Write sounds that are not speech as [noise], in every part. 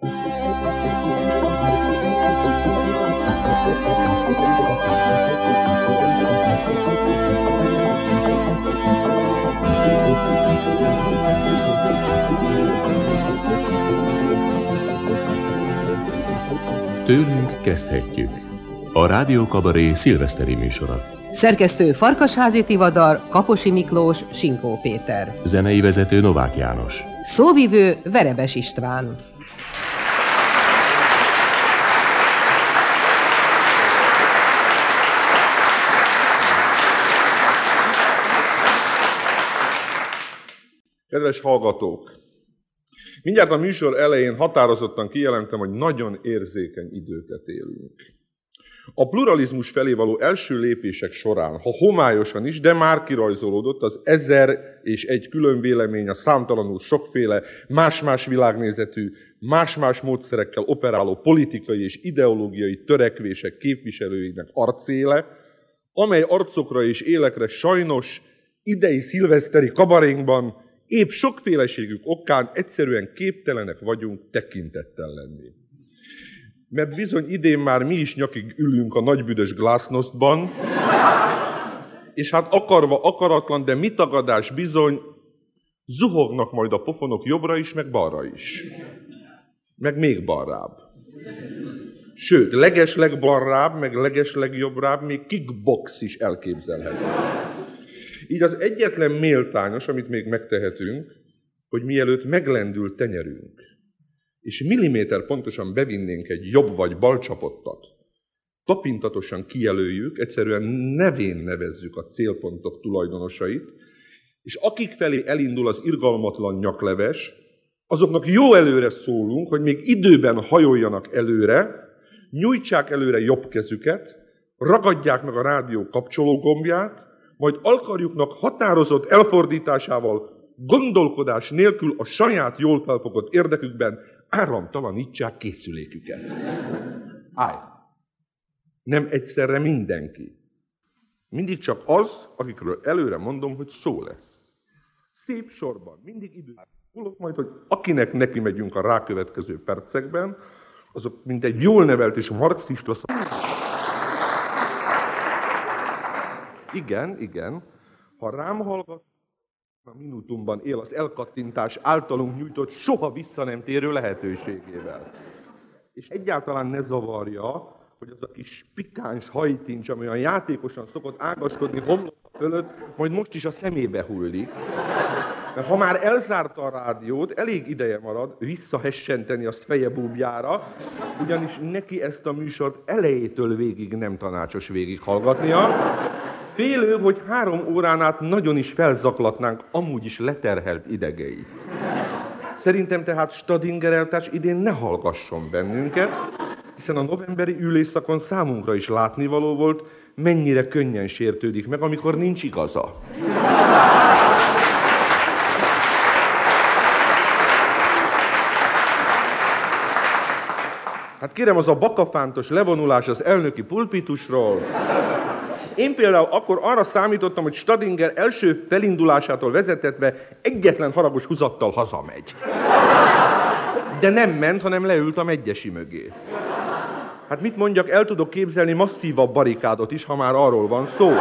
Tőlünk kezdhetjük. A Rádió Kabaré szilveszteri műsora. Szerkesztő Farkasházi Tivadar, Kaposi Miklós, Sinkó Péter. Zenei vezető Novák János. Szóvivő Verebes István. Kedves hallgatók! Mindjárt a műsor elején határozottan kijelentem, hogy nagyon érzékeny időket élünk. A pluralizmus felé való első lépések során, ha homályosan is, de már kirajzolódott az ezer és egy külön vélemény, a számtalanul sokféle, más-más világnézetű, más-más módszerekkel operáló politikai és ideológiai törekvések képviselőinek arcéle, amely arcokra és élekre sajnos idei szilveszteri kabarénkban épp sokféleségük okán egyszerűen képtelenek vagyunk tekintettel lenni. Mert bizony idén már mi is nyakig ülünk a nagybüdös glasnostban, és hát akarva, akaratlan, de mi tagadás bizony, zuhognak majd a pofonok jobbra is, meg balra is. Meg még balrább. Sőt, legesleg balrább, meg legesleg jobbrább, még kickbox is elképzelhető. Így az egyetlen méltányos, amit még megtehetünk, hogy mielőtt meglendül tenyerünk, és milliméter pontosan bevinnénk egy jobb vagy bal csapottat, tapintatosan kijelöljük, egyszerűen nevén nevezzük a célpontok tulajdonosait, és akik felé elindul az irgalmatlan nyakleves, azoknak jó előre szólunk, hogy még időben hajoljanak előre, nyújtsák előre jobb kezüket, ragadják meg a rádió kapcsológombját, majd alkarjuknak határozott elfordításával, gondolkodás nélkül a saját jól felfogott érdekükben áramtalanítsák készüléküket. Állj! Nem egyszerre mindenki. Mindig csak az, akikről előre mondom, hogy szó lesz. Szép sorban, mindig idő. Majd, hogy akinek neki megyünk a rákövetkező percekben, azok mint egy jól nevelt és marxista Igen, igen. Ha rám hallgat, a minutumban él az elkattintás általunk nyújtott soha vissza nem térő lehetőségével. És egyáltalán ne zavarja, hogy az a kis pikáns hajtincs, ami olyan játékosan szokott ágaskodni homlok fölött, majd most is a szemébe hullik. Mert ha már elzárta a rádiót, elég ideje marad visszahessenteni azt feje búbjára, ugyanis neki ezt a műsort elejétől végig nem tanácsos végighallgatnia. Félő, hogy három órán át nagyon is felzaklatnánk amúgy is leterhelt idegeit. Szerintem tehát Stadinger eltárs idén ne hallgasson bennünket, hiszen a novemberi ülésszakon számunkra is látnivaló volt, mennyire könnyen sértődik meg, amikor nincs igaza. Hát kérem, az a bakafántos levonulás az elnöki pulpitusról. Én például akkor arra számítottam, hogy Stadinger első felindulásától vezetetve egyetlen haragos húzattal hazamegy. De nem ment, hanem leült a megyesi mögé. Hát mit mondjak, el tudok képzelni masszívabb barikádot is, ha már arról van szó.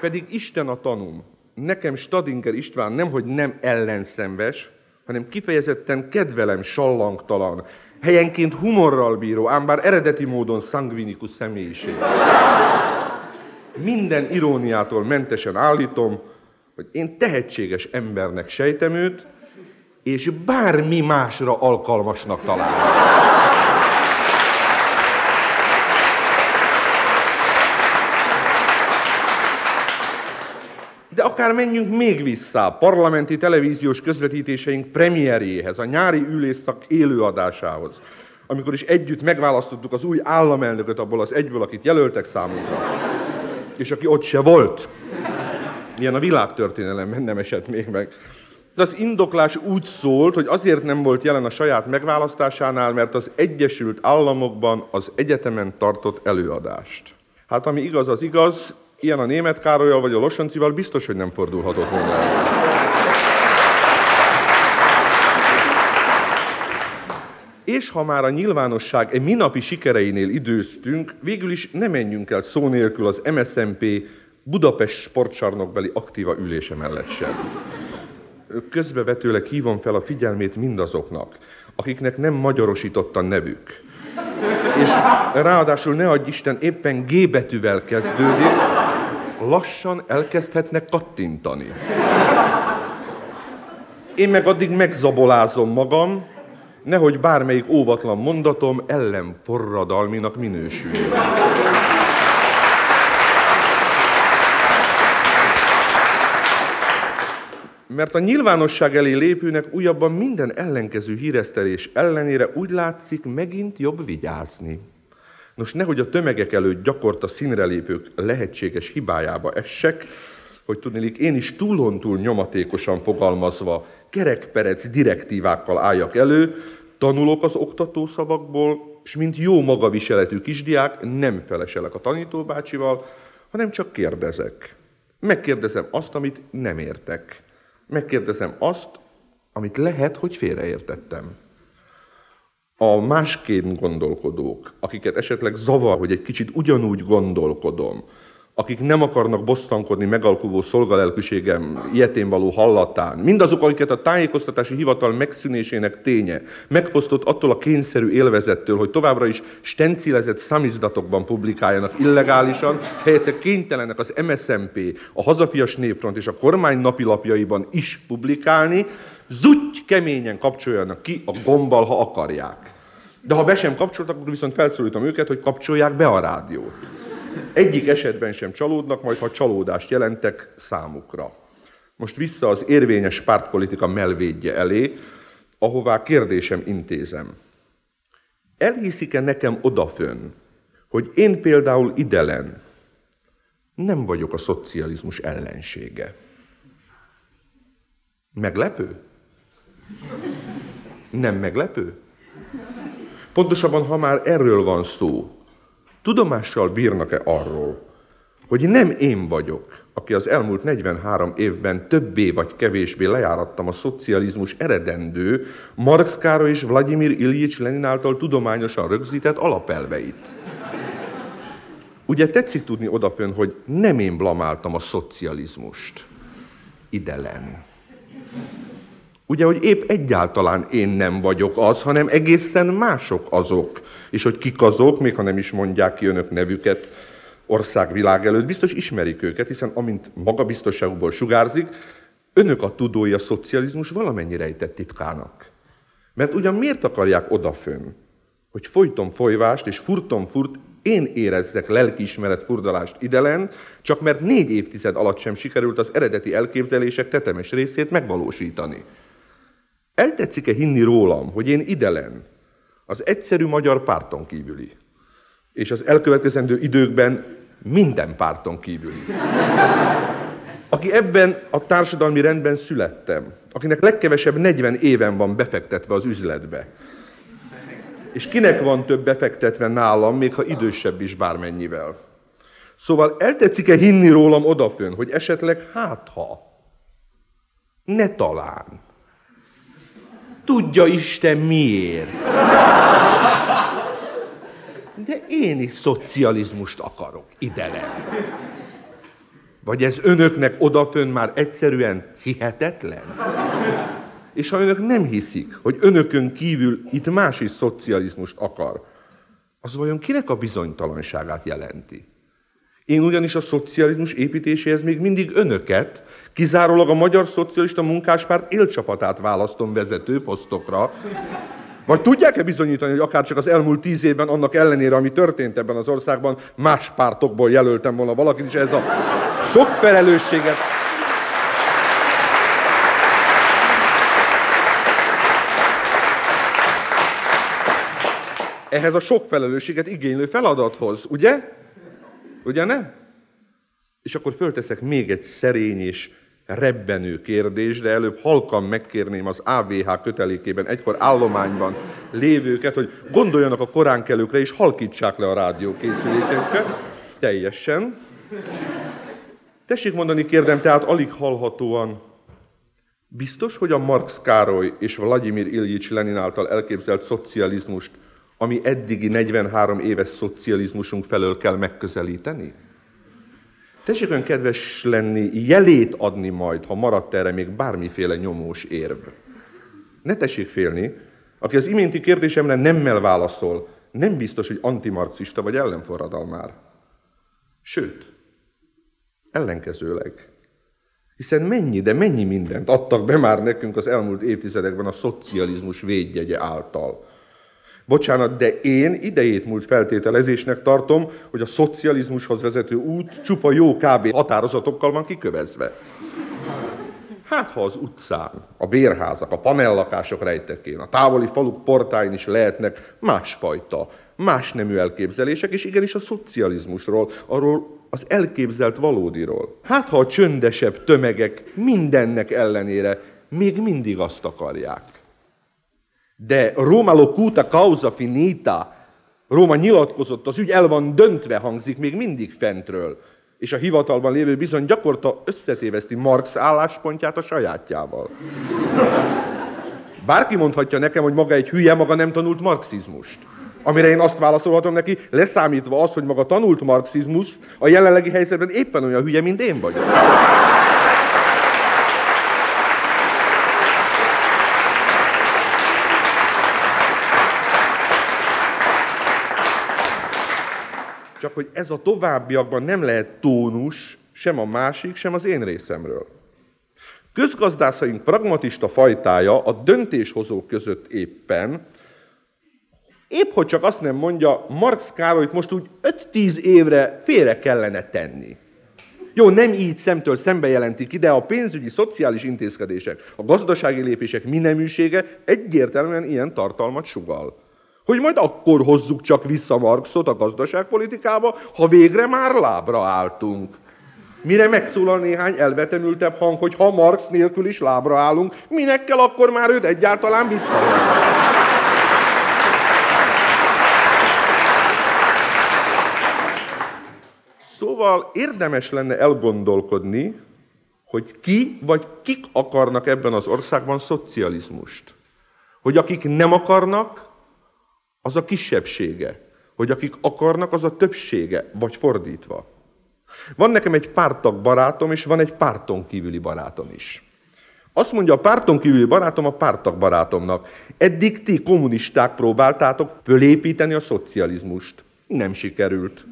Pedig Isten a tanum. Nekem Stadinger István nemhogy nem ellenszenves, hanem kifejezetten kedvelem sallangtalan, helyenként humorral bíró, ám bár eredeti módon szangvinikus személyiség. Minden iróniától mentesen állítom, hogy én tehetséges embernek sejtem őt, és bármi másra alkalmasnak találom. De akár menjünk még vissza parlamenti televíziós közvetítéseink premierjéhez, a nyári ülésszak élőadásához, amikor is együtt megválasztottuk az új államelnököt abból az egyből, akit jelöltek számunkra, és aki ott se volt. Ilyen a világtörténelemben nem esett még meg. De az indoklás úgy szólt, hogy azért nem volt jelen a saját megválasztásánál, mert az Egyesült Államokban az egyetemen tartott előadást. Hát ami igaz, az igaz, ilyen a német Károlyal vagy a Losancival biztos, hogy nem fordulhatott volna. És ha már a nyilvánosság e minapi sikereinél időztünk, végül is ne menjünk el szó nélkül az MSMP Budapest sportcsarnokbeli aktíva ülése mellett sem. Közbevetőleg hívom fel a figyelmét mindazoknak, akiknek nem magyarosított a nevük. És ráadásul ne adj Isten, éppen G betűvel kezdődik, lassan elkezdhetnek kattintani. Én meg addig megzabolázom magam, nehogy bármelyik óvatlan mondatom ellenforradalminak minősüljön. Mert a nyilvánosság elé lépőnek újabban minden ellenkező híresztelés ellenére úgy látszik megint jobb vigyázni. Nos, nehogy a tömegek előtt gyakorta színre lépők lehetséges hibájába essek, hogy tudnélik én is túlontúl nyomatékosan fogalmazva kerekperec direktívákkal álljak elő, tanulok az oktatószavakból, és mint jó magaviseletű kisdiák nem feleselek a tanítóbácsival, hanem csak kérdezek. Megkérdezem azt, amit nem értek. Megkérdezem azt, amit lehet, hogy félreértettem. A másként gondolkodók, akiket esetleg zavar, hogy egy kicsit ugyanúgy gondolkodom, akik nem akarnak bosszankodni megalkuló szolgalelkűségem ilyetén való hallatán, mindazok, akiket a tájékoztatási hivatal megszűnésének ténye megfosztott attól a kényszerű élvezettől, hogy továbbra is stencilezett szamizdatokban publikáljanak illegálisan, helyette kénytelenek az MSMP, a Hazafias Népfront és a kormány napilapjaiban is publikálni, zutty keményen kapcsoljanak ki a gombbal, ha akarják. De ha be sem kapcsoltak, akkor viszont felszólítom őket, hogy kapcsolják be a rádiót. Egyik esetben sem csalódnak, majd ha csalódást jelentek számukra. Most vissza az érvényes pártpolitika melvédje elé, ahová kérdésem intézem. Elhiszik-e nekem odafön, hogy én például idelen nem vagyok a szocializmus ellensége? Meglepő? Nem meglepő? Pontosabban, ha már erről van szó, tudomással bírnak-e arról, hogy nem én vagyok, aki az elmúlt 43 évben többé vagy kevésbé lejárattam a szocializmus eredendő Marx Károly és Vladimir Ilyich Lenin által tudományosan rögzített alapelveit. Ugye tetszik tudni odafön, hogy nem én blamáltam a szocializmust. Idelen. Ugye, hogy épp egyáltalán én nem vagyok az, hanem egészen mások azok. És hogy kik azok, még ha nem is mondják ki önök nevüket országvilág előtt, biztos ismerik őket, hiszen amint magabiztosságukból sugárzik, önök a tudói a szocializmus valamennyi rejtett titkának. Mert ugyan miért akarják odafönn, hogy folyton folyvást és furton furt én érezzek lelkiismeret furdalást idelen, csak mert négy évtized alatt sem sikerült az eredeti elképzelések tetemes részét megvalósítani. Eltetszik-e hinni rólam, hogy én idelen, az egyszerű magyar párton kívüli, és az elkövetkezendő időkben minden párton kívüli, aki ebben a társadalmi rendben születtem, akinek legkevesebb 40 éven van befektetve az üzletbe, és kinek van több befektetve nálam, még ha idősebb is bármennyivel. Szóval eltetszik-e hinni rólam odafön, hogy esetleg hát ha, ne talán, Tudja Isten miért. De én is szocializmust akarok, idelen. Vagy ez önöknek odafön már egyszerűen hihetetlen? És ha önök nem hiszik, hogy önökön kívül itt más is szocializmust akar, az vajon kinek a bizonytalanságát jelenti? Én ugyanis a szocializmus építéséhez még mindig önöket, kizárólag a Magyar Szocialista Munkáspárt élcsapatát választom vezető posztokra. Vagy tudják-e bizonyítani, hogy akár csak az elmúlt tíz évben annak ellenére, ami történt ebben az országban, más pártokból jelöltem volna valakit, és ez a sok felelősséget ehhez a sok felelősséget igénylő feladathoz, ugye? Ugye ne? És akkor fölteszek még egy szerény és rebbenő kérdés, de előbb halkan megkérném az AVH kötelékében egykor állományban lévőket, hogy gondoljanak a koránkelőkre, és halkítsák le a rádiókészülékeket. Teljesen. Tessék mondani, kérdem, tehát alig hallhatóan, Biztos, hogy a Marx Károly és Vladimir Ilyics Lenin által elképzelt szocializmust, ami eddigi 43 éves szocializmusunk felől kell megközelíteni? Tessék ön kedves lenni, jelét adni majd, ha maradt erre még bármiféle nyomós érv. Ne tessék félni, aki az iménti kérdésemre nemmel válaszol, nem biztos, hogy antimarxista vagy ellenforradalmár. Sőt, ellenkezőleg. Hiszen mennyi, de mennyi mindent adtak be már nekünk az elmúlt évtizedekben a szocializmus védjegye által. Bocsánat, de én idejét múlt feltételezésnek tartom, hogy a szocializmushoz vezető út csupa jó KB határozatokkal van kikövezve. Hát, ha az utcán, a bérházak, a panellakások rejtekén, a távoli faluk portáin is lehetnek másfajta, más nemű elképzelések, és igenis a szocializmusról, arról az elképzelt valódiról. Hát, ha a csöndesebb tömegek mindennek ellenére még mindig azt akarják. De Roma locuta causa finita, Róma nyilatkozott, az ügy el van döntve hangzik még mindig fentről és a hivatalban lévő bizony gyakorta összetéveszti Marx álláspontját a sajátjával. Bárki mondhatja nekem, hogy maga egy hülye, maga nem tanult marxizmust. Amire én azt válaszolhatom neki, leszámítva azt, hogy maga tanult marxizmus, a jelenlegi helyzetben éppen olyan hülye, mint én vagyok. Csak hogy ez a továbbiakban nem lehet tónus sem a másik, sem az én részemről. Közgazdászaink pragmatista fajtája a döntéshozók között éppen, épp hogy csak azt nem mondja, Marx Károlyt most úgy 5-10 évre félre kellene tenni. Jó, nem így szemtől szembe jelentik ki, de a pénzügyi, szociális intézkedések, a gazdasági lépések mineműsége egyértelműen ilyen tartalmat sugal hogy majd akkor hozzuk csak vissza Marxot a gazdaságpolitikába, ha végre már lábra álltunk. Mire megszólal néhány elvetemültebb hang, hogy ha Marx nélkül is lábra állunk, minek kell akkor már őt egyáltalán visszahozni? Szóval érdemes lenne elgondolkodni, hogy ki vagy kik akarnak ebben az országban szocializmust. Hogy akik nem akarnak, az a kisebbsége. Hogy akik akarnak, az a többsége, vagy fordítva. Van nekem egy pártag barátom, és van egy párton kívüli barátom is. Azt mondja a párton kívüli barátom a pártag barátomnak. Eddig ti kommunisták próbáltátok fölépíteni a szocializmust. Nem sikerült.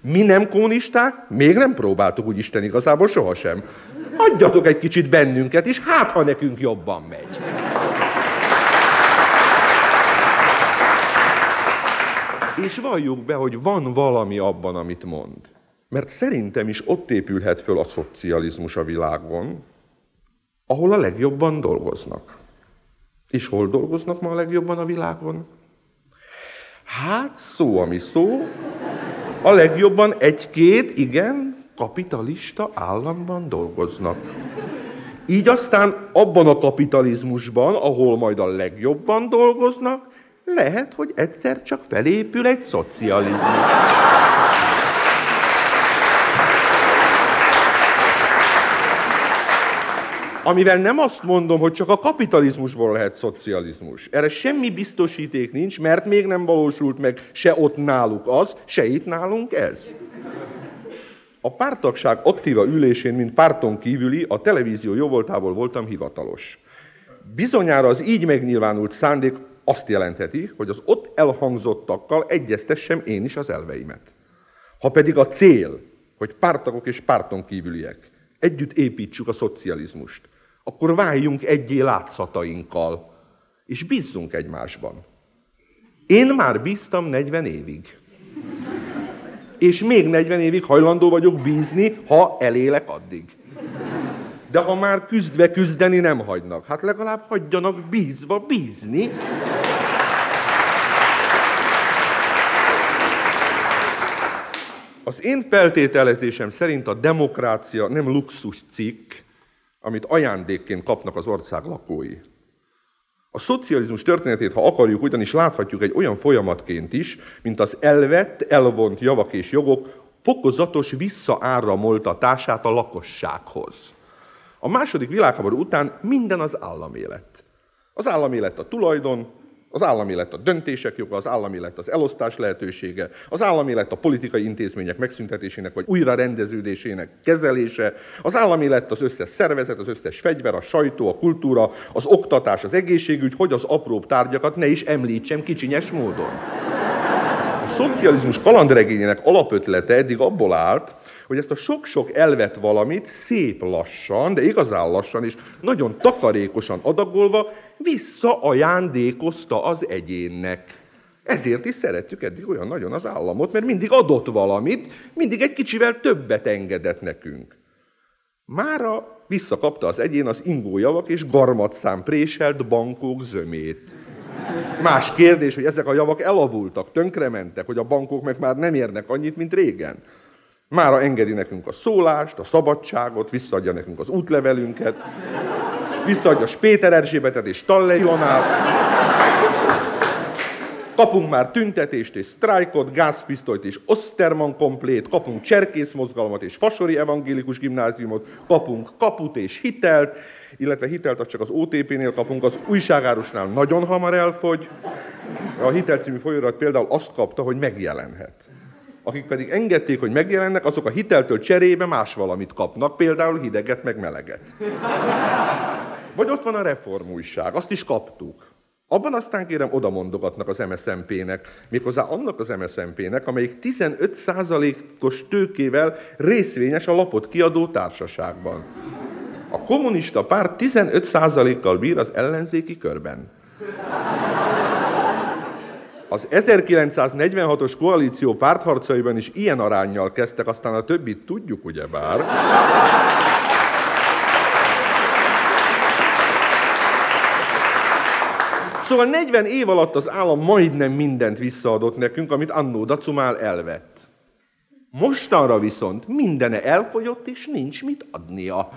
Mi nem kommunisták? Még nem próbáltuk úgy Isten igazából sohasem. Adjatok egy kicsit bennünket, és hát ha nekünk jobban megy. És valljuk be, hogy van valami abban, amit mond. Mert szerintem is ott épülhet föl a szocializmus a világon, ahol a legjobban dolgoznak. És hol dolgoznak ma a legjobban a világon? Hát szó, ami szó. A legjobban egy-két, igen, kapitalista államban dolgoznak. Így aztán abban a kapitalizmusban, ahol majd a legjobban dolgoznak, lehet, hogy egyszer csak felépül egy szocializmus. Amivel nem azt mondom, hogy csak a kapitalizmusból lehet szocializmus. Erre semmi biztosíték nincs, mert még nem valósult meg se ott náluk az, se itt nálunk ez. A pártagság aktíva ülésén, mint párton kívüli, a televízió jóvoltából voltam hivatalos. Bizonyára az így megnyilvánult szándék azt jelentheti, hogy az ott elhangzottakkal egyeztessem én is az elveimet. Ha pedig a cél, hogy pártagok és párton kívüliek együtt építsük a szocializmust, akkor váljunk egyé látszatainkkal, és bízzunk egymásban. Én már bíztam 40 évig. És még 40 évig hajlandó vagyok bízni, ha elélek addig. De ha már küzdve küzdeni nem hagynak, hát legalább hagyjanak bízva bízni. Az én feltételezésem szerint a demokrácia nem luxus cikk, amit ajándékként kapnak az ország lakói. A szocializmus történetét, ha akarjuk, ugyanis láthatjuk egy olyan folyamatként is, mint az elvett, elvont javak és jogok fokozatos visszaáramoltatását a lakossághoz. A második világháború után minden az állami lett. Az állami lett a tulajdon, az állami lett a döntések joga, az állami lett az elosztás lehetősége, az állami lett a politikai intézmények megszüntetésének vagy újra rendeződésének kezelése, az állami lett az összes szervezet, az összes fegyver, a sajtó, a kultúra, az oktatás, az egészségügy, hogy az apróbb tárgyakat ne is említsem kicsinyes módon. A szocializmus kalandregényének alapötlete eddig abból állt, hogy ezt a sok-sok elvet valamit szép lassan, de igazán lassan és nagyon takarékosan adagolva visszaajándékozta az egyénnek. Ezért is szeretjük eddig olyan nagyon az államot, mert mindig adott valamit, mindig egy kicsivel többet engedett nekünk. Mára visszakapta az egyén az ingójavak és garmatszám préselt bankok zömét. Más kérdés, hogy ezek a javak elavultak, tönkrementek, hogy a bankok meg már nem érnek annyit, mint régen. Mára engedi nekünk a szólást, a szabadságot, visszaadja nekünk az útlevelünket, visszaadja Spéter Erzsébetet és Talley Ilonát, kapunk már tüntetést és sztrájkot, gázpisztolyt és Osterman komplét, kapunk cserkész mozgalmat és fasori evangélikus gimnáziumot, kapunk kaput és hitelt, illetve hitelt csak az OTP-nél kapunk, az újságárusnál nagyon hamar elfogy. A Hitel című folyóirat például azt kapta, hogy megjelenhet akik pedig engedték, hogy megjelennek, azok a hiteltől cserébe más valamit kapnak, például hideget meg meleget. Vagy ott van a reformújság, azt is kaptuk. Abban aztán kérem oda mondogatnak az MSZMP-nek, méghozzá annak az MSZMP-nek, amelyik 15%-os tőkével részvényes a lapot kiadó társaságban. A kommunista párt 15%-kal bír az ellenzéki körben. Az 1946-os koalíció pártharcaiban is ilyen arányjal kezdtek, aztán a többit tudjuk ugyebár. Szóval 40 év alatt az állam majdnem mindent visszaadott nekünk, amit annó Dacumál elvett. Mostanra viszont mindene elfogyott, és nincs mit adnia.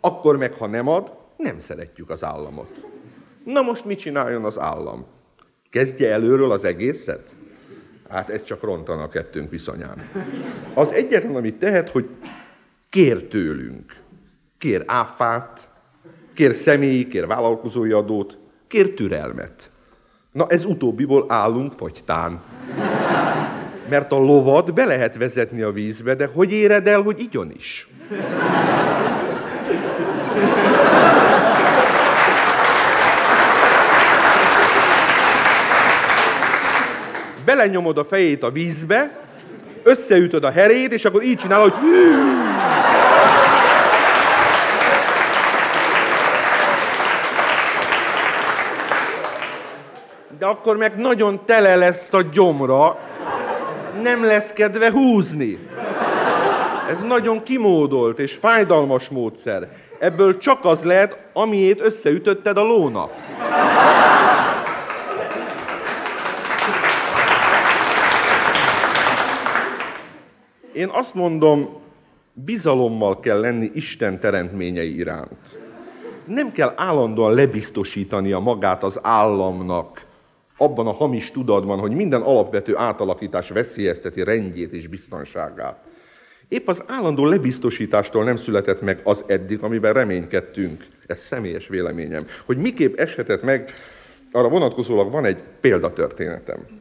Akkor meg, ha nem ad, nem szeretjük az államot. Na most mit csináljon az állam? Kezdje előről az egészet? Hát ez csak rontana a kettőnk viszonyán. Az egyetlen, amit tehet, hogy kér tőlünk. Kér áfát, kér személyi, kér vállalkozói adót, kér türelmet. Na ez utóbbiból állunk fogytán. Mert a lovat be lehet vezetni a vízbe, de hogy éred el, hogy igyon is? Belenyomod a fejét a vízbe, összeütöd a herét, és akkor így csinálod, hogy... De akkor meg nagyon tele lesz a gyomra, nem lesz kedve húzni. Ez nagyon kimódolt és fájdalmas módszer. Ebből csak az lehet, amiét összeütötted a lónak. Én azt mondom, bizalommal kell lenni Isten teremtményei iránt. Nem kell állandóan lebiztosítania magát az államnak, abban a hamis tudatban, hogy minden alapvető átalakítás veszélyezteti rendjét és biztonságát. Épp az állandó lebiztosítástól nem született meg az eddig, amiben reménykedtünk. Ez személyes véleményem. Hogy miképp eshetett meg, arra vonatkozólag van egy példatörténetem.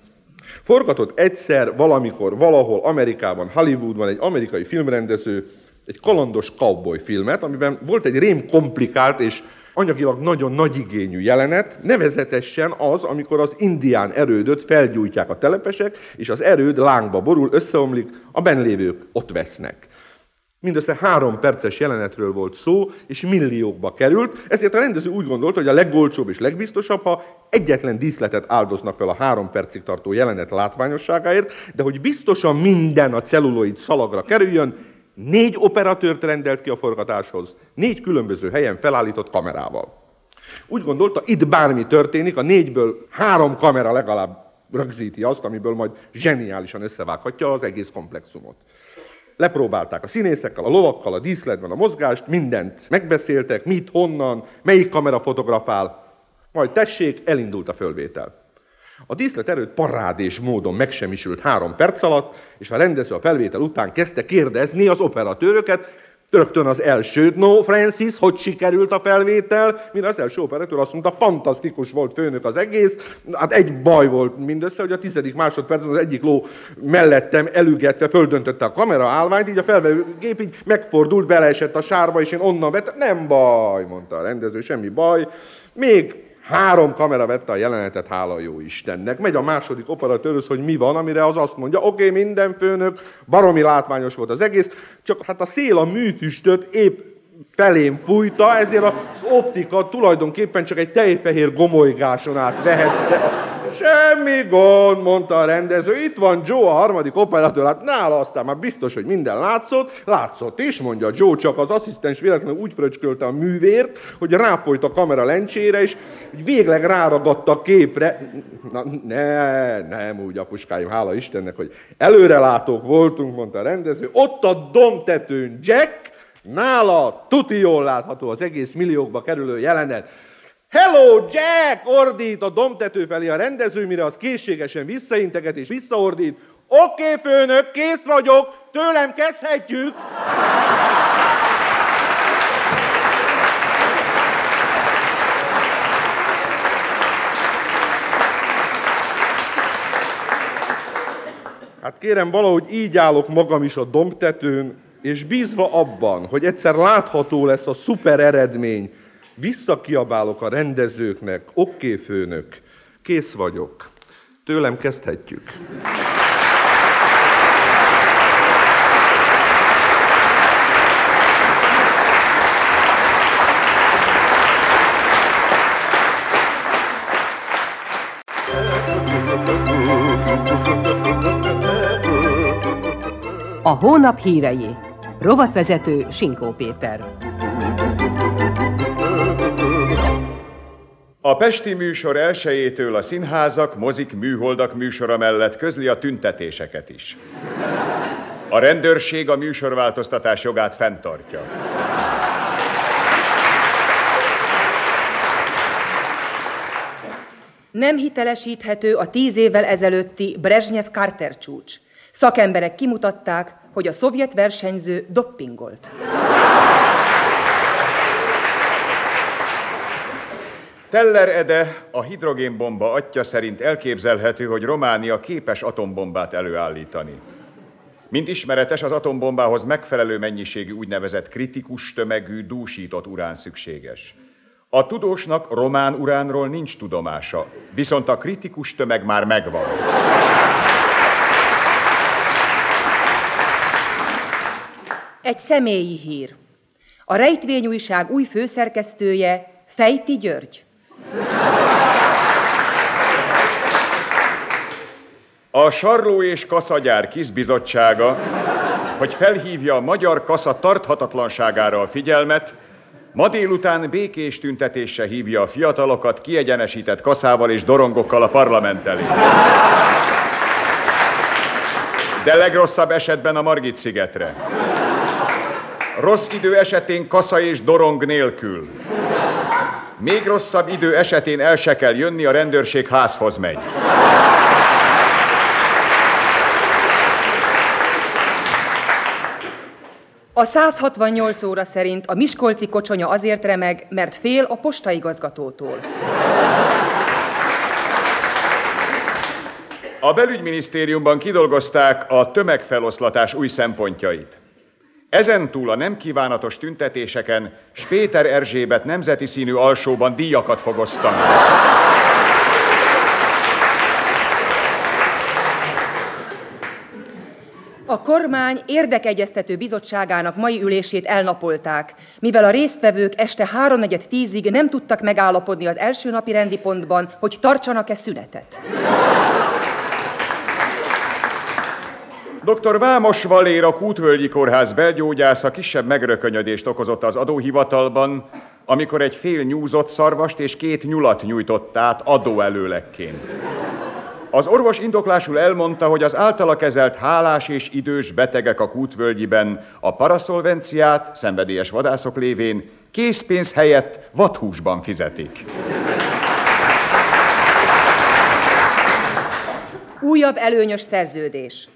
Forgatott egyszer, valamikor, valahol Amerikában, Hollywoodban egy amerikai filmrendező egy kalandos cowboy filmet, amiben volt egy rém komplikált és anyagilag nagyon nagy igényű jelenet, nevezetesen az, amikor az indián erődöt felgyújtják a telepesek, és az erőd lángba borul, összeomlik, a benlévők ott vesznek. Mindössze három perces jelenetről volt szó, és milliókba került, ezért a rendező úgy gondolt, hogy a legolcsóbb és legbiztosabb, ha egyetlen díszletet áldoznak fel a három percig tartó jelenet látványosságáért, de hogy biztosan minden a celluloid szalagra kerüljön, négy operatőrt rendelt ki a forgatáshoz, négy különböző helyen felállított kamerával. Úgy gondolta, itt bármi történik, a négyből három kamera legalább rögzíti azt, amiből majd zseniálisan összevághatja az egész komplexumot. Lepróbálták a színészekkel, a lovakkal, a díszletben a mozgást, mindent megbeszéltek, mit, honnan, melyik kamera fotografál, majd tessék, elindult a fölvétel. A díszlet erőt parádés módon megsemmisült három perc alatt, és a rendező a felvétel után kezdte kérdezni az operatőröket, Rögtön az első, no Francis, hogy sikerült a felvétel, mire az első operatőr azt mondta, fantasztikus volt főnök az egész, hát egy baj volt mindössze, hogy a tizedik másodpercben az egyik ló mellettem elügetve földöntötte a kamera állványt, így a felvevő gép így megfordult, beleesett a sárba, és én onnan vettem, nem baj, mondta a rendező, semmi baj. Még Három kamera vette a jelenetet, hála jó Istennek. Megy a második operatőrhöz, hogy mi van, amire az azt mondja, oké, okay, minden főnök, baromi látványos volt az egész, csak hát a szél a műfüstöt épp felém fújta, ezért az optika tulajdonképpen csak egy tejfehér gomolygáson át vehette. Semmi gond, mondta a rendező, itt van Joe, a harmadik operatőr, hát nála aztán már biztos, hogy minden látszott, látszott is, mondja Joe, csak az asszisztens véletlenül úgy fröcskölte a művért, hogy ráfolyt a kamera lencsére, és végleg ráragadt a képre. Na, ne, nem úgy, apuskáim, hála Istennek, hogy előrelátók voltunk, mondta a rendező. Ott a domtetőn Jack, Nála tuti jól látható az egész milliókba kerülő jelenet. Hello, Jack! ordít a domtető felé a rendező, mire az készségesen visszainteget és visszaordít. Oké, okay, főnök, kész vagyok, tőlem kezdhetjük! Hát kérem, valahogy így állok magam is a domtetőn, és bízva abban, hogy egyszer látható lesz a szuper eredmény, visszakiabálok a rendezőknek, oké okay, főnök, kész vagyok, tőlem kezdhetjük. A hónap hírei Rovatvezető Sinkó Péter. A Pesti műsor elsőjétől a színházak, mozik, műholdak műsora mellett közli a tüntetéseket is. A rendőrség a műsorváltoztatás jogát fenntartja. Nem hitelesíthető a tíz évvel ezelőtti Brezsnyev-Carter csúcs. Szakemberek kimutatták, hogy a szovjet versenyző doppingolt. Teller Ede, a hidrogénbomba atya szerint elképzelhető, hogy Románia képes atombombát előállítani. Mint ismeretes, az atombombához megfelelő mennyiségű úgynevezett kritikus tömegű dúsított urán szükséges. A tudósnak román uránról nincs tudomása, viszont a kritikus tömeg már megvan. Egy személyi hír. A Rejtvényújság új főszerkesztője Fejti György. A Sarló és Kaszagyár Kizbizottsága, hogy felhívja a magyar kasza tarthatatlanságára a figyelmet, ma délután békés tüntetésre hívja a fiatalokat kiegyenesített kaszával és dorongokkal a parlament elé. De legrosszabb esetben a Margit szigetre. Rossz idő esetén kasza és dorong nélkül. Még rosszabb idő esetén el se kell jönni, a rendőrség házhoz megy. A 168 óra szerint a Miskolci kocsonya azért remeg, mert fél a postaigazgatótól. A belügyminisztériumban kidolgozták a tömegfeloszlatás új szempontjait. Ezentúl a nem kívánatos tüntetéseken Spéter Erzsébet nemzeti színű alsóban díjakat fog osztani. A kormány érdekegyeztető bizottságának mai ülését elnapolták, mivel a résztvevők este 3.4.10-ig nem tudtak megállapodni az első napi rendi pontban, hogy tartsanak-e szünetet. Dr. Vámos Valér, a Kútvölgyi Kórház belgyógyásza kisebb megrökönyödést okozott az adóhivatalban, amikor egy fél nyúzott szarvast és két nyulat nyújtott át adóelőlekként. Az orvos indoklásul elmondta, hogy az általa kezelt hálás és idős betegek a kútvölgyiben a paraszolvenciát, szenvedélyes vadászok lévén készpénz helyett vathúsban fizetik. Újabb előnyös szerződés.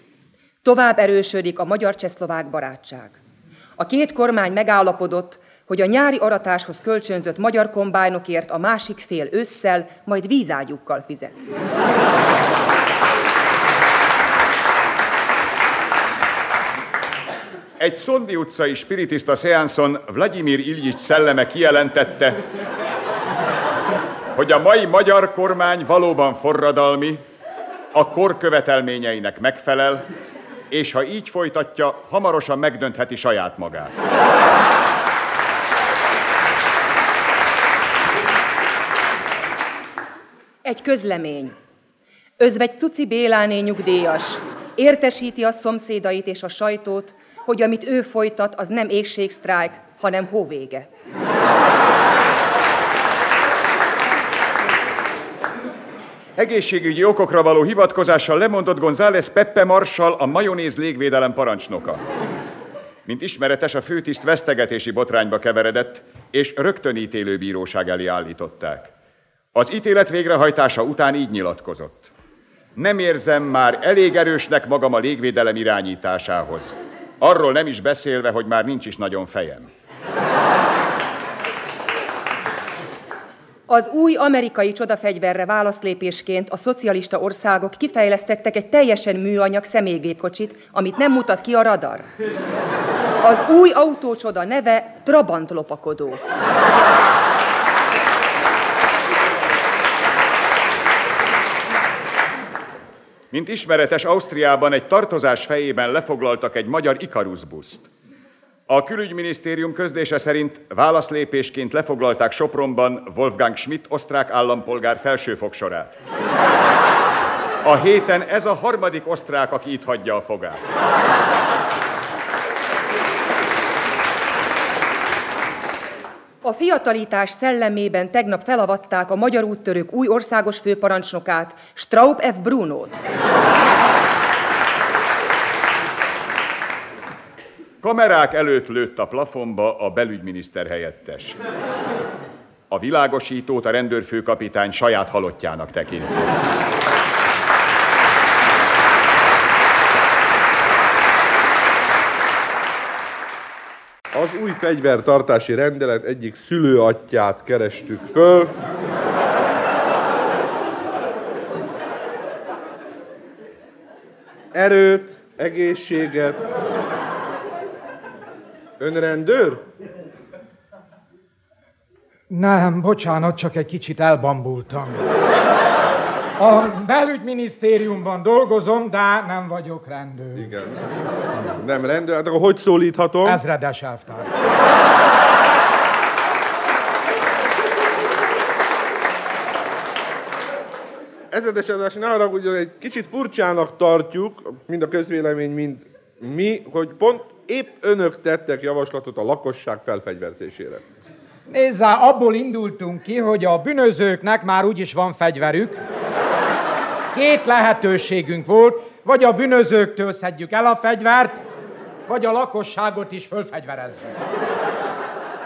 Tovább erősödik a magyar-csehszlovák barátság. A két kormány megállapodott, hogy a nyári aratáshoz kölcsönzött magyar kombájnokért a másik fél ősszel, majd vízágyukkal fizet. Egy Szondi utcai spiritista szeánszon Vladimir Ilyics szelleme kijelentette, hogy a mai magyar kormány valóban forradalmi, a kor követelményeinek megfelel, és ha így folytatja, hamarosan megdöntheti saját magát. Egy közlemény. Özvegy Cuci Béláné nyugdíjas. Értesíti a szomszédait és a sajtót, hogy amit ő folytat, az nem égségsztrájk, hanem hóvége. Egészségügyi okokra való hivatkozással lemondott González Peppe Marsal, a majonéz légvédelem parancsnoka. Mint ismeretes, a főtiszt vesztegetési botrányba keveredett, és rögtön ítélőbíróság elé állították. Az ítélet végrehajtása után így nyilatkozott. Nem érzem már elég erősnek magam a légvédelem irányításához. Arról nem is beszélve, hogy már nincs is nagyon fejem. Az új amerikai csodafegyverre válaszlépésként a szocialista országok kifejlesztettek egy teljesen műanyag személygépkocsit, amit nem mutat ki a radar. Az új autócsoda neve Trabant lopakodó. Mint ismeretes, Ausztriában egy tartozás fejében lefoglaltak egy magyar Ikarus buszt. A külügyminisztérium közlése szerint válaszlépésként lefoglalták Sopronban Wolfgang Schmidt osztrák állampolgár felsőfogsorát. A héten ez a harmadik osztrák, aki itt hagyja a fogát. A fiatalitás szellemében tegnap felavatták a magyar úttörők új országos főparancsnokát, Straub F. Brunót. Kamerák előtt lőtt a plafonba a belügyminiszter helyettes. A világosítót a rendőrfőkapitány saját halottjának tekinti. Az új fegyvertartási rendelet egyik szülőatyját kerestük föl. Erőt, egészséget. Önrendőr? Nem, bocsánat, csak egy kicsit elbambultam. A belügyminisztériumban dolgozom, de nem vagyok rendőr. Igen. Nem rendőr, hát akkor hogy szólíthatom? Ezredes elvtár. Ezredes adás, ne haragudjon, egy kicsit furcsának tartjuk, mind a közvélemény, mind mi, hogy pont épp önök tettek javaslatot a lakosság felfegyverzésére. Nézze, abból indultunk ki, hogy a bűnözőknek már úgyis van fegyverük. Két lehetőségünk volt, vagy a bűnözőktől szedjük el a fegyvert, vagy a lakosságot is fölfegyverezzük.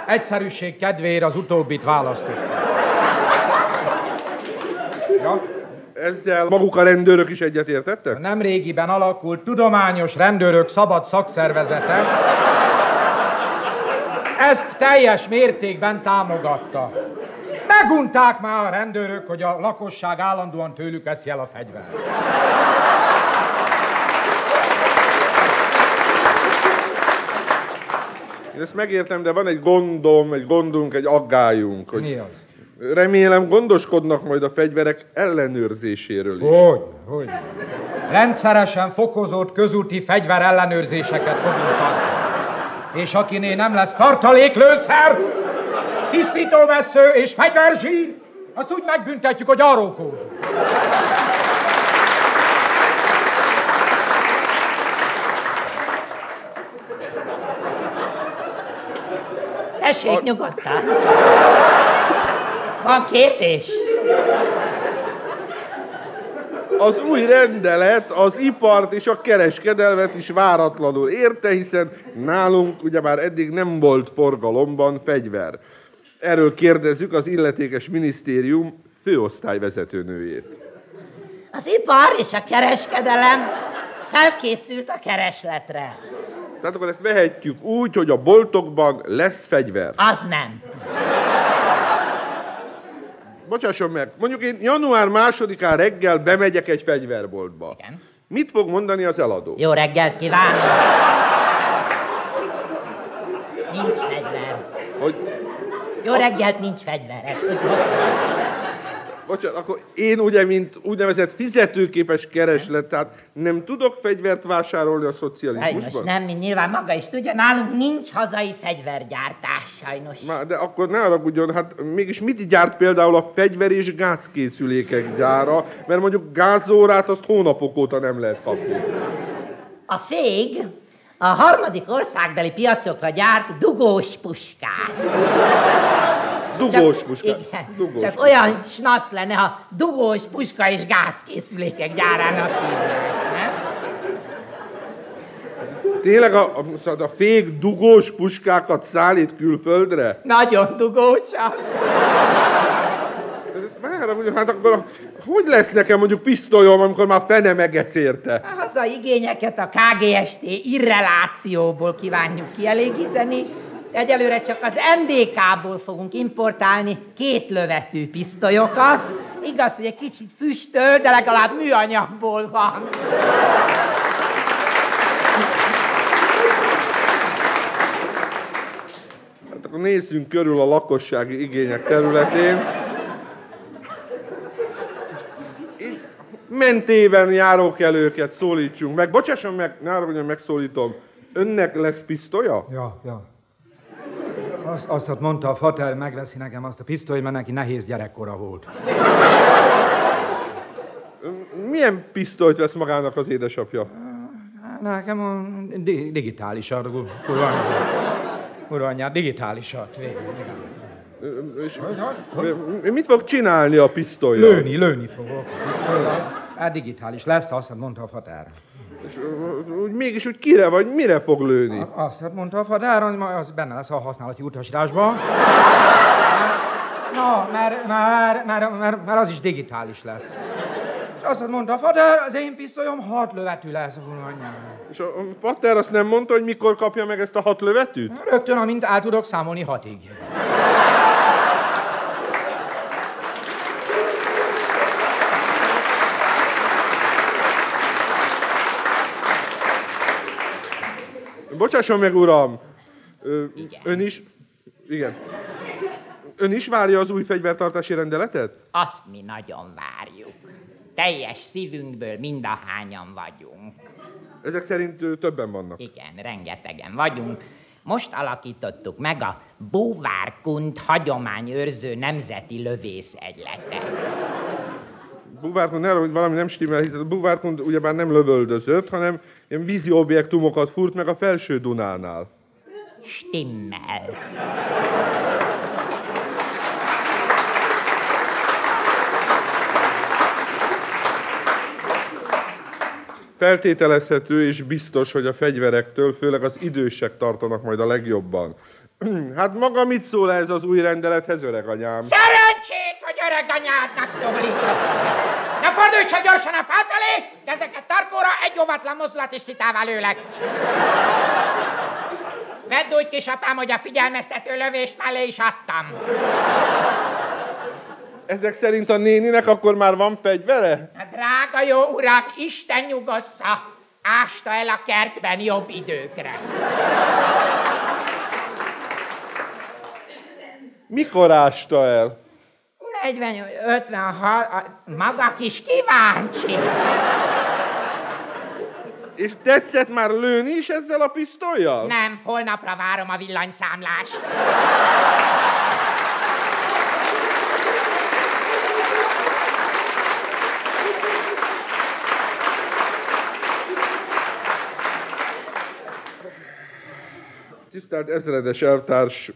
Egyszerűség kedvéért az utóbbit választottuk. Ja? Ezzel maguk a rendőrök is egyetértettek? Nem régiben alakult tudományos rendőrök szabad szakszervezete. Ezt teljes mértékben támogatta. Megunták már a rendőrök, hogy a lakosság állandóan tőlük eszi el a fegyvert. Én ezt megértem, de van egy gondom, egy gondunk, egy aggályunk. Hogy Mi az? Remélem gondoskodnak majd a fegyverek ellenőrzéséről is. Hogy, hogy. Rendszeresen fokozott közúti fegyver ellenőrzéseket fogunk tartani. És akinél nem lesz tartaléklőszer, tisztítóvesző és fegyverzsír, azt úgy megbüntetjük, hogy arókód. Tessék nyugodtan. Van kérdés? Az új rendelet az ipart és a kereskedelmet is váratlanul érte, hiszen nálunk ugyebár eddig nem volt forgalomban fegyver. Erről kérdezzük az illetékes minisztérium főosztályvezetőnőjét. Az ipar és a kereskedelem felkészült a keresletre. Tehát akkor ezt vehetjük úgy, hogy a boltokban lesz fegyver. Az nem. Bocsásson meg, mondjuk én január másodikán reggel bemegyek egy fegyverboltba. Igen. Mit fog mondani az eladó? Jó reggelt kívánok! Nincs fegyver. Hogy, Jó reggelt, nincs fegyver. Bocsánat, akkor én ugye, mint úgynevezett fizetőképes kereslet, tehát nem tudok fegyvert vásárolni a Sajnos szocializmusban? nem, mint nyilván maga is tudja, nálunk nincs hazai fegyvergyártás, sajnos. Már, de akkor ne haragudjon, hát mégis mit gyárt például a fegyver és gázkészülékek gyára, mert mondjuk gázórát azt hónapok óta nem lehet kapni. A fég a harmadik országbeli piacokra gyárt dugós puskát. Dugós puskát. Igen, Dugós. csak olyan snasz lenne, ha dugós puska és gázkészülékek gyárának hívják, nem? Tényleg a, a, szóval a fék dugós puskákat szállít külföldre? Nagyon dugósak. Már, hát akkor hogy lesz nekem mondjuk pisztolyom, amikor már fene megesz érte? A hazai igényeket a KGST irrelációból kívánjuk kielégíteni. Egyelőre csak az NDK-ból fogunk importálni két lövetű pisztolyokat. Igaz, hogy egy kicsit füstöl, de legalább műanyagból van. Hát akkor nézzünk körül a lakossági igények területén. Mentében járókelőket szólítsunk meg. Bocsásson meg, ne arra, hogy megszólítom. Önnek lesz pisztolya? Ja, ja. Azt, azt mondta a fater, megveszi nekem azt a pisztolyt, mert neki nehéz gyerekkora volt. Milyen pisztolyt vesz magának az édesapja? Nekem a di- digitálisat, kurva Kurva anyját, digitálisat. végül, És mit fog csinálni a pisztolyjal? Lőni, lőni fogok. Pisztolyjal. Hát digitális lesz, azt mondta a fater. És, úgy, mégis úgy kire vagy, mire fog lőni? Azt hát mondta a fater, hogy az benne lesz a használati utasításban. Na, mert, mert, mert, mert, mert az is digitális lesz. És azt mondta a fater, az én pisztolyom hat lövetű lesz a anyjám. És a a Fater azt nem mondta, hogy mikor kapja meg ezt a hat lövetűt? Rögtön, amint el tudok számolni hatig. Bocsásson meg, uram! Ö, ön is... Igen. Ön is várja az új fegyvertartási rendeletet? Azt mi nagyon várjuk. Teljes szívünkből mindahányan vagyunk. Ezek szerint többen vannak. Igen, rengetegen vagyunk. Most alakítottuk meg a Búvárkund hagyományőrző nemzeti lövész egyletet. Buvárkund, ne hogy valami nem stimmel, hisz a Buvárkund ugyebár nem lövöldözött, hanem ilyen vízi objektumokat furt meg a felső Dunánál. Stimmel. Feltételezhető és biztos, hogy a fegyverektől főleg az idősek tartanak majd a legjobban. [clears throat] Hát maga mit szól ez az új rendelethez, öreg anyám? Szerencsét, hogy öreg anyádnak szólítasz. Ne fordulj csak gyorsan a felfelé, kezeket tarkóra, egy óvatlan mozdulat is szitává lőlek. Vedd úgy, kisapám, hogy a figyelmeztető lövést mellé is adtam. Ezek szerint a néninek akkor már van fegyvere? Na, drága jó uram, Isten nyugossza, ásta el a kertben jobb időkre. Mikor ásta el? 40, 56, a- maga kis kíváncsi. És tetszett már lőni is ezzel a pisztolyjal? Nem, holnapra várom a villanyszámlást. Tisztelt ezredes elvtárs,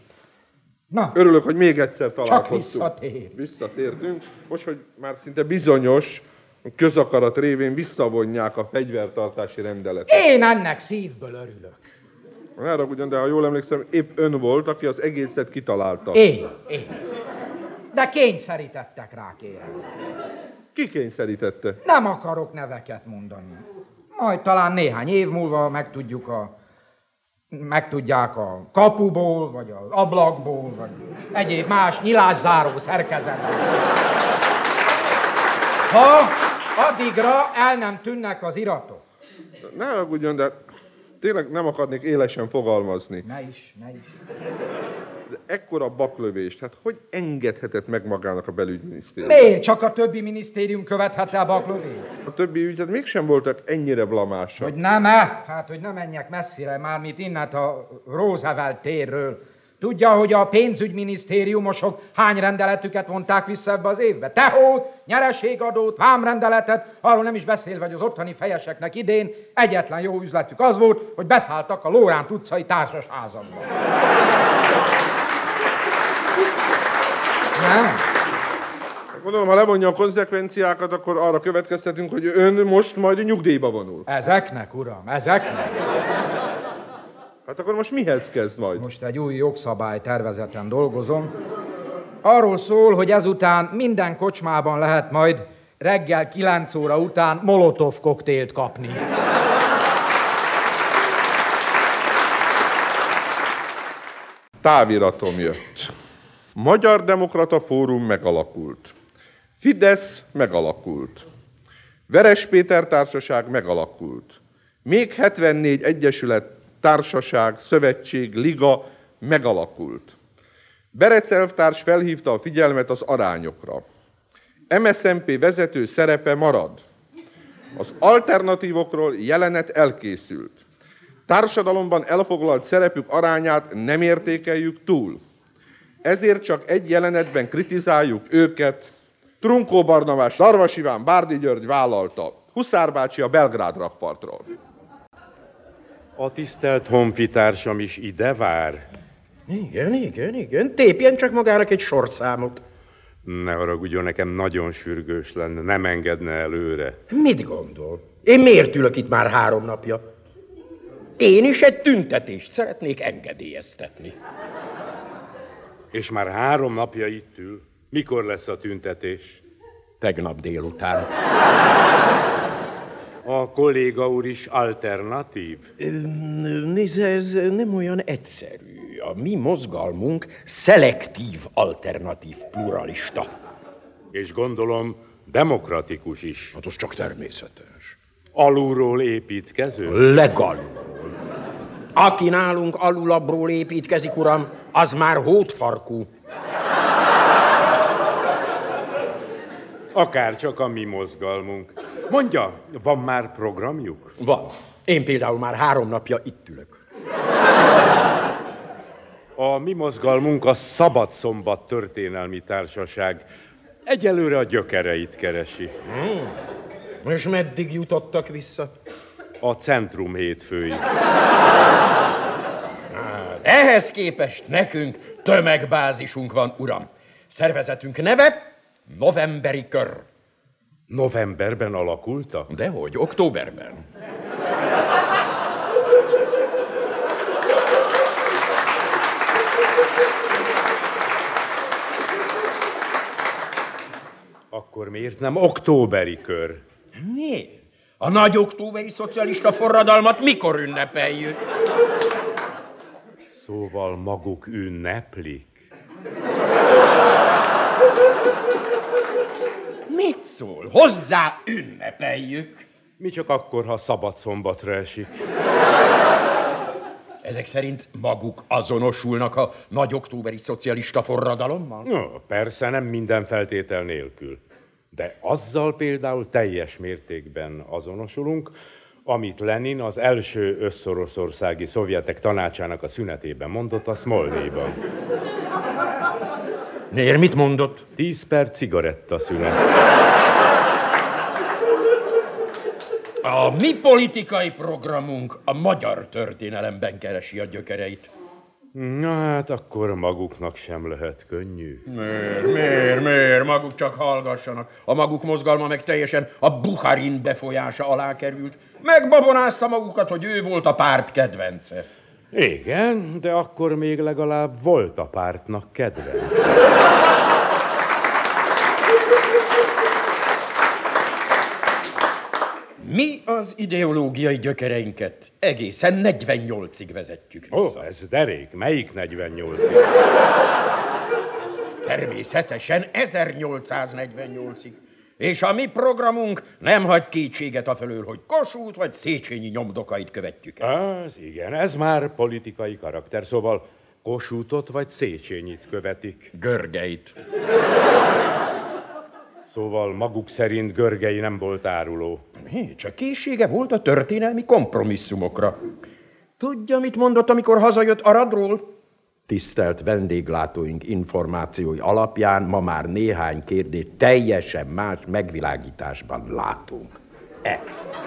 Na, örülök, hogy még egyszer találkoztunk. visszatér. Visszatértünk. Most, hogy már szinte bizonyos, közakarat révén visszavonják a fegyvertartási rendeletet. én ennek szívből örülök. Erre ugyan, de ha jól emlékszem, épp ön volt, aki az egészet kitalálta. Én, én. De kényszerítettek rá, kérem. Ki kényszerítette? Nem akarok neveket mondani. Majd talán néhány év múlva megtudjuk a megtudják a kapuból, vagy az ablakból, vagy egyéb más nyilászáró szerkezetből. Ha addigra el nem tűnnek az iratok. Ne aggódjon, de tényleg nem akarnék élesen fogalmazni. Ne is, ne is. Ekkora baklövést, hát hogy engedhetett meg magának a belügyminisztérium? Miért csak a többi minisztérium követhette a baklövét? A többi ügyet mégsem voltak ennyire blamásak. Hogy nem -e? Hát, hogy nem menjek messzire, mármint innent a Roosevelt térről. Tudja, hogy a pénzügyminisztériumosok hány rendeletüket vonták vissza ebbe az évbe? Tehót, nyereségadót, vámrendeletet, arról nem is beszélve, hogy az ottani fejeseknek idén egyetlen jó üzletük az volt, hogy beszálltak a Lóránt utcai társasházamba. Nem? Gondolom, ha levonja a konzekvenciákat, akkor arra következtetünk, hogy ön most majd nyugdíjba vonul. Ezeknek, uram, ezeknek. Hát akkor most mihez kezd majd? Most egy új jogszabály tervezeten dolgozom. Arról szól, hogy ezután minden kocsmában lehet majd reggel 9 óra után molotov koktélt kapni. Táviratom jött. Magyar Demokrata Fórum megalakult. Fidesz megalakult. Veres Péter Társaság megalakult. Még 74 egyesület, társaság, szövetség, liga megalakult. Berec elvtárs felhívta a figyelmet az arányokra. MSZMP vezető szerepe marad. Az alternatívokról jelenet elkészült. Társadalomban elfoglalt szerepük arányát nem értékeljük túl. Ezért csak egy jelenetben kritizáljuk őket. Trunkó Barnabás, Darvas Iván, Bárdi György vállalta. Huszár bácsi a Belgrád rakpartról. A tisztelt honfitársam is ide vár. Igen, igen, igen. Tépjen csak magának egy sorszámot. Ne haragudjon, nekem nagyon sürgős lenne, nem engedne előre. Mit gondol? Én miért ülök itt már három napja? Én is egy tüntetést szeretnék engedélyeztetni. És már három napja itt ül. Mikor lesz a tüntetés? Tegnap délután. A kolléga úr is alternatív? Nézd, ez nem olyan egyszerű. A mi mozgalmunk szelektív, alternatív, pluralista. És gondolom demokratikus is. Hát az csak természetes. Alulról építkező? Legalul. Aki nálunk alulabról építkezik, uram, az már hótfarkú. Akár csak a mi mozgalmunk. Mondja, van már programjuk? Van. Én például már három napja itt ülök. A mi mozgalmunk a Szabad Szombat Történelmi Társaság. Egyelőre a gyökereit keresi. Hmm. És meddig jutottak vissza? A Centrum hétfőig. Ehhez képest nekünk tömegbázisunk van, uram. Szervezetünk neve Novemberi Kör. Novemberben alakultak? Dehogy, októberben. Akkor miért nem októberi kör? Miért? A nagy októberi szocialista forradalmat mikor ünnepeljük? Szóval maguk ünneplik? Mit szól? Hozzá ünnepeljük. Mi csak akkor, ha szabad szombatra esik. Ezek szerint maguk azonosulnak a nagy októberi szocialista forradalommal? No, persze, nem minden feltétel nélkül. De azzal például teljes mértékben azonosulunk, amit Lenin az első összoroszországi szovjetek tanácsának a szünetében mondott a Smolnyban. Miért mit mondott? Tíz perc cigaretta szünet. A mi politikai programunk a magyar történelemben keresi a gyökereit. Na hát akkor maguknak sem lehet könnyű. Miért, miért, miért? Maguk csak hallgassanak. A maguk mozgalma meg teljesen a Buharin befolyása alá került. Megbabonázta magukat, hogy ő volt a párt kedvence. Igen, de akkor még legalább volt a pártnak kedvenc. Mi Az ideológiai gyökereinket egészen 48-ig vezetjük Ó, vissza. ez derék. Melyik 48 Természetesen 1848-ig. És a mi programunk nem hagy kétséget a fölől, hogy Kossuth vagy Széchenyi nyomdokait követjük el. Az igen, ez már politikai karakter, szóval Kossuthot vagy Széchenyit követik. Görgeit. Szóval maguk szerint Görgei nem volt áruló. Mi? Csak készsége volt a történelmi kompromisszumokra. Tudja, mit mondott, amikor hazajött Aradról? Tisztelt vendéglátóink információi alapján ma már néhány kérdést teljesen más megvilágításban látunk. Ezt.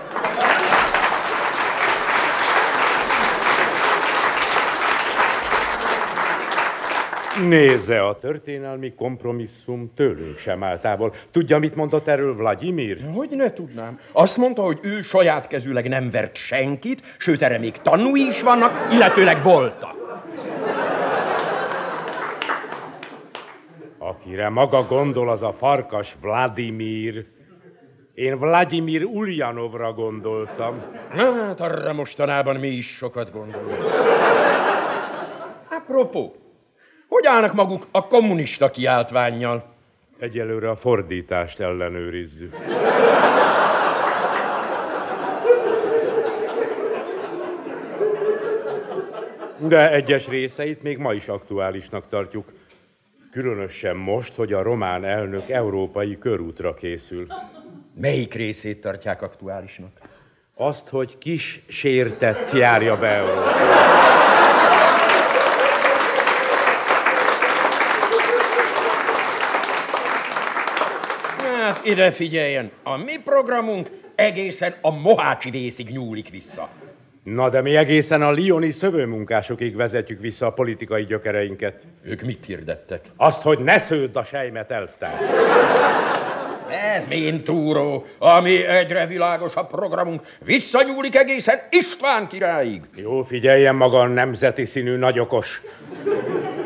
Nézze, a történelmi kompromisszum tőlünk sem áll távol. Tudja, mit mondott erről Vladimir? Hogy ne tudnám. Azt mondta, hogy ő saját kezűleg nem vert senkit, sőt, erre még tanúi is vannak, illetőleg voltak. Akire maga gondol, az a farkas Vladimir. Én Vladimir Ulyanovra gondoltam. Hát arra mostanában mi is sokat gondolunk. Apropó, hogy állnak maguk a kommunista kiáltványjal? Egyelőre a fordítást ellenőrizzük. De egyes részeit még ma is aktuálisnak tartjuk. Különösen most, hogy a román elnök európai körútra készül. Melyik részét tartják aktuálisnak? Azt, hogy kis sértett járja be Európa. Hát ide figyeljen, a mi programunk egészen a Mohácsi vészig nyúlik vissza. Na de mi egészen a lioni szövőmunkásokig vezetjük vissza a politikai gyökereinket. Ők mit hirdettek? Azt, hogy ne sződ a sejmet, elvtárs. Ez mind túró, ami egyre világosabb programunk visszanyúlik egészen István királyig. Jó, figyeljen maga a nemzeti színű nagyokos.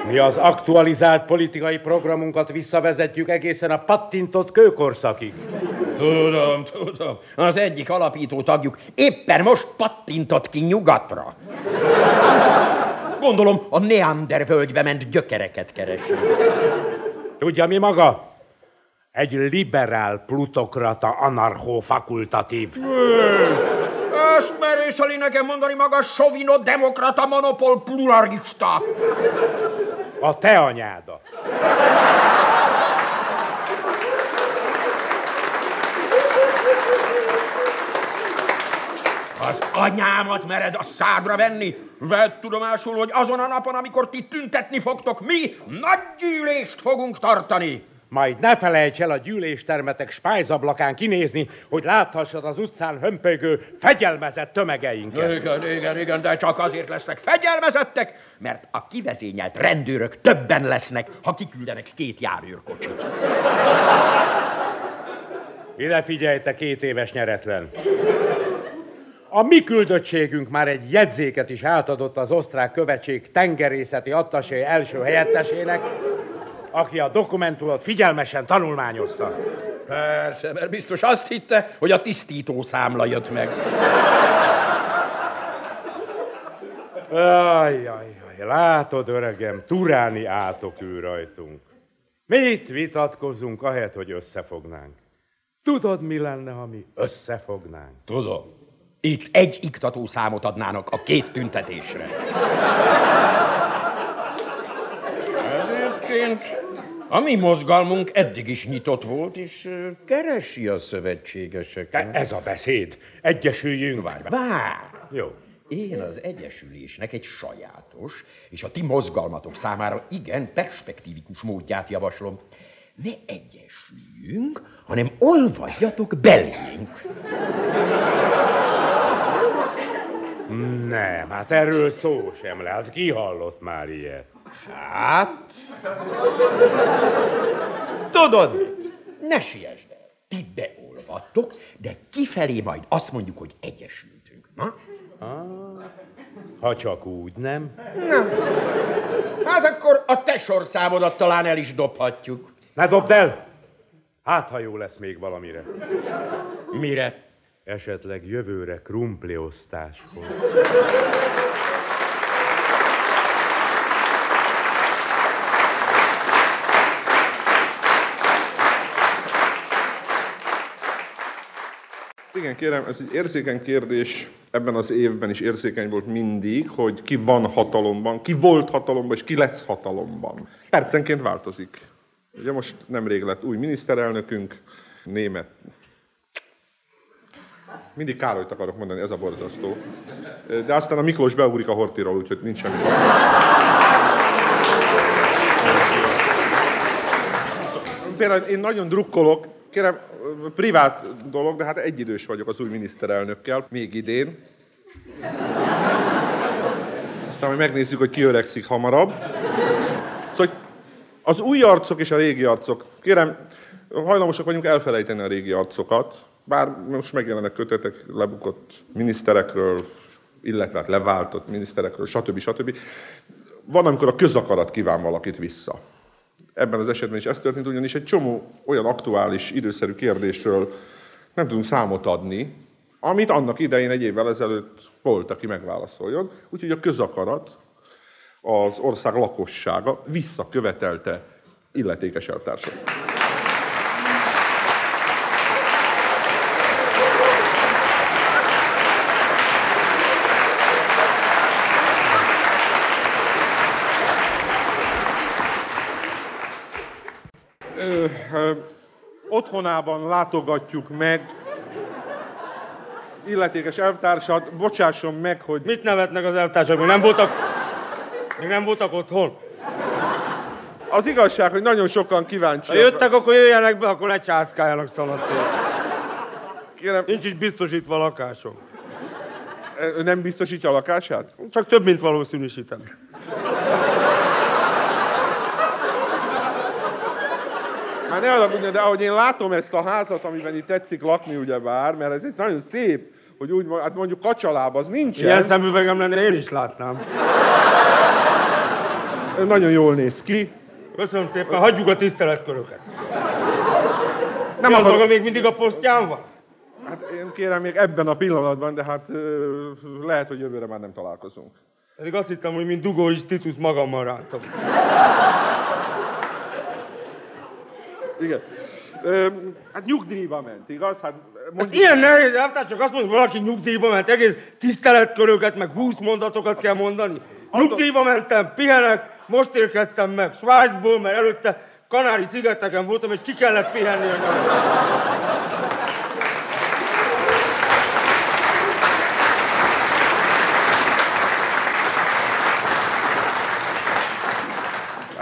Mi az aktualizált politikai programunkat visszavezetjük egészen a pattintott kőkorszakig. Tudom, tudom. Az egyik alapító tagjuk éppen most pattintott ki nyugatra. Gondolom, a Neander völgybe ment gyökereket keresi. Tudja mi maga? Egy liberál plutokrata anarcho-fakultatív. Ezt merészeli nekem mondani maga sovino demokrata monopol pluralista. A te anyáda. Az anyámat mered a szádra venni? Vedd tudomásul, hogy azon a napon, amikor ti tüntetni fogtok, mi nagy gyűlést fogunk tartani. Majd ne felejts el a gyűléstermetek spájzablakán kinézni, hogy láthassad az utcán hömpögő, fegyelmezett tömegeinket. Igen, igen, igen, de csak azért lesznek fegyelmezettek, mert a kivezényelt rendőrök többen lesznek, ha kiküldenek két járőrkocsit. Ide figyelj, te két éves nyeretlen. A mi küldöttségünk már egy jegyzéket is átadott az osztrák követség tengerészeti attasé első helyettesének, aki a dokumentumot figyelmesen tanulmányozta. Persze, mert biztos azt hitte, hogy a tisztító számla jött meg. Ajj, ajj, ajj, látod, öregem, turáni átok ő rajtunk. Mit vitatkozunk, ahelyett, hogy összefognánk? Tudod, mi lenne, ha mi összefognánk? Tudom. Itt egy iktató számot adnának a két tüntetésre. Egyébként a mi mozgalmunk eddig is nyitott volt, és keresi a szövetségeseket. Ez a beszéd. Egyesüljünk. Várj, Vár! Jó. Én az Egyesülésnek egy sajátos, és a ti mozgalmatok számára igen perspektívikus módját javaslom. Ne egyesüljünk, hanem olvadjatok belénk. Nem, hát erről szó sem lehet. Ki hallott már ilyet? Hát... Tudod, ne siess el. Ti beolvadtok, de kifelé majd azt mondjuk, hogy egyesültünk. Na? Ha csak úgy, nem? Hát akkor a te sorszámodat talán el is dobhatjuk. Ne dobd el! Hát, ha jó lesz még valamire. Mire? Esetleg jövőre krumpliosztáshoz. Igen, kérem, ez egy érzékeny kérdés, ebben az évben is érzékeny volt mindig, hogy ki van hatalomban, ki volt hatalomban, és ki lesz hatalomban. Percenként változik. Ugye most nemrég lett új miniszterelnökünk, német. Mindig Károlyt akarok mondani, ez a borzasztó. De aztán a Miklós beugrik a hortiról, úgyhogy nincs semmi. Például én nagyon drukkolok, kérem, privát dolog, de hát egyidős vagyok az új miniszterelnökkel, még idén. Aztán majd megnézzük, hogy ki öregszik hamarabb. Szóval az új arcok és a régi arcok. Kérem, hajlamosak vagyunk elfelejteni a régi arcokat, bár most megjelennek kötetek lebukott miniszterekről, illetve hát leváltott miniszterekről, stb. stb. Van, amikor a közakarat kíván valakit vissza. Ebben az esetben is ez történt, ugyanis egy csomó olyan aktuális, időszerű kérdésről nem tudunk számot adni, amit annak idején egy évvel ezelőtt volt, aki megválaszoljon. Úgyhogy a közakarat, az ország lakossága visszakövetelte illetékes eltársat. Otthonában látogatjuk meg illetékes elvtársat, bocsásson meg, hogy... Mit nevetnek az elvtársak? Még nem voltak, még nem voltak otthon? Az igazság, hogy nagyon sokan kíváncsiak. Ha jöttek, akkor jöjjenek be, akkor ne császkáljanak szanaszét. Kérem... Nincs is biztosítva a lakásom. Ő nem biztosítja a lakását? Csak több, mint valószínűsítem. Hát ne haragudjon, de ahogy én látom ezt a házat, amiben itt tetszik lakni, ugyebár, mert ez egy nagyon szép, hogy úgy hát mondjuk kacsaláb, az nincsen. Ilyen szemüvegem lenne, én is látnám. Nagyon jól néz ki. Köszönöm szépen, hagyjuk a tiszteletköröket. Nem akar... maga még mindig a posztján van? Hát én kérem még ebben a pillanatban, de hát lehet, hogy jövőre már nem találkozunk. Pedig azt hittem, hogy mint dugó is Titus magammal rántom. Igen. Ö, hát nyugdíjba ment, igaz? Hát mondjuk... Ezt ilyen nehéz, csak azt mondjuk, valaki nyugdíjba ment, egész tiszteletköröket, meg húsz mondatokat kell mondani. Nyugdíjba mentem, pihenek, most érkeztem meg Svájcból, mert előtte Kanári-szigeteken voltam, és ki kellett pihenni a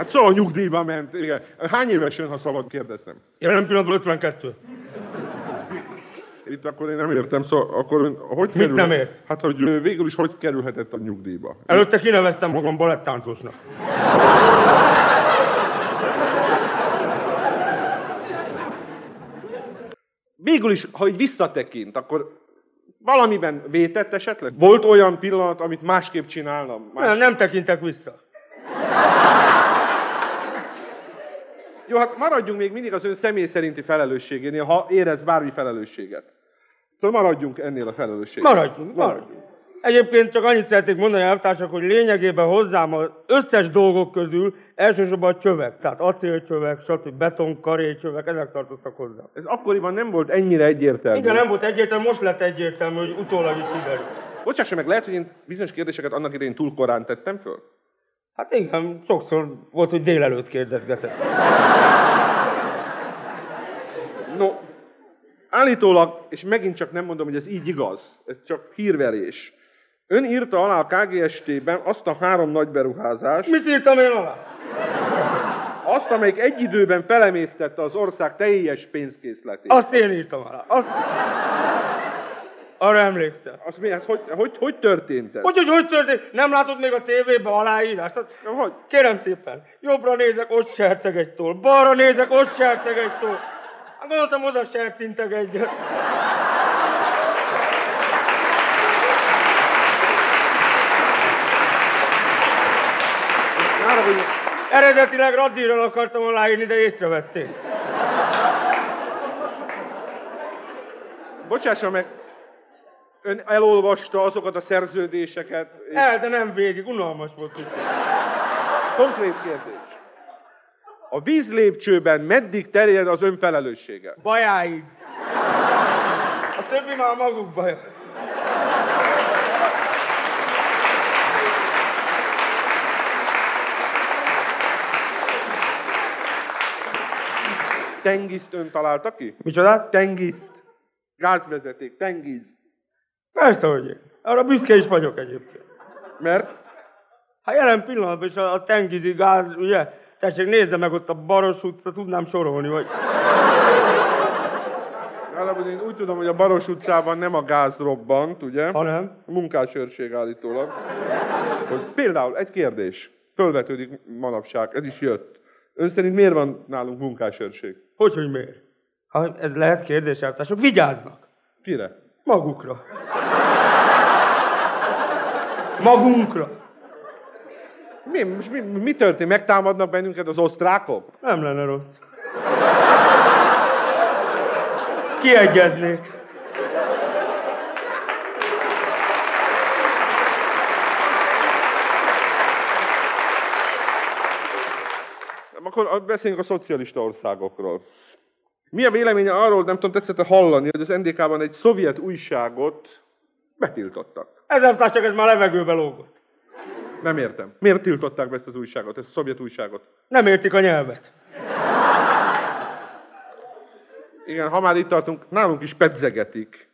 Hát szóval nyugdíjba ment. Igen. Hány éves ön, ha szabad kérdeznem? Jelen pillanatban 52. Itt akkor én nem értem, szóval akkor ön, hogy Mit kerül... nem ért? Hát, hogy végül is hogy kerülhetett a nyugdíjba? Előtte kineveztem magam balettáncosnak. Végül is, ha így visszatekint, akkor valamiben vétett esetleg? Volt olyan pillanat, amit másképp csinálna? Más... Nem, nem tekintek vissza. Jó, hát maradjunk még mindig az ön személy szerinti felelősségénél, ha érez bármi felelősséget. Szóval maradjunk ennél a felelősségnél. Maradjunk, maradjunk. Egyébként csak annyit szeretnék mondani elvtársak, hogy lényegében hozzám az összes dolgok közül elsősorban a csövek, tehát acélcsövek, stb. beton, karécsövek, ezek tartottak hozzá. Ez akkoriban nem volt ennyire egyértelmű. Igen, nem volt egyértelmű, most lett egyértelmű, hogy utólag itt kiderül. Bocsássa meg, lehet, hogy én bizonyos kérdéseket annak idején túl korán tettem föl? Hát igen, sokszor volt, hogy délelőtt kérdezgetett. No, állítólag, és megint csak nem mondom, hogy ez így igaz, ez csak hírverés. Ön írta alá a KGST-ben azt a három nagy beruházást. Mit írtam én alá? Azt, amelyik egy időben felemésztette az ország teljes pénzkészletét. Azt én írtam alá. Azt... Arra emlékszel. Azt mi, ez hogy, hogy, hogy történt ez? Hogy, hogy, hogy történt? Nem látod még a tévében aláírást? Hát, hogy? Kérem szépen, jobbra nézek, ott serceg egy tól. Balra nézek, ott serceg egy tól. Hát gondoltam, oda sercintek egyet. Eredetileg raddíjról akartam aláírni, de észrevették. Bocsássa meg, Ön elolvasta azokat a szerződéseket? És... El, de nem végig, unalmas volt kicsit. Konkrét kérdés. A vízlépcsőben meddig terjed az ön felelőssége? Bajáig. A többi már maguk baja. Tengiszt ön találta ki? Micsoda? Tengiszt. Gázvezeték, tengiz. Persze, hogy én. Arra büszke is vagyok egyébként. Mert? Hát jelen pillanatban is a, a tengizi gáz, ugye? Tessék, nézze meg ott a Baros utca, tudnám sorolni, vagy... Általában én úgy tudom, hogy a Baros utcában nem a gáz robbant, ugye? Hanem? A munkásőrség állítólag. Hogy például egy kérdés, fölvetődik manapság, ez is jött. Ön szerint miért van nálunk munkásőrség? Hogy, hogy miért? Ha ez lehet kérdés, elvtársok, vigyáznak. Kire? Magukra. Magunkra. Mi, mi, mi történt? Megtámadnak bennünket az osztrákok? Nem lenne rossz. Kiegyeznék. Akkor beszéljünk a szocialista országokról. Mi a véleménye arról, nem tudom, tetszett hallani, hogy az NDK-ban egy szovjet újságot betiltottak. Ezzel csak ez már levegőbe lógott. Nem értem. Miért tiltották be ezt az újságot, ezt a szovjet újságot? Nem értik a nyelvet. Igen, ha már itt tartunk, nálunk is pedzegetik,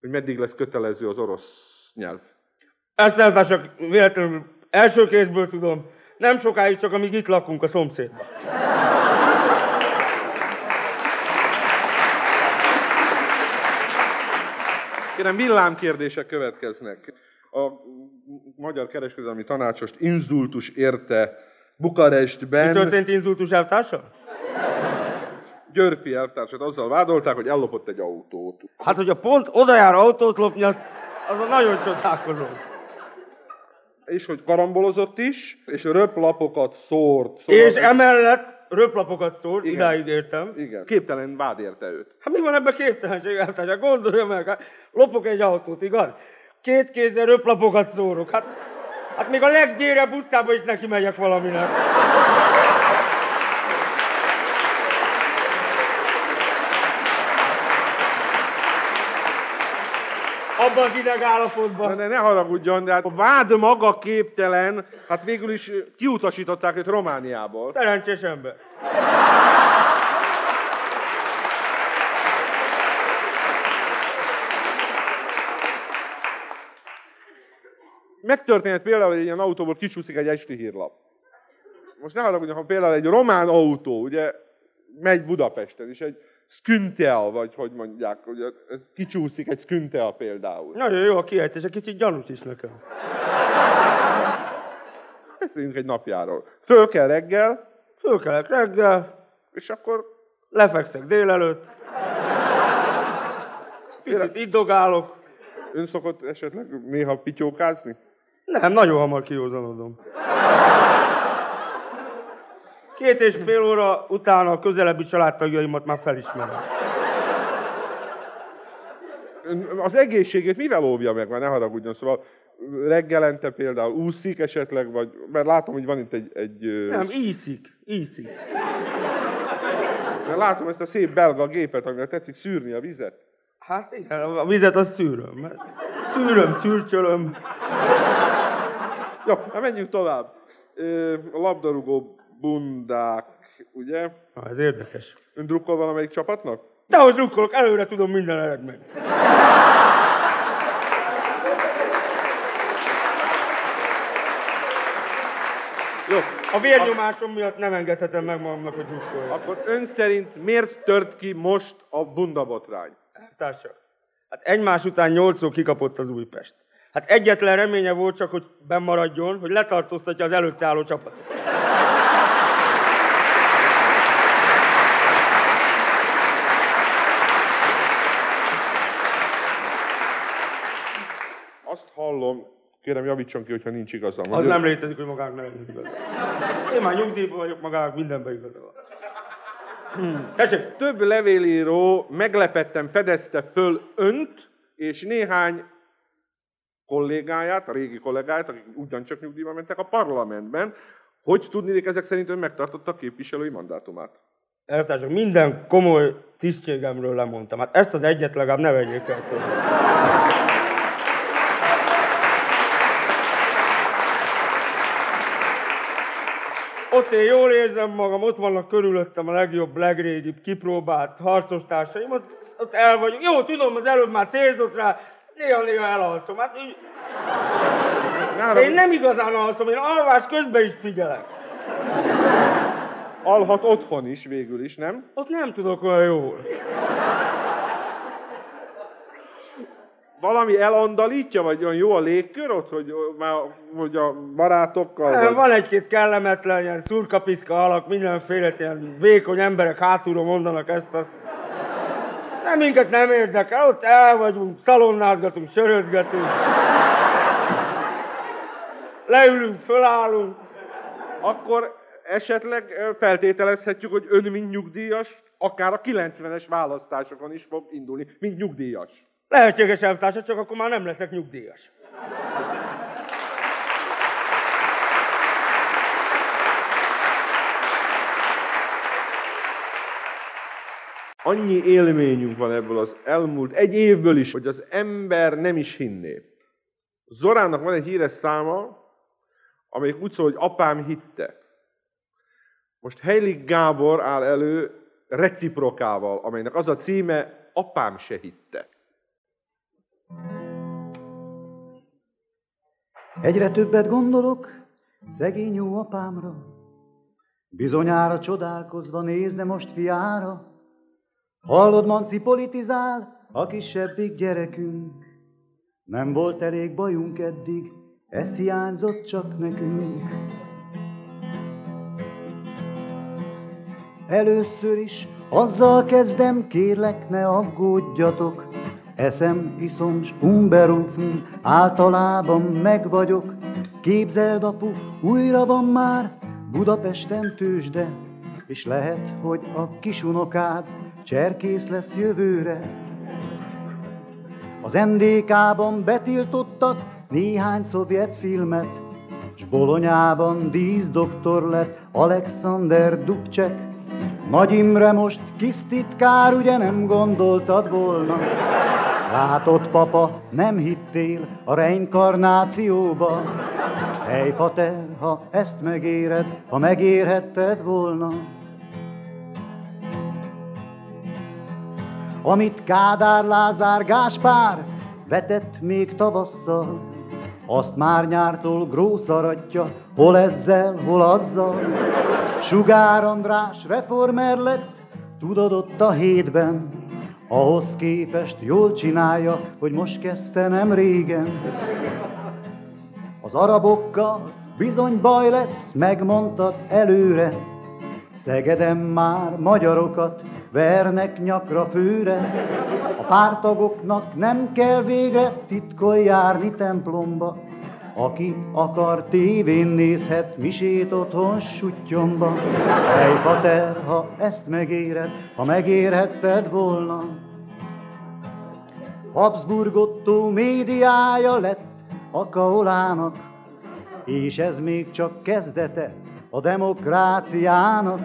hogy meddig lesz kötelező az orosz nyelv. Ezt elvtársak véletlenül első kézből tudom. Nem sokáig, csak amíg itt lakunk a szomszédban. Kérem, villámkérdések következnek. A Magyar Kereskedelmi Tanácsost inzultus érte Bukarestben. Mi történt inzultus elvtársa? Györfi elvtársat azzal vádolták, hogy ellopott egy autót. Hát, hogyha pont oda jár autót lopni, az, azon nagyon csodálkozom. És hogy karambolozott is, és röplapokat szórt. szólt. És emellett röplapokat szólt, Igen. idáig értem. Igen. Képtelen vád érte őt. Hát mi van ebben képtelenség, elvtársa? Gondolja meg, hát lopok egy autót, igaz? Két kézzel röplapokat szórok. Hát, hát még a leggyérebb utcába is neki megyek valaminek. Abban az ideg állapotban. De ne, ne haragudjon, de hát a vád maga képtelen, hát végül is kiutasították őt Romániából. Szerencsés ember. Megtörténhet például, hogy egy ilyen autóból kicsúszik egy esti hírlap. Most ne haragudjon, ha például egy román autó, ugye, megy Budapesten, és egy Sküntea, vagy hogy mondják, ugye, ez kicsúszik egy Sküntea például. Nagyon jó a kiejtés, egy kicsit gyanús is nekem. Beszéljünk egy napjáról. Föl kell reggel, Fölkelek reggel, és akkor lefekszek délelőtt, picit iddogálok, ön szokott esetleg néha pityókázni? Nem, nagyon hamar kiózanodom. Két és fél óra utána a közelebbi családtagjaimat már felismerem. Az egészségét mivel óvja meg, már ne haragudjon, szóval reggelente például úszik esetleg, vagy, mert látom, hogy van itt egy... egy Nem, íszik, íszik. mert látom ezt a szép belga gépet, amivel tetszik szűrni a vizet. Hát igen, a vizet azt szűröm. Szűröm, szűrcsölöm. Jó, hát menjünk tovább. A labdarúgó bundák, ugye? Na, ez érdekes. Ön drukkol valamelyik csapatnak? Dehogy drukkolok, előre tudom minden eredményt. Jó. A vérnyomásom miatt nem engedhetem meg magamnak, hogy drukkoljak. Akkor ön szerint miért tört ki most a bundabotrány? Társak. Hát egymás után nyolcszor kikapott az Újpest. Hát egyetlen reménye volt csak, hogy bennmaradjon, hogy letartóztatja az előtte álló csapatot. Azt hallom, kérem javítson ki, hogyha nincs igazam. Az nem létezik, hogy magának nem lenni igaz. Én már nyugdíjban vagyok, magának mindenben igaza van. Hmm. Tessék, Több levélíró meglepetten fedezte föl önt, és néhány kollégáját, a régi kollégáját, akik ugyancsak nyugdíjba mentek a parlamentben, hogy tudnék ezek szerint ön megtartotta a képviselői mandátumát. Eltársak, minden komoly tisztségemről lemondtam. Hát ezt az egyet legalább ne vegyék el tőle. Ott én jól érzem magam, ott vannak körülöttem a legjobb, legrégibb, kipróbált harcostársaim, ott, ott el vagyok. Jó, tudom, az előbb már célzott rá, néha-néha elalszom. Hát így... De én nem igazán alszom, én alvás közben is figyelek. Alhat otthon is végül is, nem? Ott nem tudok olyan jól. Valami elandalítja, vagy olyan jó a légkör ott, hogy, már, hogy a barátokkal? Nem, vagy... Van egy-két kellemetlen, ilyen szurkapiszka alak, mindenféle ilyen vékony emberek hátulról mondanak ezt, azt. Nem minket nem érdekel, ott el vagyunk, szalonnázgatunk, sörözgetünk. Leülünk, fölállunk. Akkor esetleg feltételezhetjük, hogy ön, mint nyugdíjas, akár a 90-es választásokon is fog indulni, mint nyugdíjas. Lehetséges elvtársa, csak akkor már nem leszek nyugdíjas. Annyi élményünk van ebből az elmúlt egy évből is, hogy az ember nem is hinné. Zorának van egy híres száma, amelyik úgy szól, hogy apám hitte. Most Heilig Gábor áll elő reciprokával, amelynek az a címe, apám se hitte. Egyre többet gondolok szegény jó apámra, bizonyára csodálkozva nézne most fiára. Hallod, Manci politizál, a kisebbik gyerekünk. Nem volt elég bajunk eddig, ez hiányzott csak nekünk. Először is azzal kezdem, kérlek ne aggódjatok, Eszem, iszom, s umberufn, általában meg vagyok. Képzeld, apu, újra van már Budapesten tőzsde, és lehet, hogy a kisunokád cserkész lesz jövőre. Az NDK-ban betiltottak néhány szovjet filmet, s Bolonyában díszdoktor lett Alexander Dubcsek. Nagy Imre most kis titkár, ugye nem gondoltad volna? Látod, papa, nem hittél a reinkarnációba. Hely, pater, ha ezt megéred, ha megérhetted volna. Amit Kádár Lázár Gáspár vetett még tavasszal, azt már nyártól grószaratja, hol ezzel, hol azzal. Sugár András reformer lett, tudod ott a hétben, ahhoz képest jól csinálja, hogy most kezdte nem régen. Az arabokkal bizony baj lesz, megmondtad előre. Szegedem már magyarokat vernek nyakra főre. A pártagoknak nem kell végre titkon járni templomba. Aki akar tévén nézhet misét otthon sutyomba. Hely, fater, ha ezt megéred, ha megérhetted volna. Habsburgottó médiája lett a kaolának, és ez még csak kezdete a demokráciának.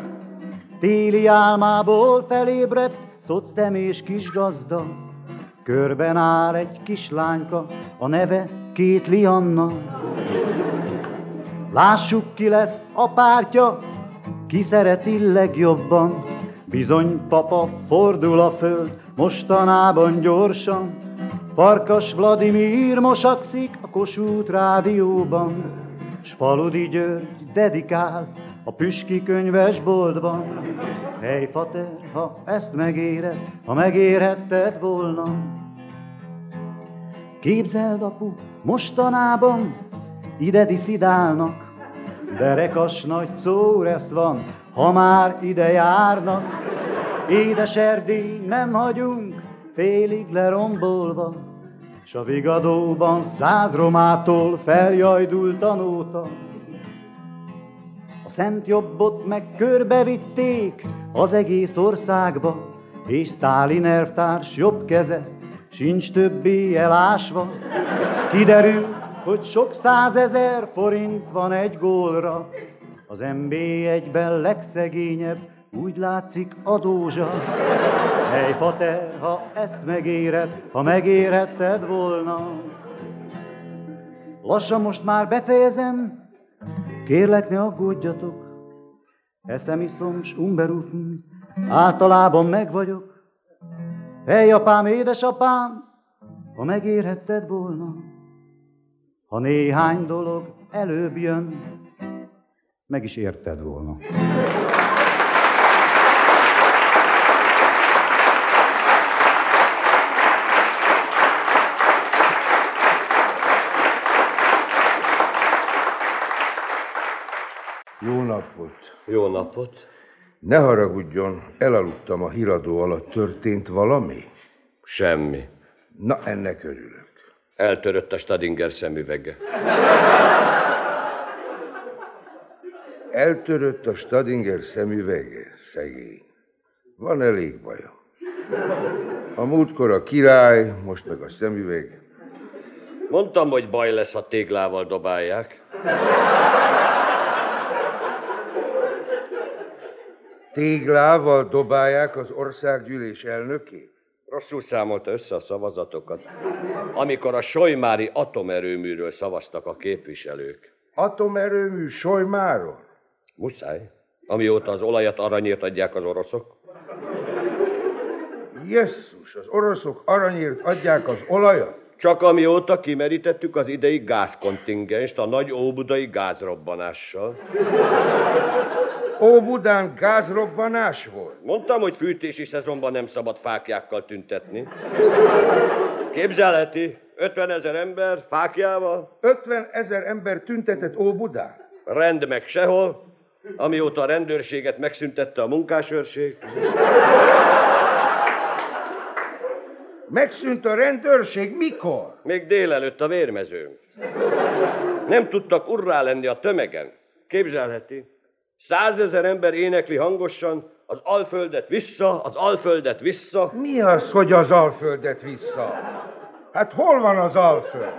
Téli álmából felébredt szocdem és kis gazda, körben áll egy kislányka, a neve két Lianna. Lássuk, ki lesz a pártja, ki szereti legjobban. Bizony, papa, fordul a föld, mostanában gyorsan. Farkas Vladimir mosakszik a Kossuth rádióban, s Faludi György dedikál a Püski könyvesboltban. Hely, fater, ha ezt megéred, ha megérhetted volna. Képzeld, apu, mostanában ide diszidálnak, Derekas nagy szóresz van, ha már ide járnak. Édes Erdély, nem hagyunk, félig lerombolva, S a vigadóban száz romától feljajdult a nóta. Szent jobbot meg körbevitték az egész országba, és Sztálin elvtárs jobb keze sincs többé elásva. Kiderült, hogy sok százezer forint van egy gólra. Az MB egyben legszegényebb, úgy látszik adózsa. Hely, fa te, ha ezt megéred, ha megéretted volna. Lassan most már befejezem, kérlek ne aggódjatok. Eszem iszom, s umberufen, általában meg vagyok. Hely, apám, édesapám, ha megérhetted volna. Ha néhány dolog előbb jön, meg is érted volna. Jó napot! Jó napot! Ne haragudjon, elaludtam a híradó alatt. Történt valami? Semmi. Na, ennek örülök. Eltörött a Stadinger szemüvege. Eltörött a Stadinger szemüvege, szegény. Van elég baja. A múltkor a király, most meg a szemüveg. Mondtam, hogy baj lesz, ha téglával dobálják. Téglával dobálják az országgyűlés elnökét? Rosszul számolta össze a szavazatokat. Amikor a Sojmári atomerőműről szavaztak a képviselők. Atomerőmű Sojmáron? Muszáj. Amióta az olajat aranyért adják az oroszok. Jesszus, az oroszok aranyért adják az olajat? Csak amióta kimerítettük az idei gázkontingenst a nagy óbudai gázrobbanással. Óbudán gázrobbanás volt? Mondtam, hogy fűtési szezonban nem szabad fákjákkal tüntetni. Képzelheti, 50 ezer ember fákjával. 50 ezer ember tüntetett Óbudán? Rend meg sehol, amióta a rendőrséget megszüntette a munkásőrség. Megszűnt a rendőrség mikor? Még délelőtt a vérmezőn. Nem tudtak urrá lenni a tömegen. Képzelheti. Százezer ember énekli hangosan, az alföldet vissza, az alföldet vissza. Mi az, hogy az alföldet vissza? Hát hol van az alföld?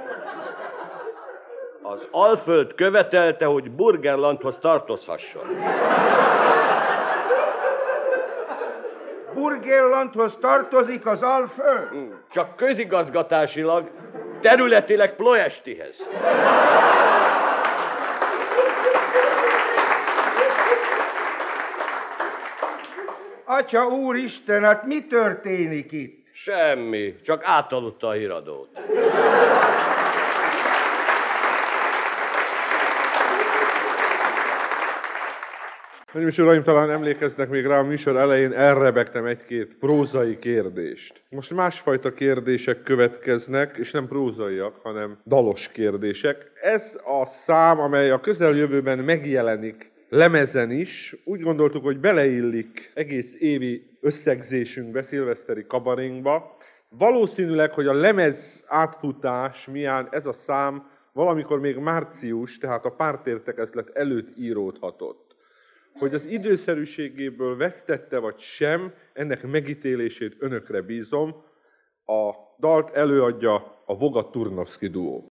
Az alföld követelte, hogy Burgerlandhoz tartozhasson. Burgerlandhoz tartozik az alföld? Csak közigazgatásilag, területileg Ploestihez. Atya úristen, hát mi történik itt? Semmi, csak átaludta a híradót. Hölgyeim és uraim, talán emlékeznek még rá, a műsor elején elrebegtem egy-két prózai kérdést. Most másfajta kérdések következnek, és nem prózaiak, hanem dalos kérdések. Ez a szám, amely a közeljövőben megjelenik lemezen is, úgy gondoltuk, hogy beleillik egész évi összegzésünkbe, szilveszteri kabarénkba. Valószínűleg, hogy a lemez átfutás mián ez a szám valamikor még március, tehát a pártértekezlet előtt íródhatott. Hogy az időszerűségéből vesztette vagy sem, ennek megítélését önökre bízom. A dalt előadja a Voga Turnovski duó.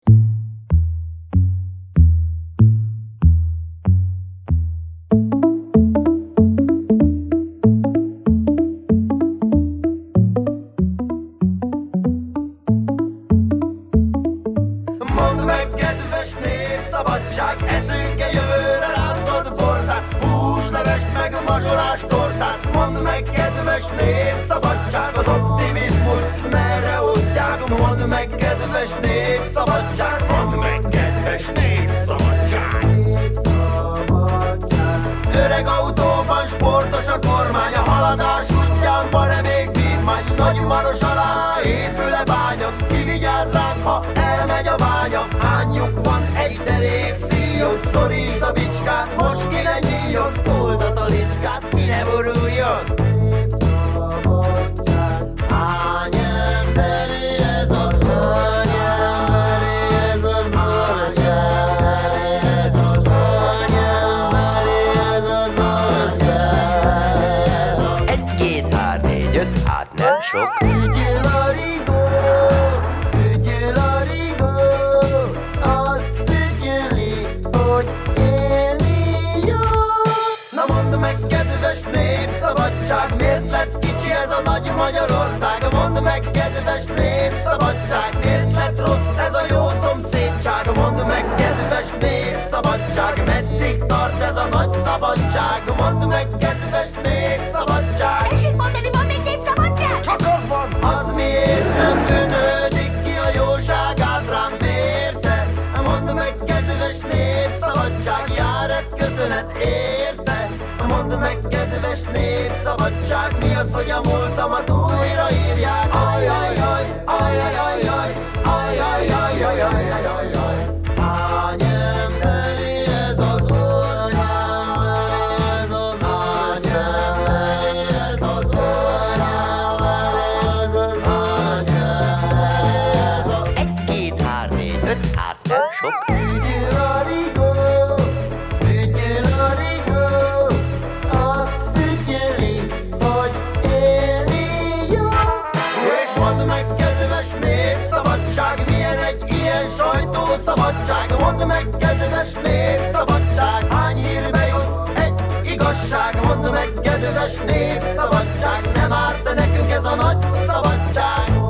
Kedves nép, szabadság, nem árt nekünk ez a nagy szabadság.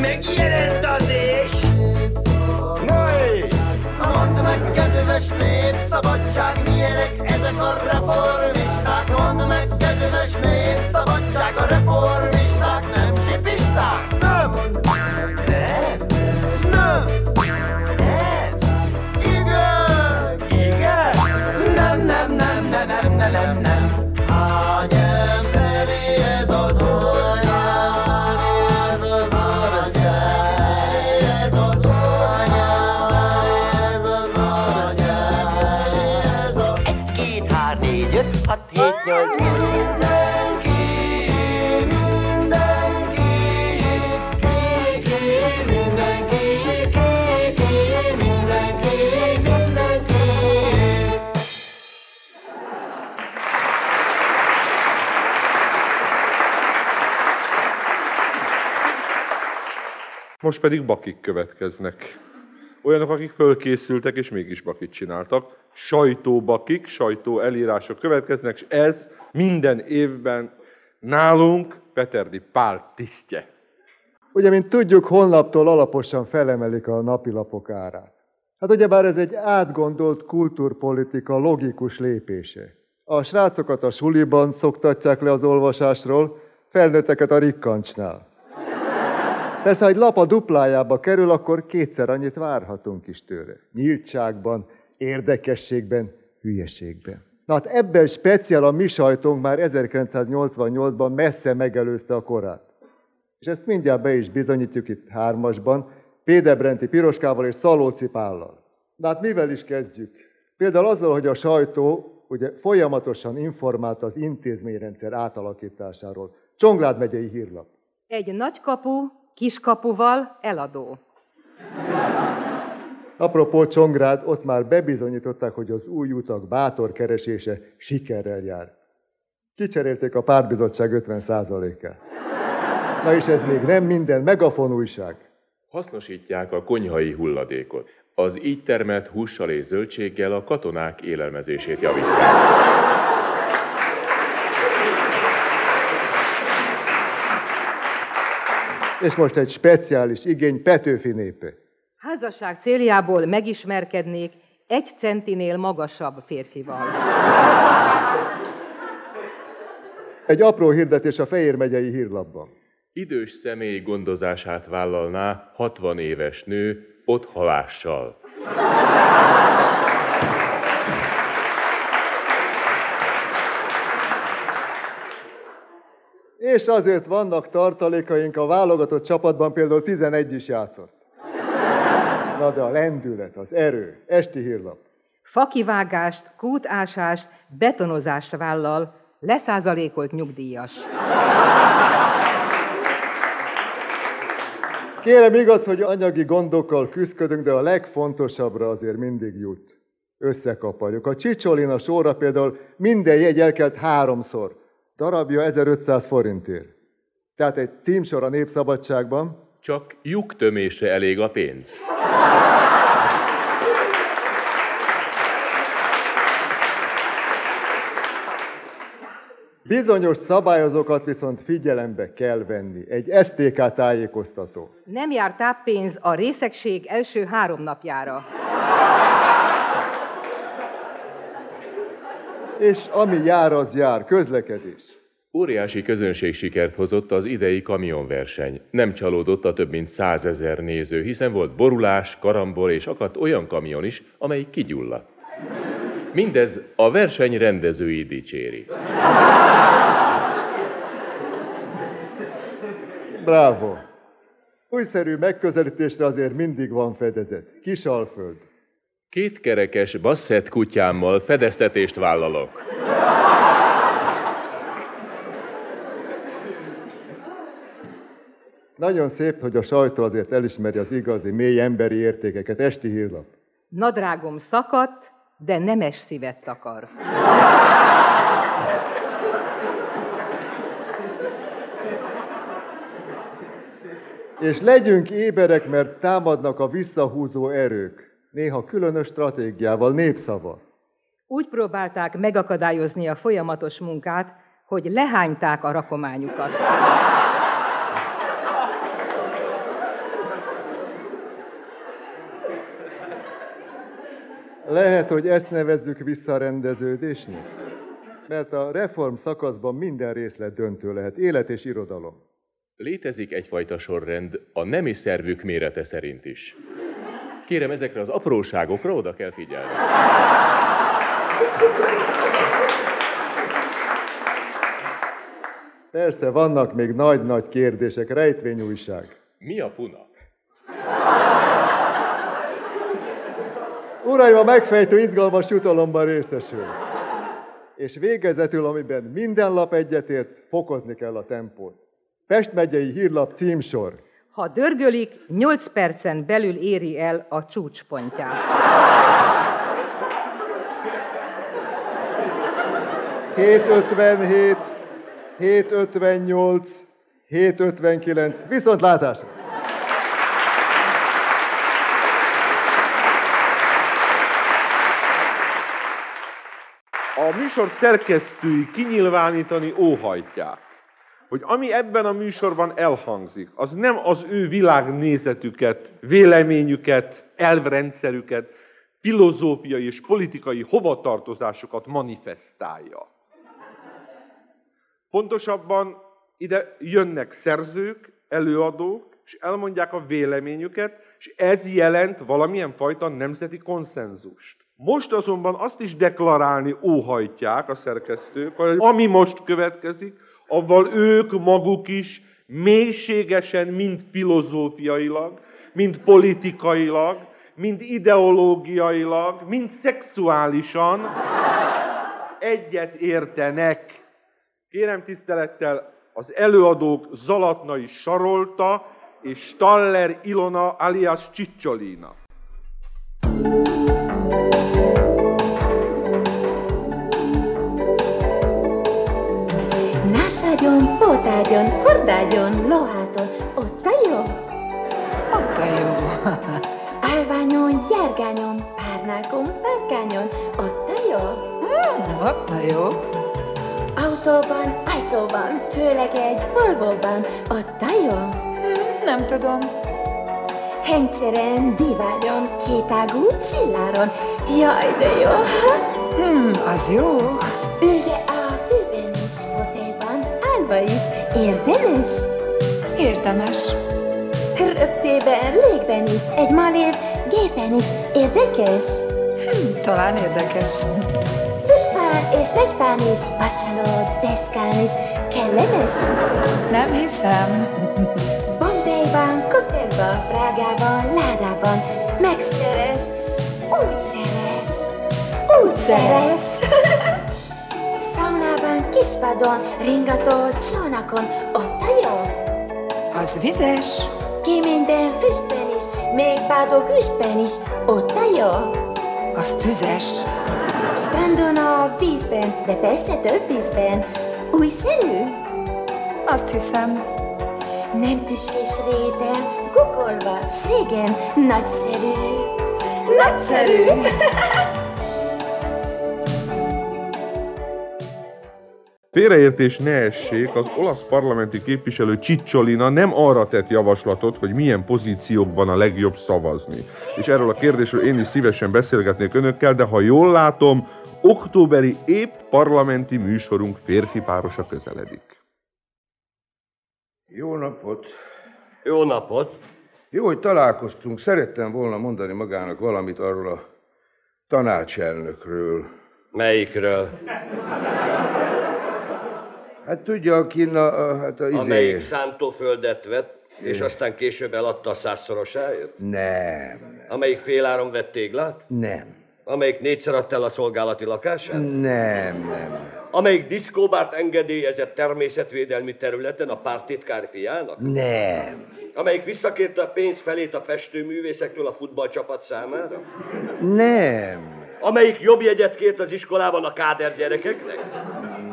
Megjelent az és Mondd meg, kedves nép, szabadság, milyenek ezek a Most pedig bakik következnek. Olyanok, akik fölkészültek, és mégis bakit csináltak. Sajtóbakik, sajtó elírások következnek, és ez minden évben nálunk Peterdi Pál tisztje. Ugye, mint tudjuk, holnaptól alaposan felemelik a napilapok árát. Hát ugyebár ez egy átgondolt kultúrpolitika logikus lépése. A srácokat a suliban szoktatják le az olvasásról, felnőtteket a rikkancsnál. Persze, ha egy lap a duplájába kerül, akkor kétszer annyit várhatunk is tőle. Nyíltságban, érdekességben, hülyeségben. Na hát ebben speciál a mi sajtónk már 1988-ban messze megelőzte a korát. És ezt mindjárt be is bizonyítjuk itt hármasban, Pédebrenti Piroskával és Szalóci Pállal. De hát mivel is kezdjük? Például azzal, hogy a sajtó ugye folyamatosan informált az intézményrendszer átalakításáról. Csongrád megyei hírlap. Egy nagy kapu, kis kapuval eladó. Apropó Csongrád, ott már bebizonyították, hogy az új utak bátor keresése sikerrel jár. Kicserélték a pártbizottság 50%-át. Na és ez még nem minden, megafon újság. Hasznosítják a konyhai hulladékot. Az így termelt hússal és zöldséggel a katonák élelmezését javítják. És most egy speciális igény Petőfi népe. Házasság céljából megismerkednék egy centinél magasabb férfival. Egy apró hirdetés a Fejér megyei hírlapban. Idős személy gondozását vállalná 60 éves nő otthalással. És azért vannak tartalékaink a válogatott csapatban, például 11 is játszott. Na de a lendület, az erő, esti hírlap. Fakivágást, kútásást, betonozást vállal, leszázalékolt nyugdíjas. Kérem, igaz, hogy anyagi gondokkal küzdködünk, de a legfontosabbra azért mindig jut. Összekaparjuk. A Csicsolina sorra például minden jegy elkelt háromszor. Darabja 1500 forintért. Tehát egy címsor a Népszabadságban. Csak lyuktömésre elég a pénz. Bizonyos szabályozókat viszont figyelembe kell venni. Egy STK tájékoztató. Nem jár táppénz a részegség első három napjára. És ami jár, az jár. Közlekedés. Óriási közönség sikert hozott az idei kamionverseny. Nem csalódott a több mint százezer néző, hiszen volt borulás, karambol és akadt olyan kamion is, amely kigyulladt. Mindez a verseny rendezői dicséri. Bravo! Újszerű megközelítésre azért mindig van fedezet. Kisalföld. Kétkerekes basszett kutyámmal fedeztetést vállalok. Nagyon szép, hogy a sajtó azért elismeri az igazi, mély emberi értékeket. Esti hírlap. Nadrágom szakadt, de nemes szívet akar. És legyünk éberek, mert támadnak a visszahúzó erők. Néha különös stratégiával, népszava. Úgy próbálták megakadályozni a folyamatos munkát, hogy lehányták a rakományukat. Lehet, hogy ezt nevezzük visszarendeződésnek? Mert a reform szakaszban minden részlet döntő lehet, élet és irodalom. Létezik egyfajta sorrend a nemi szervük mérete szerint is. Kérem, ezekre az apróságokra oda kell figyelni. Persze, vannak még nagy-nagy kérdések, rejtvényújság. Mi a puna? Uraim, a megfejtő izgalmas jutalomban részesül. És végezetül, amiben minden lap egyetért, fokozni kell a tempót. Pest megyei hírlap címsor. Ha dörgölik, 8 percen belül éri el a csúcspontját. Hét 757, 758, 759. Viszontlátásra! A műsor szerkesztői kinyilvánítani óhajtják, hogy ami ebben a műsorban elhangzik, az nem az ő világnézetüket, véleményüket, elvrendszerüket, filozófiai és politikai hovatartozásokat manifestálja. Pontosabban ide jönnek szerzők, előadók, és elmondják a véleményüket, és ez jelent valamilyen fajta nemzeti konszenzust. Most azonban azt is deklarálni óhajtják a szerkesztők, hogy ami most következik, avval ők maguk is mélységesen, mind filozófiailag, mind politikailag, mind ideológiailag, mind szexuálisan egyet értenek. Kérem tisztelettel az előadók Zalatnai Sarolta és Staller Ilona alias Csicsolina. Nászádjon, pótágyon, hordágyon, loháton, ott a jó? Ott a jó. [laughs] Álványon, járgányon, párnákon, párkányon, ott a jó? Hmm, ott a jó. Autóban, ajtóban, főleg egy Volvo-ban, ott a jó? Hmm, nem tudom. Hencseren, divágyon, kétágú csilláron, jaj de jó. Hmm, az jó. Is, állva is, érdemes? Érdemes. Röptében, légben is, egy malév, gépen is, érdekes? Hmm, talán érdekes. Fán és vegyfán is, vasaló, deszkán is, kellemes? Nem hiszem. Bombayban, kofferban, Prágában, ládában, megszeres, úgy szeres, úgy szeres. Szaunában, kispadon, ringató, csónakon, ott a jó. Az vizes. Kéményben, füstben is, még pádok üstben is, ott a jó. Az tüzes. Strandon a vízben, de persze több ízben. Újszerű? Azt hiszem. Nem tüskés réten, gugolva, s régen, nagyszerű. Nagyszerű! Félreértés ne essék, az olasz parlamenti képviselő Cicciolina nem arra tett javaslatot, hogy milyen pozíciókban a legjobb szavazni. És erről a kérdésről én is szívesen beszélgetnék önökkel, de ha jól látom, októberi épp parlamenti műsorunk férfi párosa közeledik. Jó napot! Jó napot! Jó, hogy találkoztunk. Szerettem volna mondani magának valamit arról a tanácselnökről. Melyikről? Hát tudja, akin a, a, hát a izé... Amelyik szántóföldet vett, és aztán később eladta a százszorosáért? Nem, Amelyik féláron vett téglát? nem, Amelyik négyszer adta el a szolgálati lakását? nem, nem, Amelyik diszkóbárt engedélyezett természetvédelmi területen a pártitkár fiának? nem, Amelyik visszakérte a pénz felét a festőművészektől a futballcsapat számára? nem, Amelyik jobb jegyet kért az iskolában a káder gyerekeknek?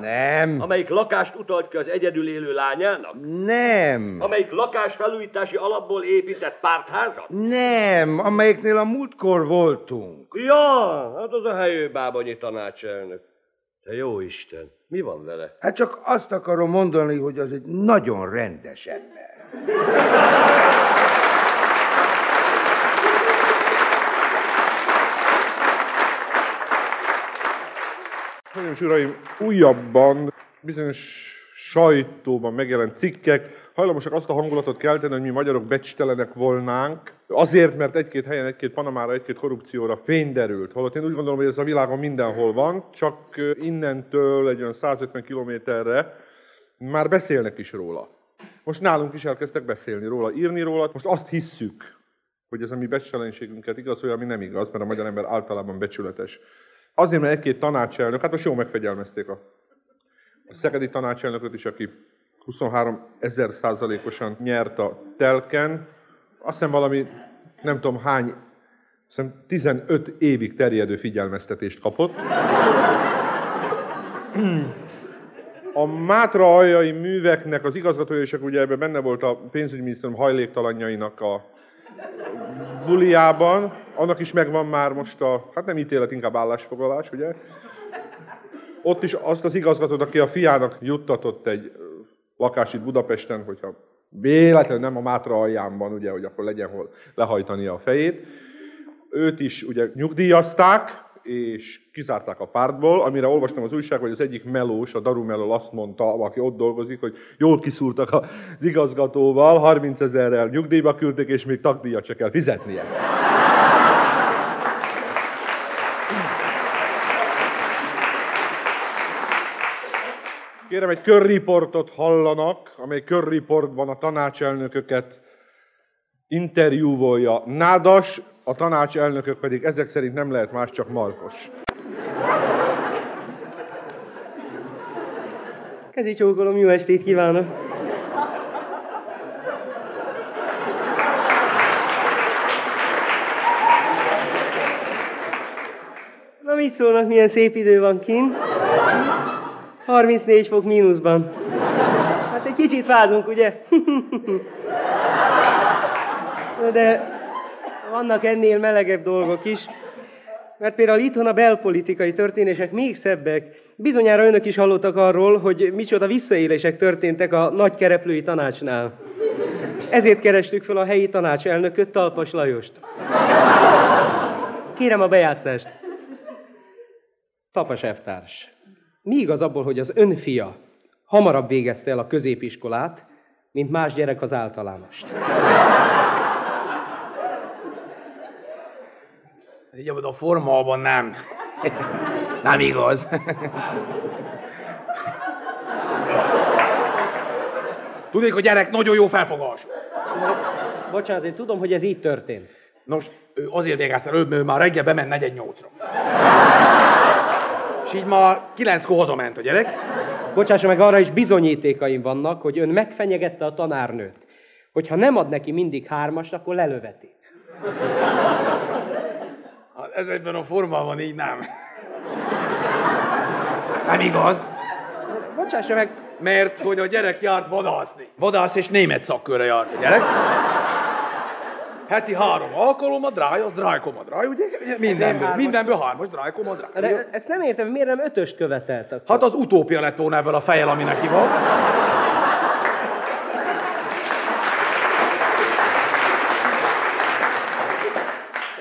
nem, Amelyik lakást utalt ki az egyedül élő lányának? nem, Amelyik lakásfelújítási alapból épített pártházat? nem, amelyiknél a múltkor voltunk. Ja, hát az a helyő bábonyi tanácselnök. Te jó Isten, mi van vele? Hát csak azt akarom mondani, hogy az egy nagyon rendes ember. Hölgyeim és uraim, újabban bizonyos sajtóban megjelent cikkek hajlamosak azt a hangulatot kelteni, hogy mi magyarok becstelenek volnánk, azért, mert egy-két helyen, egy-két Panamára, egy-két korrupcióra fény derült. Holott én úgy gondolom, hogy ez a világon mindenhol van, csak innentől egy olyan 150 kilométerre már beszélnek is róla. Most nálunk is elkezdtek beszélni róla, írni róla. Most azt hisszük, hogy ez a mi becstelenségünket igaz, olyan, ami nem igaz, mert a magyar ember általában becsületes. Azért, mert egy-két tanácselnök, hát most jól megfegyelmezték a, a szegedi tanácselnököt is, aki 23 ezer százalékosan nyert a telken. Azt hiszem valami, nem tudom hány, azt hiszem 15 évig terjedő figyelmeztetést kapott. A Mátra aljai műveknek az igazgatója, és ugye ebben benne volt a pénzügyminisztérium hajléktalanjainak a buliában, annak is megvan már most a, hát nem ítélet, inkább állásfoglalás, ugye? Ott is azt az igazgatót, aki a fiának juttatott egy lakás itt Budapesten, hogyha véletlenül nem a Mátra alján ugye, hogy akkor legyen hol lehajtani a fejét. Őt is ugye nyugdíjazták, és kizárták a pártból, amire olvastam az újságban, hogy az egyik melós, a Daru Meló azt mondta, aki ott dolgozik, hogy jól kiszúrtak az igazgatóval, 30 ezerrel nyugdíjba küldték, és még tagdíjat se kell fizetnie. Kérem, egy körriportot hallanak, amely körriportban a tanácselnököket interjúvolja Nádas, a tanácselnökök pedig ezek szerint nem lehet más, csak Markos. Kezi csókolom, jó estét kívánok! Na mit szólnak, milyen szép idő van kint? 34 fok mínuszban. Hát egy kicsit fázunk, ugye? De vannak ennél melegebb dolgok is, mert például itthon a belpolitikai történések még szebbek. Bizonyára önök is hallottak arról, hogy micsoda visszaélések történtek a nagy kereplői tanácsnál. Ezért kerestük fel a helyi tanácselnököt, Talpas Lajost. Kérem a bejátszást. Tapas elvtárs. Mi igaz abból, hogy az ön fia hamarabb végezte el a középiskolát, mint más gyerek az általánost? Így abban a formában nem. nem igaz. Tudnék, hogy gyerek nagyon jó felfogás. Bocsánat, én tudom, hogy ez így történt. Nos, ő azért végezte előbb, mert ő már reggel bement negyed nyolcra. És így már kilenckor hazament a gyerek. Bocsássa meg, arra is bizonyítékaim vannak, hogy ön megfenyegette a tanárnőt. Hogyha nem ad neki mindig hármast, akkor lelöveti. Ez egyben a formában így nem. Nem igaz. Bocsássa meg, Mert hogy a gyerek járt vadászni. Vadász és német szakkörre járt a gyerek. Heti három alkalommal dráj, az dráj, koma dráj, ugye? Mindenből, mindenből hármas, dráj, koma dráj. De ugye? ezt nem értem, miért nem ötöst követelt akkor? Hát az utópia lett volna ebből a fejjel, ami neki van.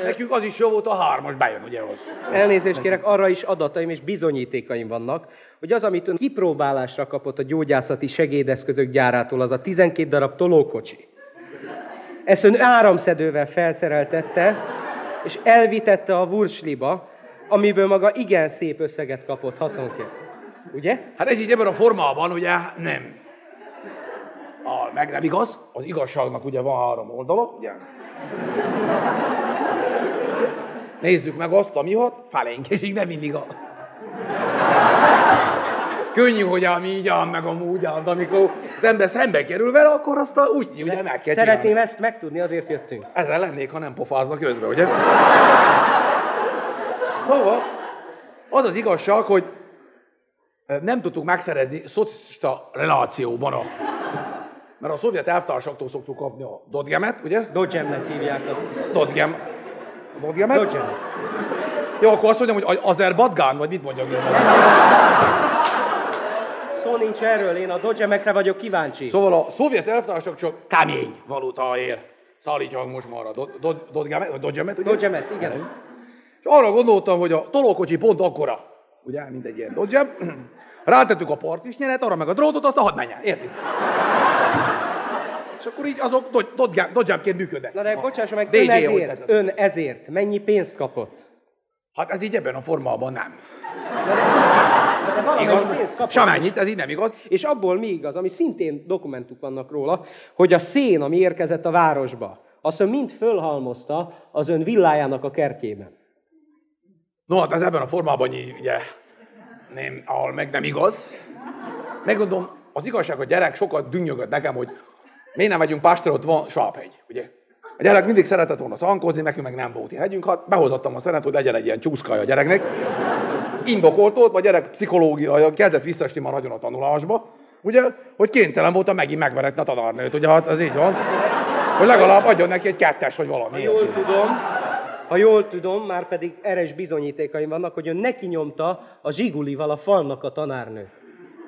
Nekünk az is jó volt, a hármas bejön, ugye az. Elnézést kérek, arra is adataim és bizonyítékaim vannak, hogy az, amit ön kipróbálásra kapott a gyógyászati segédeszközök gyárától, az a 12 darab tolókocsi. Ezt ön áramszedővel felszereltette, és elvitette a Wursliba, amiből maga igen szép összeget kapott haszonként. Ugye? Hát ez így ebben a formában ugye nem. A, meg nem igaz, az igazságnak ugye van három oldala, ugye? Nézzük meg azt, ami hat, felénk, és így nem mindig a... Könnyű, hogy ami így áll, meg amúgy áll, de amikor az ember szembe kerül vele, akkor azt a, úgy ugye meg kell Szeretném csinálni. ezt megtudni, azért jöttünk. Ezzel lennék, ha nem pofáznak közben, ugye? Szóval, az az igazság, hogy nem tudtuk megszerezni szocista relációban a... Mert a szovjet elvtársaktól szoktuk kapni a dodgemet, ugye? Dodgemnek hívják a... Dodgem. Dodgemet? Dodgem. Jó, akkor azt mondjam, hogy Azerbadgán, vagy mit mondjam én? Szó nincs erről, én a Dodgemekre vagyok kíváncsi. Szóval a szovjet elvtársak csak kemény valutáért szállítják most már a do- do- dodgemet, vagy dodgemet, ugye? Dodgemet, igen. És arra gondoltam, hogy a tolókocsi pont akkora, ugye, mint egy ilyen dodgem, rátettük a partisnyeret, arra meg a drótot, azt a hadd menjen, érti? És akkor így azok dodgemként működnek. Na de bocsásson meg, ön ezért, ön ezért mennyi pénzt kapott? Hát ez így ebben a formában nem. De valamennyi Igaz? pénzt kapott. Semennyit, ez így nem igaz. És abból mi igaz, ami szintén dokumentuk vannak róla, hogy a szén, ami érkezett a városba, azt ön mind fölhalmozta az ön villájának a kertjében. No, hát ez ebben a formában ugye, nem, ahol meg nem igaz. Megmondom, az igazság, a gyerek sokat dünnyögött nekem, hogy miért nem megyünk Pástra, ott van Svábhegy, ugye? A gyerek mindig szeretett volna szankozni, nekünk meg nem volt hegyünk, hát behozottam a szeret, hogy legyen egy ilyen csúszkája a gyereknek. Indokolt volt, a gyerek pszichológia kezdett visszaesni már nagyon a tanulásba, ugye, hogy kénytelen voltam megint megveretni a tanárnőt, ugye, hát ez így van. Hogy legalább adjon neki egy kettes, vagy Ha valami. jól tudom, ha jól tudom, már pedig eres bizonyítékaim vannak, hogy ön neki nyomta a zsigulival a falnak a tanárnőt.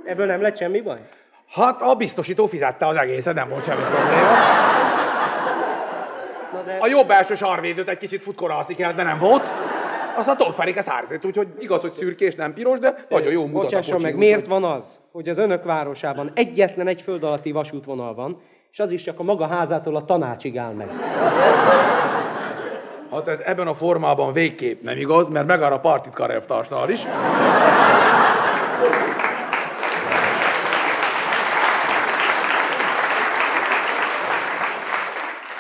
Ebből nem lett semmi baj? Hát a biztosító fizette az egészet, nem volt semmi probléma. Na de... A jobb első sarvédőt egy kicsit futkorászni kellett, de nem volt. Aztán Tóth Ferik ez hárzett, úgyhogy igaz, hogy szürkés, nem piros, de nagyon jó mutat a Bocsásson meg, miért van az, hogy az önök városában egyetlen egy föld alatti vasútvonal van, és az is csak a maga házától a tanácsig áll meg. Hát ez ebben a formában végképp nem igaz, mert megáll a partitkar elvtársnál is.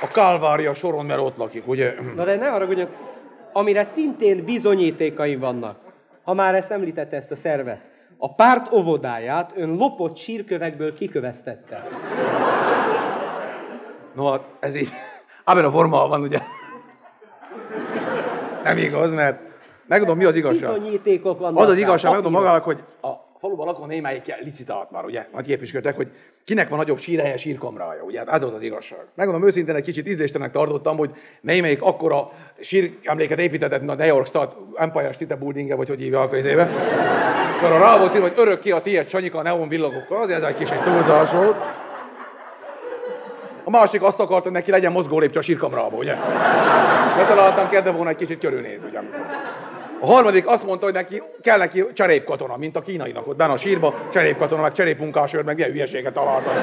A Kálvária soron, mert ott lakik, ugye? Na de ne haragudjon, amire szintén bizonyítékaim vannak, ha már ezt említette ezt a szervet. A párt óvodáját ön lopott sírkövekből kiköveztette. No, hát ez így, ebben a formában van, ugye? Nem igaz, mert megmondom, mi az igazság. Bizonyítékok vannak. Az az igazság, megmondom magának, hogy a faluban lakó némelyik licitált már, ugye? Nagy képviseltek, hogy kinek van nagyobb sírhelye, sírkamrája, ugye? Hát ez volt az igazság. Megmondom őszintén, egy kicsit ízléstelennek tartottam, hogy némelyik akkora síremléket építetett, a New York State Empire State Building vagy hogy hívják az éve. És arra rá volt írva, hogy örökké a tiéd Sanyika a neon villagokkal, azért ez egy kis egy túlzás volt. A másik azt akarta, hogy neki legyen mozgó lépcső a sírkamrába, ugye? Betaláltam, kedve volna egy kicsit körülnéz, ugye? A harmadik azt mondta, hogy neki kell neki cserépkatona, mint a kínainak ott benne a sírba, cserépkatona, meg cserépmunkásőr, meg ilyen hülyeséget találtak.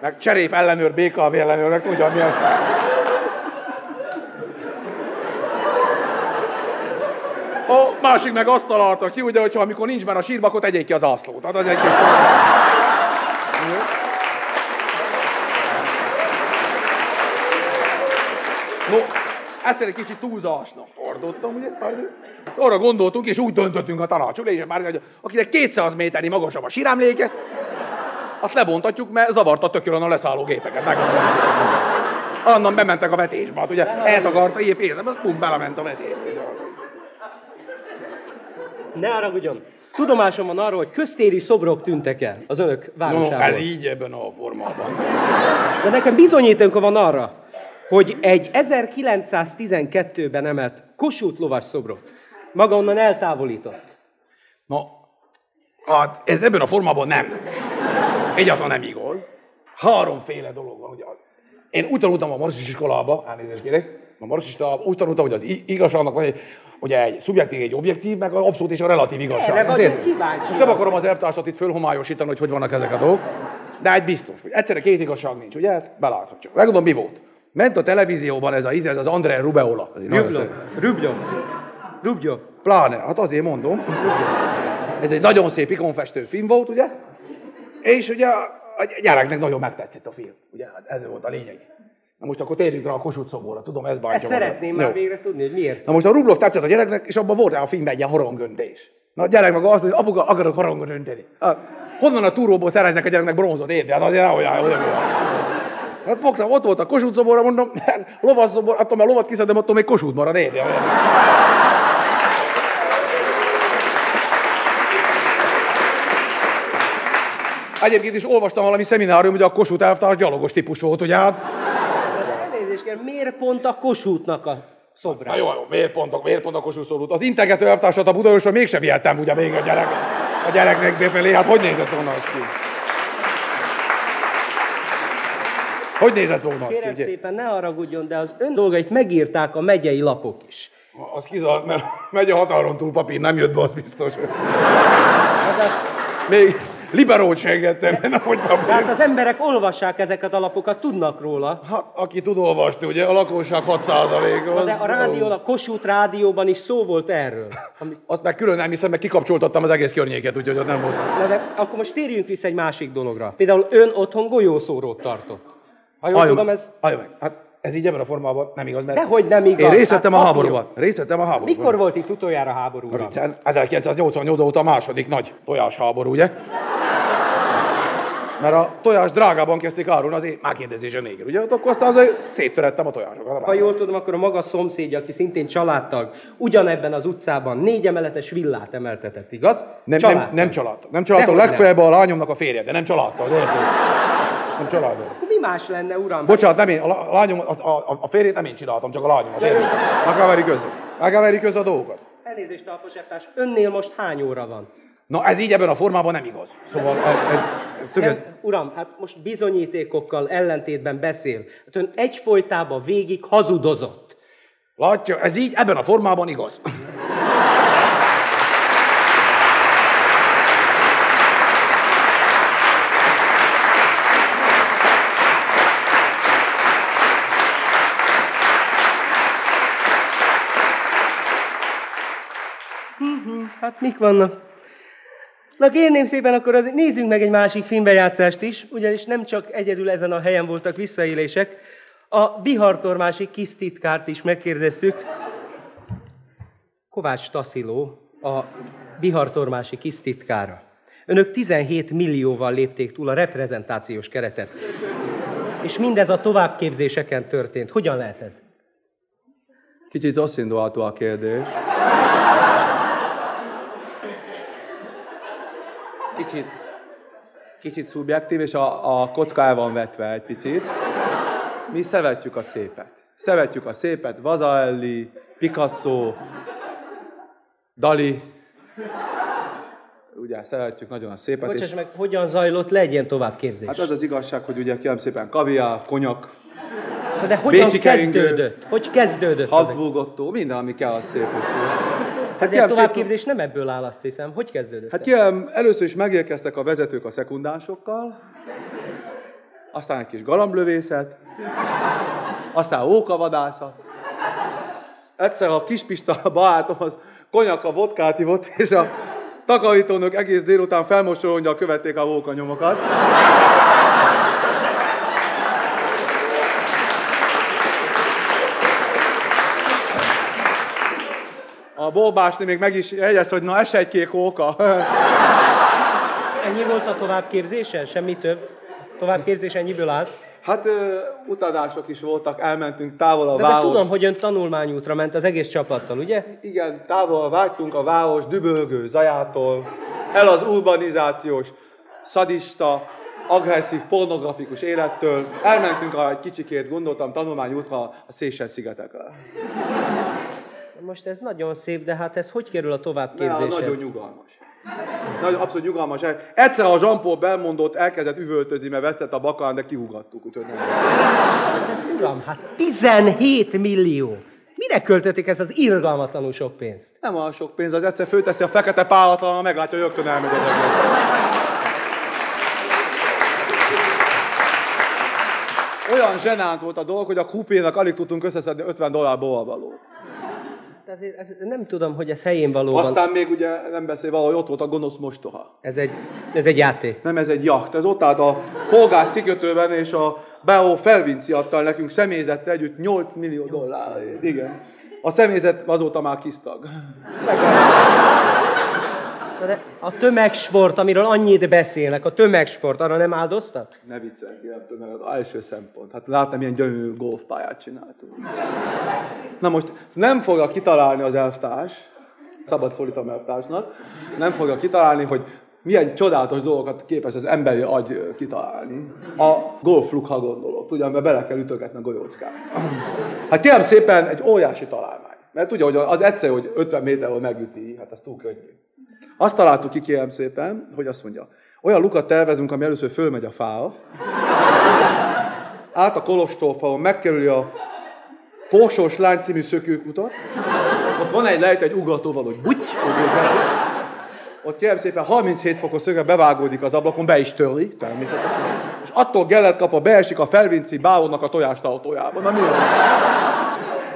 Meg cserép ellenőr, BKV ellenőr, meg tudja milyen. A másik meg azt találta ki, ugye, hogyha amikor nincs már a sírba, akkor tegyék ki az ászlót. Hát az. No, ezt egy kicsit túlzásnak tartottam, ugye? Arra gondoltunk, és úgy döntöttünk a tanácsülésen már, hogy akinek 200 méternyi magasabb a síremléke, azt lebontatjuk, mert zavarta tökölön a leszálló gépeket. Annan bementek a vetésbe, hát ugye eltakarta ilyen pénzem, az pum belement a vetésbe. Ne haragudjon. Tudomásom van arról, hogy köztéri szobrok tűntek el az önök No, városából. ez így ebben a formában. De nekem bizonyítéka van arra, hogy egy 1912-ben emelt Kossuth lovas szobrot maga onnan eltávolított. Na, hát ez ebben a formában nem. Egyáltalán nem igaz. Háromféle dolog van, ugye. Én úgy tanultam a marxista iskolába, elnézést kérek, a marxista úgy tanultam, hogy az i- igazságnak van egy, ugye egy szubjektív, egy objektív, meg az abszolút és a relatív igazság. Erre Ezért- kíváncsi. Most nem akarom az elvtársat itt fölhomályosítani, hogy hogy vannak ezek a dolgok, de egy biztos, hogy egyszerre két igazság nincs, ugye? Ez beláthatjuk. Megmondom, mi volt. Ment a televízióban ez a íz, ez az André Rubeola. Szép- Rubljov. Rubljov. Pláne, hát azért mondom. Ez egy nagyon szép ikonfestő film volt, ugye? És ugye a a gyereknek nagyon megtetszett a film. Ugye hát ez volt a lényeg. Na most akkor térjünk rá a Kossuth szoborra. Tudom, ez bántja Ezt magad. szeretném Jó. már végre tudni, hogy miért. Na most a Rublov tetszett a gyereknek, és abban volt a filmben egy ilyen harangöntés. Na a gyerek meg azt mondja, apuka, akarok harangot önteni. Hát, honnan a túróból szereznek a gyereknek bronzot, érted? Hát azért olyan, olyan, olyan. Hát fogtam, ott volt a Kossuth szoborra, mondom, lovas szobor, attól már lovat kiszedem, attól még Kossuth marad, érted? Egyébként is olvastam valami szeminárium, hogy a Kossuth elvtárs gyalogos típus volt, ugye? Hát, Kell, miért pont a Kossuthnak a szobrát? Na jó, jó, miért pont, miért pont a Kossuth szólult? Az integető elvtársat a Budaörsön mégsem vihettem ugye még a gyerek, a gyereknek befelé. Hát hogy nézett volna az ki? Hogy nézett volna az ki, Kérem ugye? szépen, ne haragudjon, de az ön dolgait megírták a megyei lapok is. Az kizárt, mert megy a határon túl papír, nem jött be, az biztos. Még liberót se engedtem, nem, hogy papír. Tehát az emberek olvassák ezeket a lapokat, tudnak róla. Hát, aki tud olvasni, ugye a lakosság 6 az... Na de a rádió, a Kossuth rádióban is szó volt erről. Ami... Azt meg külön nem hiszem, meg kikapcsoltattam az egész környéket, úgyhogy ott nem volt. Na de akkor most térjünk vissza egy másik dologra. Például ön otthon golyószórót tartott. Ha jól Halljon tudom, ez... meg. Hát ez így ebben a formában nem igaz, mert... Dehogy nem igaz. Én részt vettem Hát a háborúban. Részt vettem a háborúban. Mikor volt itt utoljára háború? uram? 1988 óta a második nagy tojásháború, ugye? Mert a tojás drágában kezdték árulni az én kérdezése négyer, ugye? Ott Akkor aztán azért szétverettem a tojásokat. Ha jól tudom, akkor a maga szomszédja, aki szintén családtag, ugyanebben az utcában négy emeletes villát emeltetett, igaz? Nem, nem, nem családtag. Nem családtag, Dehogy legfeljebb a lányomnak a férje, de nem családtag. érted? Nem családtag. Más lenne, uram? Bocsánat, nem én, a lá- lányom, a, a, a férjét nem én csináltam, csak a lányomat. érted? Meg kell verni közre. Meg kell verni közre a dolgokat. Elnézést, alposeptás, önnél most hány óra van? Na ez így ebben a formában nem igaz. Szóval ez, ez, szögez... Nem, uram, hát most bizonyítékokkal ellentétben beszél. Hát ön egyfolytában végig hazudozott. Látja, ez így ebben a formában igaz. Mhm, Hát mik vannak? Na kérném szépen, akkor azért nézzünk meg egy másik filmbejátszást is, ugyanis nem csak egyedül ezen a helyen voltak visszaélések. A Bihartormási kis titkárt is megkérdeztük. Kovács Tasziló, a Bihartormási kis titkára. Önök 17 millióval lépték túl a reprezentációs keretet. És mindez a továbbképzéseken történt. Hogyan lehet ez? Kicsit rosszindulatú a kérdés. Kicsit, kicsit szubjektív, és a, a kocka el van vetve egy picit. Mi szeretjük a szépet. Szeretjük a szépet, Vazaelli, Picasso, Dali. Ugye szeretjük nagyon a szépet. Bocsáss és meg, hogyan zajlott le egy ilyen továbbképzés? hát az az igazság, hogy ugye kérem szépen kaviár, konyak, de hogyan Bécsi keringő, kezdődött? Hogy kezdődött? ezek? Habsburgottó, minden, ami kell, az szép és szép. Hát szépen- továbbképzés nem ebből áll, azt hiszem. Hogy kezdődött? Hát kérem, először is megérkeztek a vezetők a szekundánsokkal, aztán egy kis galamblövészet, aztán ókavadászat. Egyszer a kispista barátom az konyak a vodkát ivott, és a takarítónök egész délután felmosolóngyal követték a ókanyomokat. A bolbásni még meg is jegyezte, hogy na ez se egy kék óka. [laughs] Ennyi volt a továbbképzésen? Semmi több? Továbbképzés ennyiből áll? Hát ö, utazások is voltak, elmentünk távol a De, de város. tudom, hogy ön tanulmányútra ment az egész csapattal, ugye? Igen, távol vágytunk a város dübölgő zajától, el az urbanizációs, szadista, agresszív, pornografikus élettől. Elmentünk, ha egy kicsikét gondoltam, tanulmányútra a Szésen-szigetekre. Most ez nagyon szép, de hát ez hogy kerül a továbbképzéshez? nagyon nyugalmas. Nagyon abszolút nyugalmas. Egyszer a Jean-Paul Belmondot elkezdett üvöltözni, mert vesztett a bakán, de kihugattuk, úgyhogy nem. Uram, hát 17 millió! Mire költötik ez az irgalmatlanul sok pénzt? Nem olyan sok pénz, az egyszer fölteszi a fekete pálatra, meglátja, hogy rögtön elmegy az. Olyan zsenánt volt a dolog, hogy a kupénak alig tudtunk összeszedni 50 dollárból való. Azért, ez, nem tudom, hogy ez helyén való. Aztán még ugye nem beszélve, hogy ott volt a gonosz mostoha. Ez egy, ez egy játék. Nem, ez egy jacht. Ez ott állt a polgász kikötőben, és a Beó felvinci adta nekünk személyzettel együtt 8 millió dollárért. Igen. A személyzet azóta már kisztag. A tömegsport, amiről annyit beszélnek, a tömegsport, arra nem áldoztak? Ne viccelj, nem tudom, az első szempont. Hát láttam, milyen gyönyörű golfpályát csináltunk. Na most nem fogja kitalálni az elvtárs, szabad szólítom elvtársnak, nem fogja kitalálni, hogy milyen csodálatos dolgokat képes az emberi agy kitalálni. A golfluk, ha gondolok, tudja, mert bele kell ütögetni a golyóckát. Hát kérem szépen, egy óriási találmány. Mert tudja, hogy az egyszer, hogy 50 méterről megüti, hát az túl könnyű. Azt találtuk ki, kérem szépen, hogy azt mondja, olyan lukat tervezünk, ami először fölmegy a fára, át a Kolostorfalon, megkerüli a Korsós Lány című szökőkutat, ott van egy lejt, egy ugratóval, hogy buty, ott kérem szépen 37 fokos szögre bevágódik az ablakon, be is törli, természetesen. És attól gellet kapva beesik a felvinci bárónak a tojástartójába. Na mi van?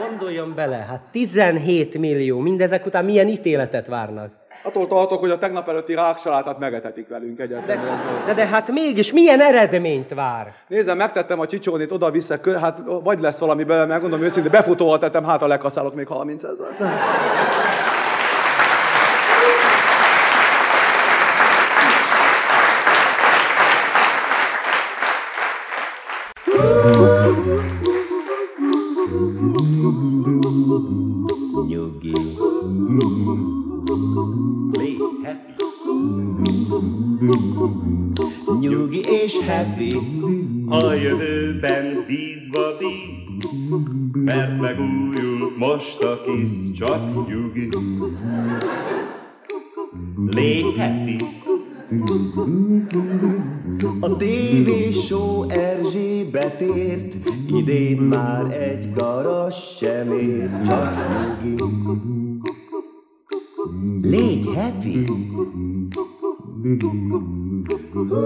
Gondoljon bele, hát 17 millió, mindezek után milyen ítéletet várnak? Attól tartok, hogy a tegnap előtti ráksalátát megetetik velünk egyáltalán. De, de hát mégis milyen eredményt vár? Nézem, megtettem a csicsónit oda-vissza, hát vagy lesz valami bele, meg gondolom őszintén, befutóval tettem, hát a lekaszálok még 30 ezer. Bízva bíz, mert megújul most a kis, csak nyugi. Légy happy. A show Erzsébet ért, idén már egy garas sem ér, csak nyugi. Légy happy!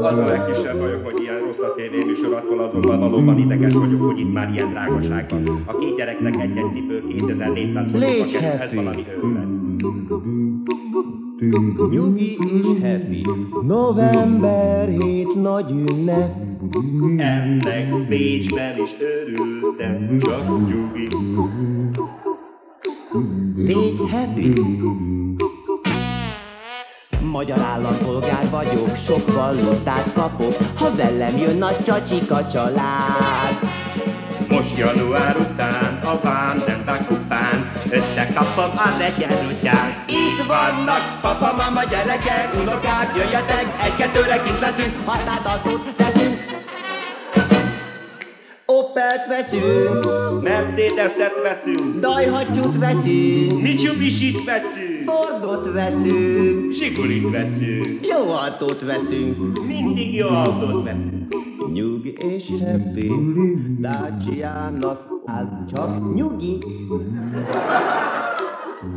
Az a legkisebb bajok, hogy ilyen rossz a tévéműsor, attól azonban valóban ideges vagyok, hogy itt már ilyen drágaság van. A két gyereknek egy-egy cipő 2400 forintba kerül, ez valami őrület. Nyugi és happy. November hét nagy ünnep. Ennek Bécsben is örültem, csak nyugi. Légy happy! Magyar állampolgár vagyok, sok valutát kapok, ha velem jön a csacsika család. Most január után, a vár kupán, összekapom a legyenrutyán. Itt vannak papa, mama, gyerekek, unokák, jöjjetek, egy-kettőre kint leszünk, autót veszünk. Opelt veszünk, Mercedeset veszünk, dajhattyút veszünk, Mitsubishi-t veszünk, Fordot veszünk, Zsigulit veszünk, jó autót veszünk. mindig jó autót veszünk. Nyugi és happy, Dacia-nak áll csak nyugi.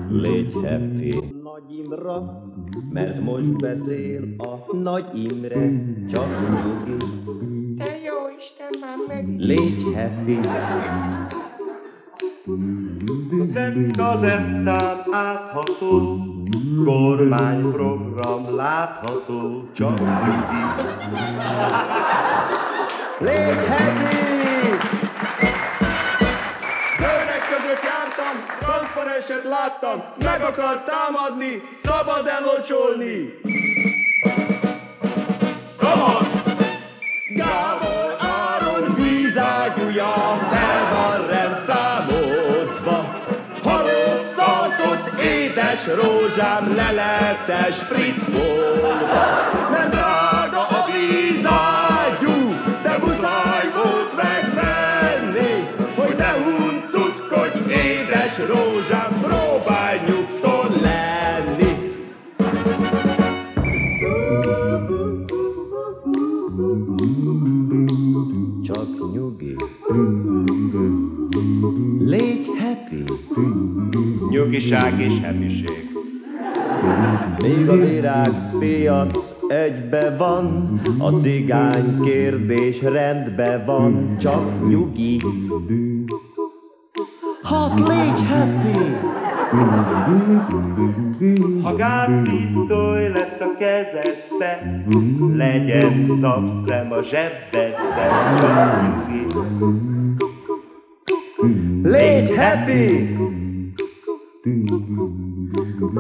Légy happy. Nagy Imra, mert most beszél a Nagy Imre, csak nyugi. Isten már meg. Légy happy. A szex kazettán átható, kormányprogram látható, csak nyugi. Légy happy! Hölgyek között jártam, transzparenset láttam, meg akart támadni, szabad elocsolni. Szabad! Gábor rózsám, le leszel spriccbolva. Nem drága a vízágyú, de muszáj volt megvenni, hogy ne huncutkodj, édes rózsám, próbálj nyugton lenni. Csak nyugi. Légy happy. Nyugiság és happység. Még a virágpiac egybe van, a cigány kérdés rendbe van, csak nyugi. Hát légy happy! Ha gázpisztoly lesz a kezedbe, legyen szabszem a zsebedbe, csak nyugi. Légy happy!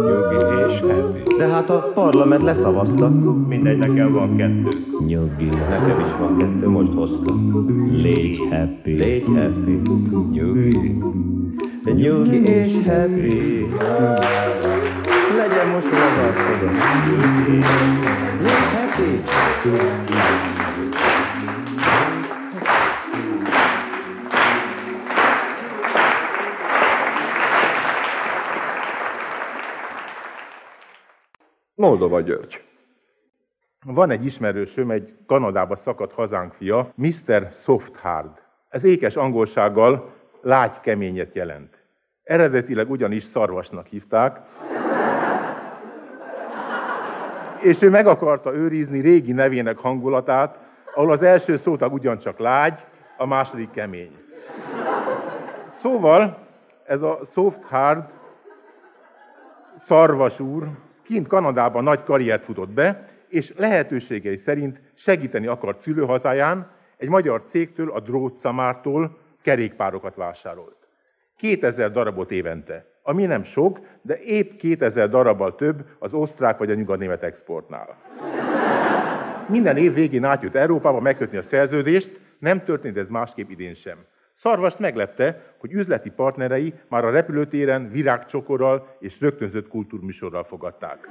Nyugi és happy. De hát a parlament leszavazta. Mindegy, nekem van kettő. Nyugi, nekem is van kettő, most hoztam. Légy happy. Légy happy. Nyugi. Nyugi és happy. Legyen most az arcodon. Légy happy. Moldova György. Van egy ismerősöm, egy Kanadába szakadt hazánk fia, Mr. Soft Hard. Ez ékes angolsággal lágy keményet jelent. Eredetileg ugyanis szarvasnak hívták, és ő meg akarta őrizni régi nevének hangulatát, ahol az első szótag ugyancsak lágy, a második kemény. Szóval ez a Soft Hard szarvas úr kint Kanadában nagy karriert futott be, és lehetőségei szerint segíteni akart szülőhazáján, egy magyar cégtől, a Drótszamártól kerékpárokat vásárolt. 2000 darabot évente, ami nem sok, de épp 2000 darabbal több az osztrák vagy a nyugatnémet exportnál. Minden év végén átjött Európába megkötni a szerződést, nem történt ez másképp idén sem. Szarvast meglepte, hogy üzleti partnerei már a repülőtéren virágcsokorral és rögtönzött kultúrműsorral fogadták.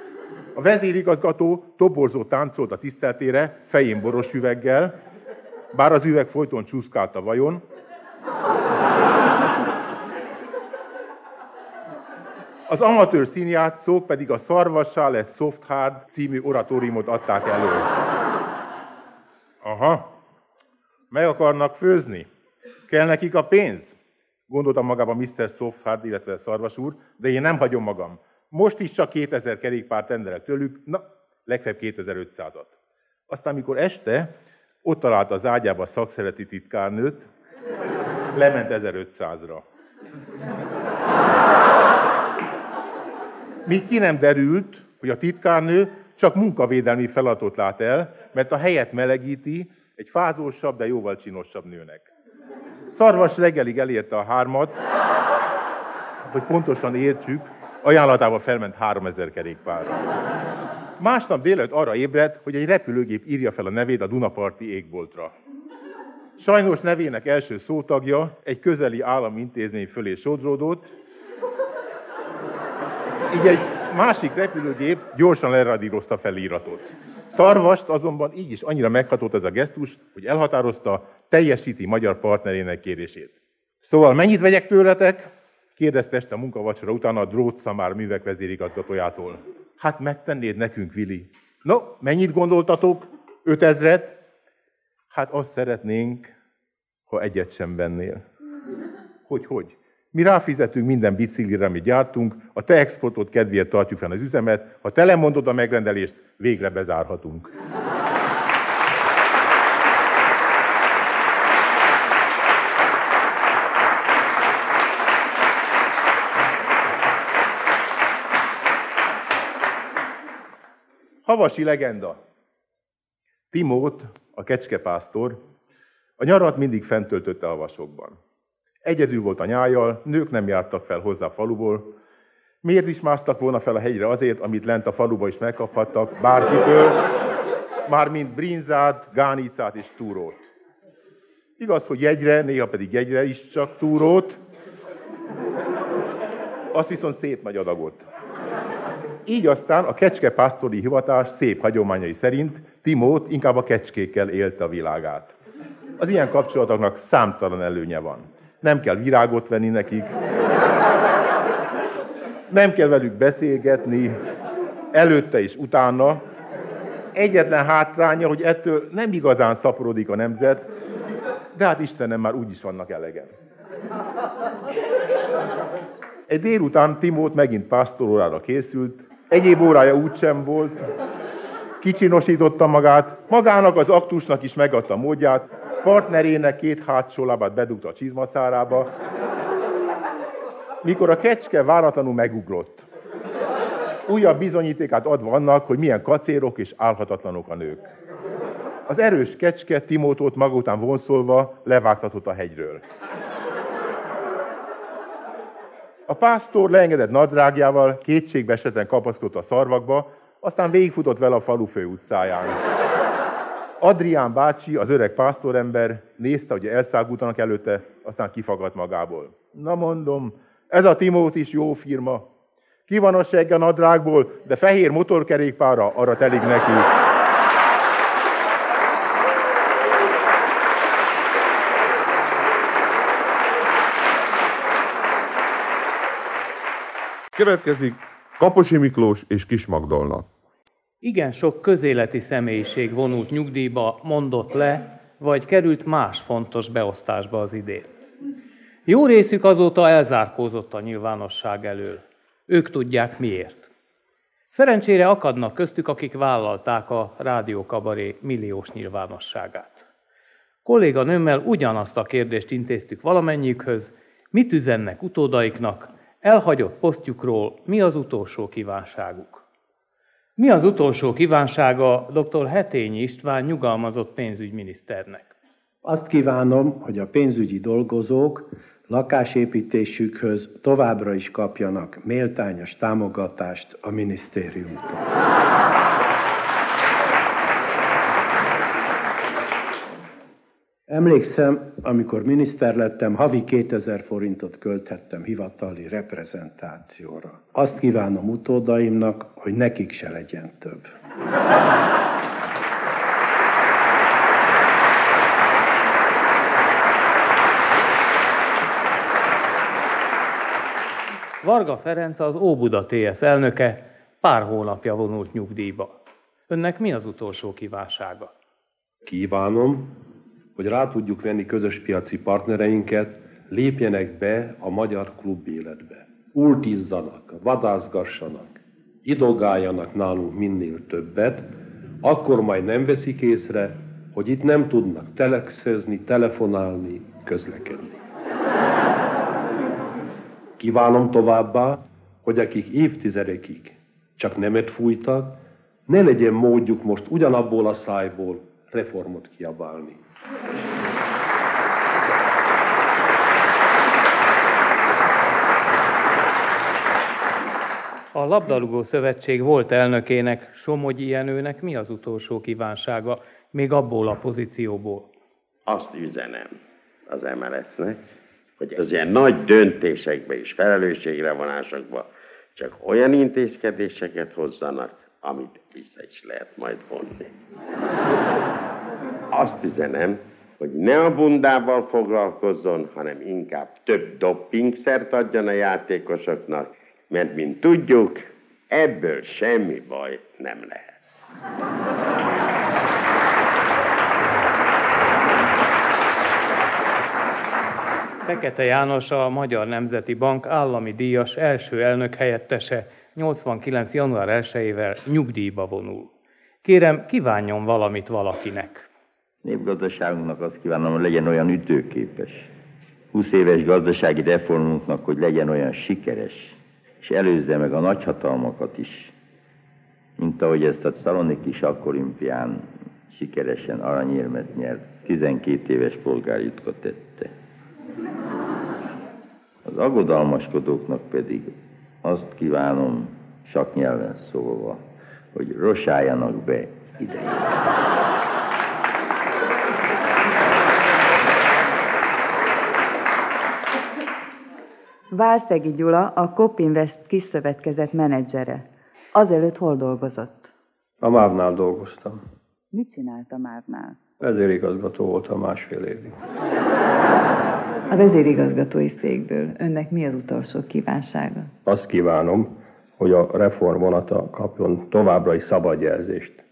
A vezérigazgató toborzó táncolt a tiszteltére, fején boros üveggel, bár az üveg folyton csúszkált a vajon. Az amatőr színjátszók pedig a Szarvassá lett Soft Hard című oratóriumot adták elő. Aha, meg akarnak főzni? Kell nekik a pénz? Gondoltam magában Mr. Softhard, illetve Szarvas úr, de én nem hagyom magam. Most is csak 2000 kerékpárt rendelek tőlük, na, legfeljebb 2500-at. Aztán, mikor este ott találta az ágyába a szakszereti titkárnőt, lement 1500-ra. Míg ki nem derült, hogy a titkárnő csak munkavédelmi feladatot lát el, mert a helyet melegíti egy fázósabb, de jóval csinosabb nőnek. Szarvas reggelig elérte a hármat, hogy pontosan értsük, ajánlatába felment 3000 kerékpárra. Másnap délelőtt arra ébredt, hogy egy repülőgép írja fel a nevét a Dunaparti égboltra. Sajnos nevének első szótagja egy közeli állami intézmény fölé sodródott, így egy másik repülőgép gyorsan leradírozta feliratot. Szarvast azonban így is annyira meghatott ez a gesztus, hogy elhatározta, teljesíti magyar partnerének kérését. Szóval mennyit vegyek tőletek? kérdezte este a munkavacsora után a Drótszamár művek vezérigazgatójától. Hát megtennéd nekünk, Vili. No, mennyit gondoltatok? Ötezret? Hát azt szeretnénk, ha egyet sem vennél. Hogy, hogy? Mi ráfizetünk minden biciklire, amit gyártunk, a te exportod kedvéért tartjuk fenn az üzemet, ha te lemondod a megrendelést, végre bezárhatunk. Havasi legenda. Timót, a kecskepásztor, a nyarat mindig fentöltötte a vasokban. Egyedül volt a nyájjal, nők nem jártak fel hozzá a faluból. Miért is másztak volna fel a hegyre azért, amit lent a faluba is megkaphattak, bárkitől, mármint brinzát, gánicát és túrót. Igaz, hogy jegyre, néha pedig jegyre is csak túrót, azt viszont szép nagy adagot. Így aztán a kecskepásztori hivatás szép hagyományai szerint Timót inkább a kecskékkel élte a világát. Az ilyen kapcsolatoknak számtalan előnye van. Nem kell virágot venni nekik, nem kell velük beszélgetni, előtte és utána. Egyetlen hátránya, hogy ettől nem igazán szaporodik a nemzet, de hát Istenem, már úgyis vannak elegen. Egy délután Timót megint pásztorórára készült, egyéb órája úgysem volt, kicsinosította magát, magának az aktusnak is megadta módját, partnerének két hátsó lábát bedugta a csizmaszárába, mikor a kecske váratlanul megugrott. Újabb bizonyítékát adva annak, hogy milyen kacérok és álhatatlanok a nők. Az erős kecske Timótót maga után vonszolva levágtatott a hegyről. A pásztor leengedett nadrágjával kétségbe eseten kapaszkodott a szarvakba, aztán végigfutott vele a falu főutcáján. Adrián bácsi, az öreg pásztorember nézte, hogy elszágultanak előtte, aztán kifagadt magából. Na mondom, ez a Timót is jó firma. Ki van a segge nadrágból, de fehér motorkerékpára arra telik neki. Következik Kaposi Miklós és Kis Magdolna. Igen sok közéleti személyiség vonult nyugdíjba, mondott le, vagy került más fontos beosztásba az idén. Jó részük azóta elzárkózott a nyilvánosság elől. Ők tudják miért. Szerencsére akadnak köztük, akik vállalták a rádiókabaré milliós nyilvánosságát. Kolléga nőmmel ugyanazt a kérdést intéztük valamennyiükhöz, mit üzennek utódaiknak, elhagyott posztjukról mi az utolsó kívánságuk. Mi az utolsó kívánsága dr. Hetényi István nyugalmazott pénzügyminiszternek? Azt kívánom, hogy a pénzügyi dolgozók lakásépítésükhöz továbbra is kapjanak méltányos támogatást a minisztériumtól. Emlékszem, amikor miniszter lettem, havi 2000 forintot költhettem hivatali reprezentációra. Azt kívánom utódaimnak, hogy nekik se legyen több. Varga Ferenc az Óbuda TS elnöke pár hónapja vonult nyugdíjba. Önnek mi az utolsó kívánsága? Kívánom, hogy rá tudjuk venni közös piaci partnereinket, lépjenek be a magyar klub életbe. Ultizzanak, vadászgassanak, idogáljanak nálunk minél többet, akkor majd nem veszik észre, hogy itt nem tudnak telexezni, telefonálni, közlekedni. Kívánom továbbá, hogy akik évtizedekig csak nemet fújtak, ne legyen módjuk most ugyanabból a szájból reformot kiabálni. A Labdarúgó Szövetség volt elnökének, Somogyi Jenőnek mi az utolsó kívánsága, még abból a pozícióból? Azt üzenem az MLS-nek, hogy az ilyen nagy döntésekbe és felelősségre vonásokba csak olyan intézkedéseket hozzanak, amit vissza is lehet majd vonni. Azt üzenem, hogy ne a bundával foglalkozzon, hanem inkább több doppingszert adjon a játékosoknak, mert mint tudjuk, ebből semmi baj nem lehet. Fekete János a Magyar Nemzeti Bank állami díjas első elnök helyettese 89. január 1-ével nyugdíjba vonul. Kérem, kívánjon valamit valakinek. Népgazdaságunknak azt kívánom, hogy legyen olyan ütőképes. 20 éves gazdasági reformunknak, hogy legyen olyan sikeres, és előzze meg a nagyhatalmakat is, mint ahogy ezt a Szaloniki Sakkolimpián sikeresen aranyérmet nyert, 12 éves polgárjutka tette. Az aggodalmaskodóknak pedig azt kívánom, sok nyelven szólva, hogy rosáljanak be ide. Várszegi Gyula, a Copinvest kiszövetkezet menedzsere. Azelőtt hol dolgozott? A MÁV-nál dolgoztam. Mit csinált a Mávnál? Vezérigazgató voltam másfél évig. A vezérigazgatói székből önnek mi az utolsó kívánsága? Azt kívánom, hogy a reform vonata kapjon továbbra is szabad jelzést.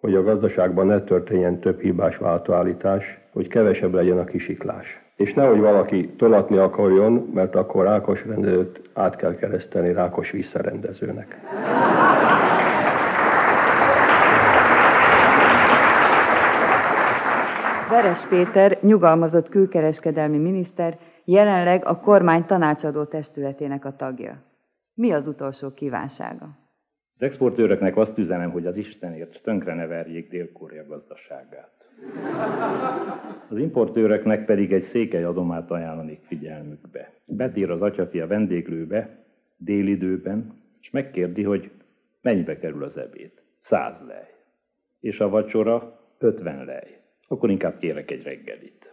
Hogy a gazdaságban ne történjen több hibás váltóállítás, hogy kevesebb legyen a kisiklás. És nehogy valaki tolatni akarjon, mert akkor Rákos rendezőt át kell kereszteni Rákos visszarendezőnek. Veres Péter, nyugalmazott külkereskedelmi miniszter, jelenleg a kormány tanácsadó testületének a tagja. Mi az utolsó kívánsága? Az exportőröknek azt üzenem, hogy az Istenért tönkre ne verjék Dél-Korea gazdaságát. Az importőröknek pedig egy székely adomát ajánlanék figyelmükbe. Betér az atyafia vendéglőbe délidőben, és megkérdi, hogy mennyibe kerül az ebéd. Száz lej. És a vacsora 50 lej. Akkor inkább kérek egy reggelit.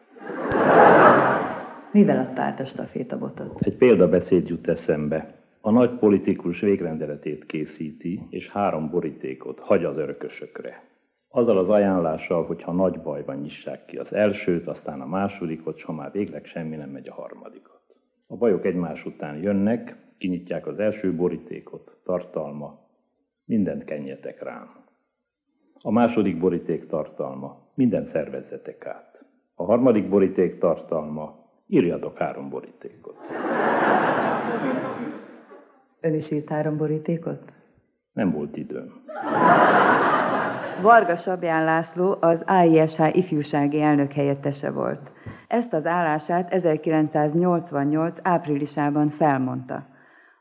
Mivel adta át a stafétabotot? Egy példabeszéd jut eszembe. A nagy politikus végrendeletét készíti, és három borítékot hagy az örökösökre. Azzal az ajánlással, hogy ha nagy bajban nyissák ki az elsőt, aztán a másodikot, s ha már végleg semmi nem megy a harmadikot. A bajok egymás után jönnek, kinyitják az első borítékot, tartalma, mindent kenjetek rám. A második boríték tartalma, minden szervezetek át. A harmadik boríték tartalma, írjatok három borítékot. Ön is írt három borítékot? Nem volt időm. Varga Sabján László az AISH ifjúsági elnök helyettese volt. Ezt az állását 1988. áprilisában felmondta.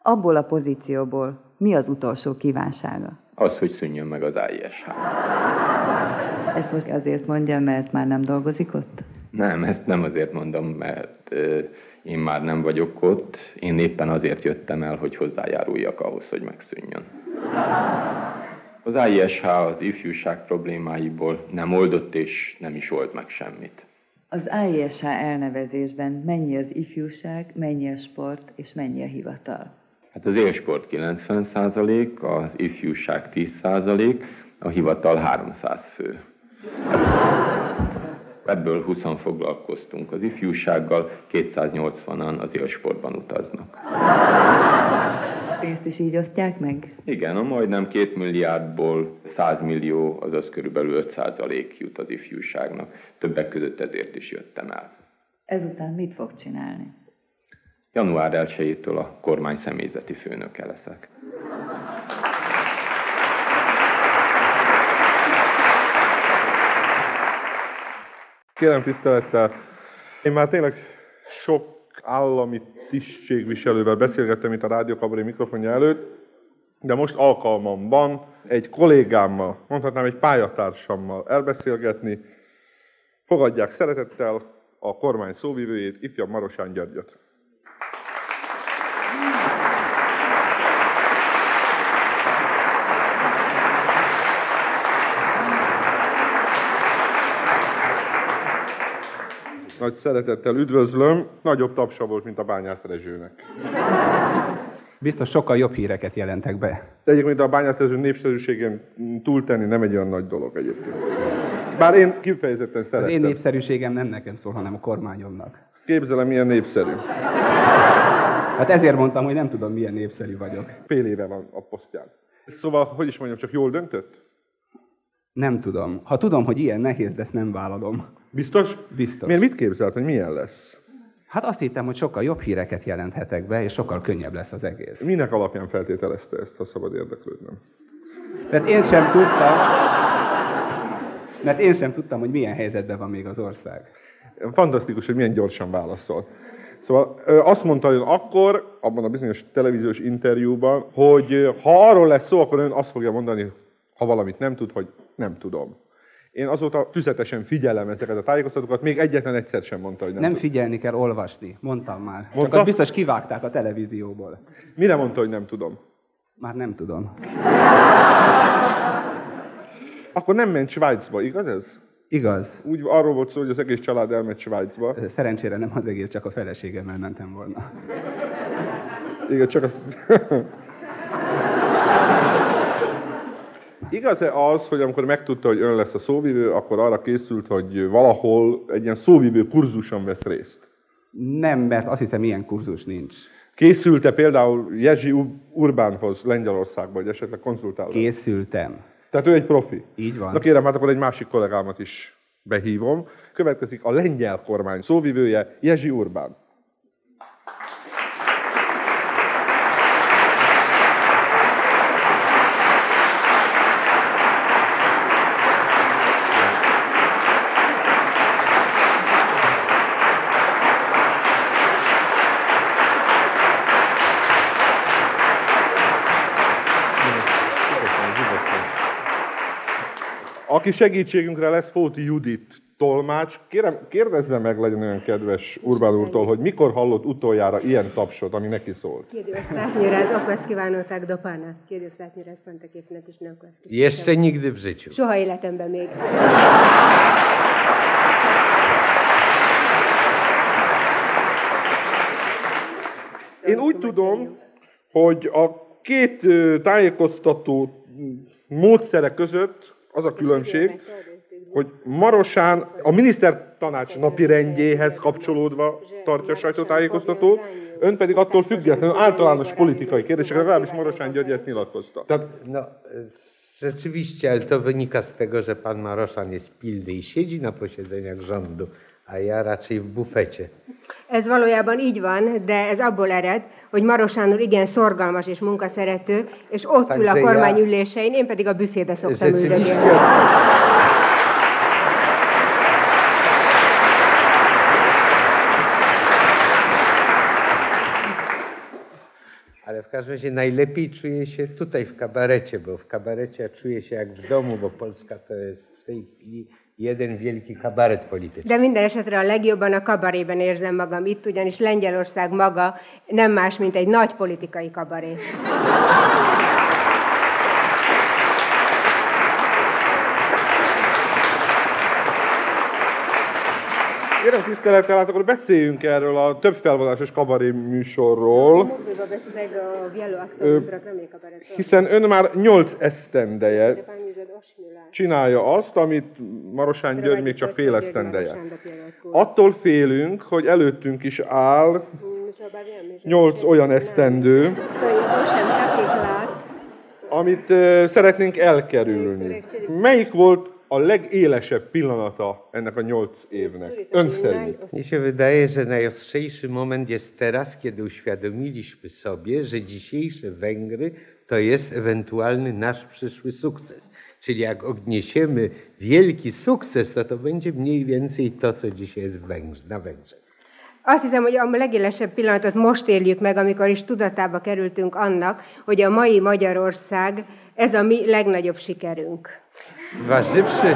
Abból a pozícióból mi az utolsó kívánsága? Az, hogy szűnjön meg az AISH. Ezt most azért mondja, mert már nem dolgozik ott? Nem, ezt nem azért mondom, mert ö, én már nem vagyok ott. Én éppen azért jöttem el, hogy hozzájáruljak ahhoz, hogy megszűnjön. Az AISH az ifjúság problémáiból nem oldott és nem is old meg semmit. Az AISH elnevezésben mennyi az ifjúság, mennyi a sport és mennyi a hivatal? Hát az élsport 90% az ifjúság 10% a hivatal 300 fő. Ebből 20 foglalkoztunk az ifjúsággal, 280-an az élsportban utaznak. Pénzt is így osztják meg? Igen, a majdnem 2 milliárdból 100 millió, azaz körülbelül 5 jut az ifjúságnak. Többek között ezért is jöttem el. Ezután mit fog csinálni? Január 1-től a kormány személyzeti főnöke leszek. Kérem tisztelettel, én már tényleg sok állami tisztségviselővel beszélgettem itt a rádiókabaré mikrofonja előtt, de most alkalmam van egy kollégámmal, mondhatnám egy pályatársammal elbeszélgetni. Fogadják szeretettel a kormány szóvivőjét, ifjabb Marosán Györgyöt. Nagy szeretettel üdvözlöm. Nagyobb tapsa volt, mint a Bányász Rezsőnek. Biztos sokkal jobb híreket jelentek be. Egyébként a Bányász Rezső népszerűségén túltenni nem egy olyan nagy dolog egyébként. Bár én kifejezetten szeretem. Az én népszerűségem nem nekem szól, hanem a kormányomnak. Képzelem, milyen népszerű. Hát ezért mondtam, hogy nem tudom, milyen népszerű vagyok. Fél éve van a posztján. Szóval, hogy is mondjam, csak jól döntött? Nem tudom. Ha tudom, hogy ilyen nehéz lesz, nem vállalom. Biztos? Biztos. Miért mit képzelt, hogy milyen lesz? Hát azt hittem, hogy sokkal jobb híreket jelenthetek be, és sokkal könnyebb lesz az egész. Minek alapján feltételezte ezt, ha szabad érdeklődnöm? Mert én sem tudtam, mert én sem tudtam, hogy milyen helyzetben van még az ország. Fantasztikus, hogy milyen gyorsan válaszol. Szóval azt mondta ön akkor, abban a bizonyos televíziós interjúban, hogy ha arról lesz szó, akkor ön azt fogja mondani, ha valamit nem tud, hogy nem tudom. Én azóta tüzetesen figyelem ezeket a tájékoztatókat, még egyetlen egyszer sem mondta, hogy nem Nem tud. figyelni kell, olvasni. Mondtam már. Csak Mondta? azt biztos kivágták a televízióból. Mire mondta, hogy nem tudom? Már nem tudom. Akkor nem ment Svájcba, igaz ez? Igaz. Úgy arról volt szó, hogy az egész család elment Svájcba. Szerencsére nem az egész, csak a feleségemmel mentem volna. Igen, csak azt... [laughs] Igaz-e az, hogy amikor megtudta, hogy ön lesz a szóvivő, akkor arra készült, hogy valahol egy ilyen szóvivő kurzuson vesz részt? Nem, mert azt hiszem, ilyen kurzus nincs. Készült-e például Jezsi Urbánhoz Lengyelországban, hogy esetleg konzultál? Készültem. Tehát ő egy profi. Így van. Na kérem, hát akkor egy másik kollégámat is behívom. Következik a lengyel kormány szóvivője, Jezsi Urbán. Aki segítségünkre lesz, Fóti Judit tolmács. Kérem, kérdezze meg, legyen olyan kedves Urbán úrtól, hogy mikor hallott utoljára ilyen tapsot, ami neki szólt. Kiedy raz okłaskiwano tak do Pana? Kiedy ostatni raz Pan takie fanatyczne oklaski Jeszcze nigdy w życiu. Soha életemben még. Én úgy tudom, hogy a két tájékoztató módszere között az a különbség, hogy Marosán a miniszter tanács napi rendjéhez kapcsolódva tartja a sajtótájékoztatót, ön pedig attól függetlenül általános politikai kérdésekre, legalábbis Marosán György ezt nyilatkozta. Tehát No, rzeczywiście, ale to wynika z tego, że pan Maroszan jest pilny i siedzi na posiedzeniach rządu, a ja raczej w bufecie. Ez valójában így van, de ez abból ered, hogy Marosán úr igen szorgalmas és munkaszerető, és ott ül a kormány ülésein, én pedig a büfébe szoktam üldögélni. Ale w każdym razie najlepiej czuję się tutaj w kabarecie, bo w kabarecie ja czuję się jak w domu, bo Polska to jest w tej chwili jeden wielki kabaret polityczny. De minden esetre a legjobban a kabarében érzem magam itt, ugyanis Lengyelország maga nem más, mint egy nagy politikai kabaré. Kérem tisztelettel, hát akkor beszéljünk erről a több felvonásos kabaré műsorról, hiszen ön már 8 esztendeje Pan już od 8 lat csinálja azt, amit Marosán György még csak fél esztendeje. Attól félünk, hogy előttünk is áll że 8 olyan esztendő, stoi 8 takich lat, amit szeretnénk elkerülni. Melyik volt a legélesebb pillanata ennek a 8 évnek? Ön szerint. Mnie się wydaje, że najostrzejszy moment jest teraz, kiedy uświadomiliśmy sobie, że dzisiejsze Węgry to jest ewentualny nasz przyszły sukces. Czyli jak odniesiemy wielki sukces, to to będzie mniej więcej to, co dzisiaj jest w Węgrzy, na Węgrzech. Azt hiszem, hogy a legélesebb pillanatot most éljük meg, amikor is tudatába kerültünk annak, hogy a mai Magyarország ez a mi legnagyobb sikerünk. Zważywszy,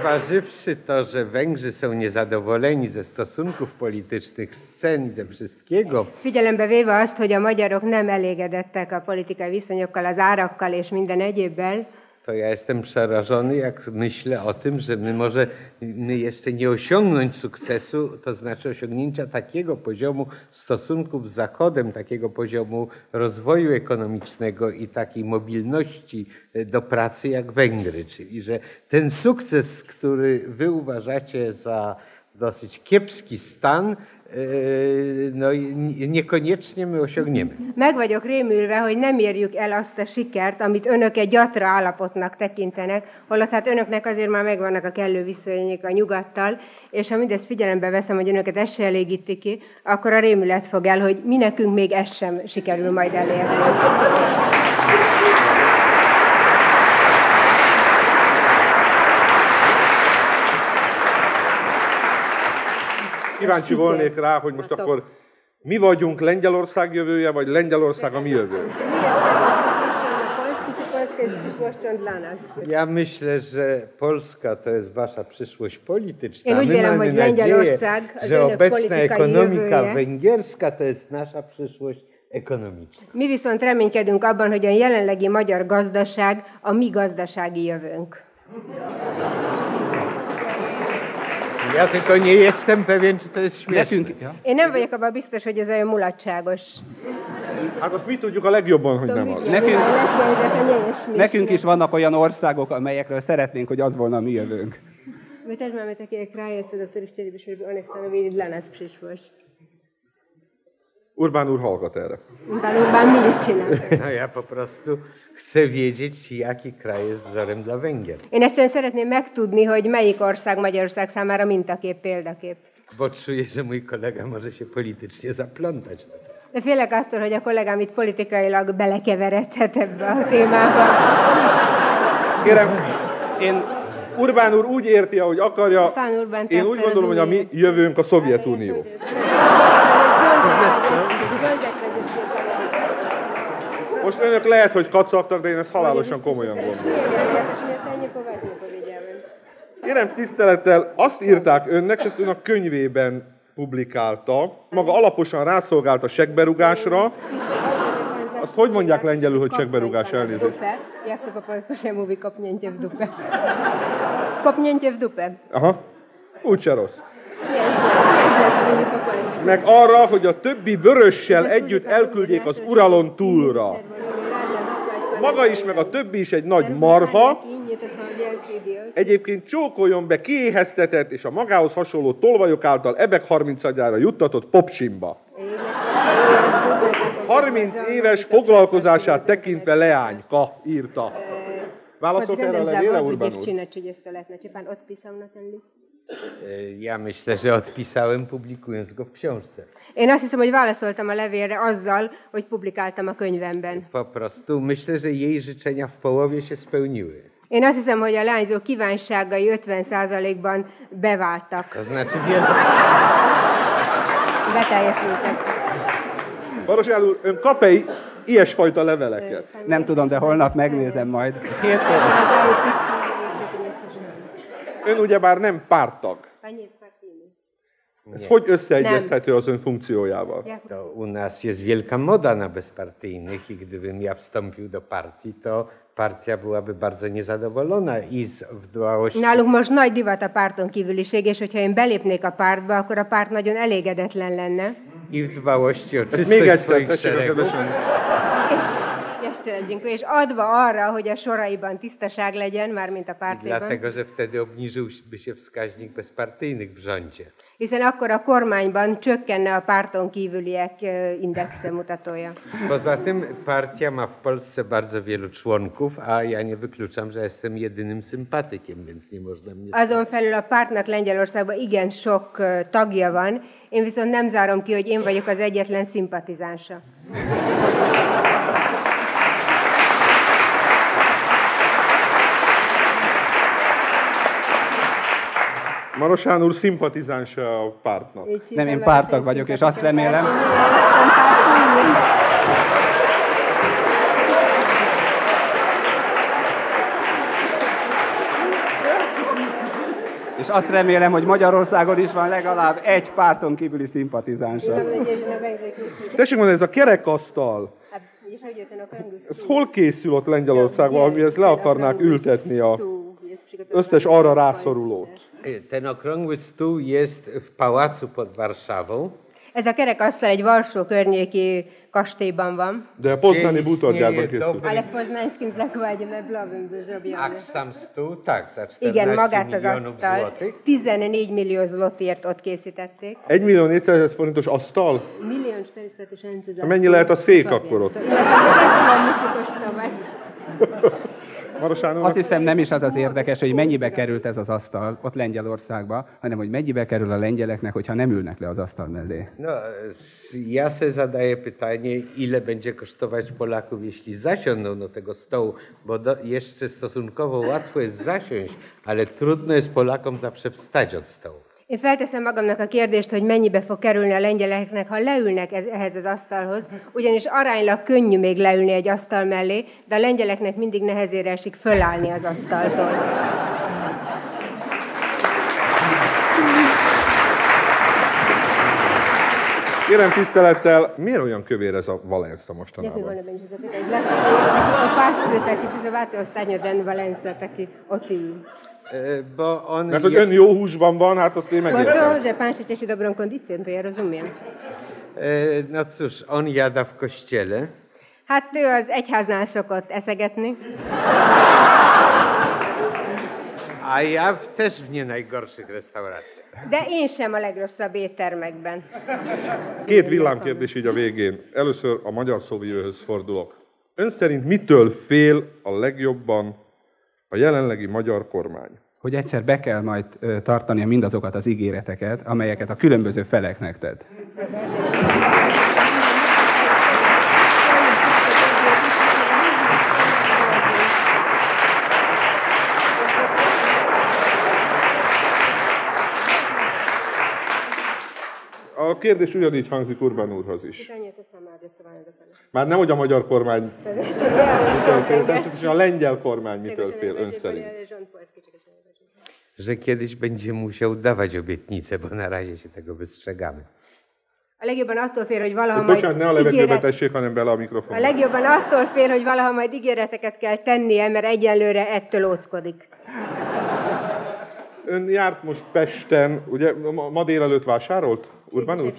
zważywszy to, że Węgrzy są niezadowoleni ze stosunków politycznych, scen ze wszystkiego, Figyelembe véve azt, hogy a magyarok nem elégedettek a politikai viszonyokkal, az árakkal és minden egyébbel, to ja jestem przerażony, jak myślę o tym, że my może my jeszcze nie osiągnąć sukcesu, to znaczy osiągnięcia takiego poziomu stosunków z Zachodem, takiego poziomu rozwoju ekonomicznego i takiej mobilności e, do pracy jak Węgry. Czyli, że ten sukces, który wy uważacie za dosyć kiepski stan, no, i nie- niekoniecznie my osiągniemy. meg vagyok rémülve, hogy nem érjük el azt a sikert, amit önök egy gyatra állapotnak tekintenek, holott hát önöknek azért már megvannak a kellő viszonyok a nyugattal, és ha mindezt figyelembe veszem, hogy önöket ez se elégíti ki, akkor a rémület fog el, hogy mi nekünk még ezt sem sikerül majd elérni. Kíváncsi volnék rá, hogy most akkor mi vagyunk Lengyelország jövője, vagy Lengyelország a mi jövőnk. Ja myślę, że Polska to jest wasza przyszłość polityczna. My mamy hogy nadzieję, że obecna ekonomika jövője. węgierska to jest nasza przyszłość ekonomiczna. Mi viszont reménykedünk abban, hogy a jelenlegi magyar gazdaság a mi gazdasági jövőnk. Ja tylko nie jestem pewien, czy to jest śmieszne. Ja. Én nem vagyok abban biztos, hogy ez olyan mulatságos. Hát azt mi tudjuk a legjobban, hogy nem az. Nekünk-. Nekünk is vannak olyan országok, amelyekről szeretnénk, hogy az volna a mi jövőnk. My też mamy takie kraje, co do których chcielibyśmy, żeby one stanowili dla nas przyszłość. Urbán úr hallgat erre. Pan Urban mit csinál? Ja po prostu chcę wiedzieć, jaki kraj jest wzorem dla Węgier. Én egyszerűen szeretném megtudni, hogy melyik ország Magyarország számára mintakép, példakép. Bo czuję, że mój kolega może się politycznie zaplątać. De félek attól, hogy a kollégám itt politikailag belekeveredhet ebbe a témába. Kérem, én Urbán úr úgy érti, ahogy akarja. Urbán Én úgy gondolom, hogy a mi jövőnk a Szovjetunió. Most önök lehet, hogy kacagtak, de én ezt halálosan komolyan gondolom. Kérem tisztelettel, azt írták önnek, és ezt ön a könyvében publikálta. Maga alaposan rászolgált a segberugásra. Azt hogy mondják lengyelül, hogy segberugás elnézést? Jak to po polsku się mówi kopnięcie w dupę? Kopnięcie w dupę. Aha, úgyse rossz. Nie, Meg arra, hogy a többi vörössel együtt elküldjék az uralon túlra. Maga is, meg a többi is egy nagy marha, egyébként csókoljon be kiéheztetett és a magához hasonló tolvajok által ebek 30 juttatott popsimba. 30 éves foglalkozását tekintve leányka írta. Válaszolok erre a levélre, Urbán úr? Dziewczyny 30-letnia. Czy pan odpisał na ten list? E, Ja myślę, że odpisałem, publikując go w książce. Én azt hiszem, hogy válaszoltam a levélre azzal, hogy publikáltam a könyvemben. Po prostu myślę, że jej życzenia w połowie się spełniły. Én azt hiszem, hogy a lányzó kívánságai 50%-ban beváltak, To znaczy wiele, beteljesültek. Barosján úr, ön kap -e ilyesfajta leveleket? Nem tudom, de holnap megnézem majd. Hétfőn. Ön ugyebár nem pártag. Ez hogy összeegyeztethető az ön funkciójával? to u nas jest wielka moda na bezpartyjnych i gdybym ja wstąpił do partii, to partia byłaby bardzo niezadowolona i z wdłałości Nálunk most nagy divat a párton kívüliség, és hogyha én belépnék a pártba, akkor a párt nagyon elégedetlen lenne. i w dbałości o czystość egyszer, swoich szeregów. És, jeszcze dziękuję. És adva arra, hogy a soraiban tisztaság legyen, mármint a pártjában, dlatego, że wtedy obniżyłby się wskaźnik bezpartyjnych w rządzie. hiszen akkor a kormányban csökkenne a párton kívüliek indexe mutatója. Poza tym partia ma w Polsce bardzo wielu członków, a ja nie wykluczam, że jestem jedynym sympatykiem, więc nie można mnie... Azon felül a pártnak Lengyelországban igen sok tagja van, én viszont nem zárom ki, hogy én vagyok az egyetlen szimpatizánsa. Marosán úr szimpatizánsa a pártnak. Nem, én pártag vagyok, és azt remélem, és azt remélem, hogy Magyarországon is van legalább egy párton kívüli szimpatizánsa. Tessék mondani, ez a kerekasztal, ez hol készül ott Lengyelországban, amihez le akarnák ültetni a összes arra rászorulót? Ten okrągły stół jest w pałacu pod Warszawą. Ez a kerekasztal egy Varsó környéki kastélyban van. De a poznani bútorgyárban készült. Ale w poznańskim zakładzie meblowym był zrobiony. A sam stół, tak, za 14 Igen, magát az asztal złotych. 14 millió zlotért ott készítették. 1 millió 400 ezer forintos asztal? Millió 400 tysięcy za Mennyi lehet a szék akkor ott? Krzesło musi kosztować. Marosán Azt hiszem nem is az az érdekes, hogy mennyibe került ez az asztal ott Lengyelországba, hanem hogy mennyibe kerül a lengyeleknek, hogyha nem ülnek le az asztal mellé. No, ja sobie zadaję pytanie, ile będzie kosztować Polaków, jeśli zasiądą do tego stołu, bo do, jeszcze stosunkowo łatwo jest zasiąść, ale trudno jest Polakom zawsze wstać od stołu. Én felteszem magamnak a kérdést, hogy mennyibe fog kerülni a lengyeleknek, ha leülnek ez, ehhez az asztalhoz, ugyanis aránylag könnyű még leülni egy asztal mellé, de a lengyeleknek mindig nehezére esik fölállni az asztaltól. Kérem tisztelettel, miért olyan kövér ez a Valensza Jakie mostanában? one będzie zapytać? Dlaczego pasły taki, wyzowaty ostatnio ten Valensa, taki otył. On Mert hogy ön jó húsban van, hát azt én megértem. że pan się cieszy dobrą kondycją, to ja rozumiem. e, No cóż, on jada w kościele. Hát ő az egyháznál szokott eszegetni, A ja w, też w nie najgorszych restauracjach. de én sem a legrosszabb éttermekben. Két villámkérdés így a végén. Először a magyar szóvivőhöz fordulok. Ön szerint mitől fél a legjobban a jelenlegi magyar kormány? Hogy egyszer be kell majd tartania mindazokat az ígéreteket, amelyeket a különböző feleknek tett. A kérdés ugyanígy hangzik Urbán úrhoz is. Már nem, hogy a magyar kormány [laughs] mitől természetesen a lengyel kormány mitől fél ön szerint. Że kiedyś będzie musiał dawać obietnice, bo na razie się tego wystrzegamy. A legjobban attól fél, hogy valaha majd Bocsánat, ne a levegőbe ígéret... tessék, hanem bele a A mikrofonba. legjobban attól fél, hogy valaha majd ígéreteket kell tennie, mert egyelőre ettől óckodik. Ön járt most Pesten, ugye ma délelőtt vásárolt, Urbán úr?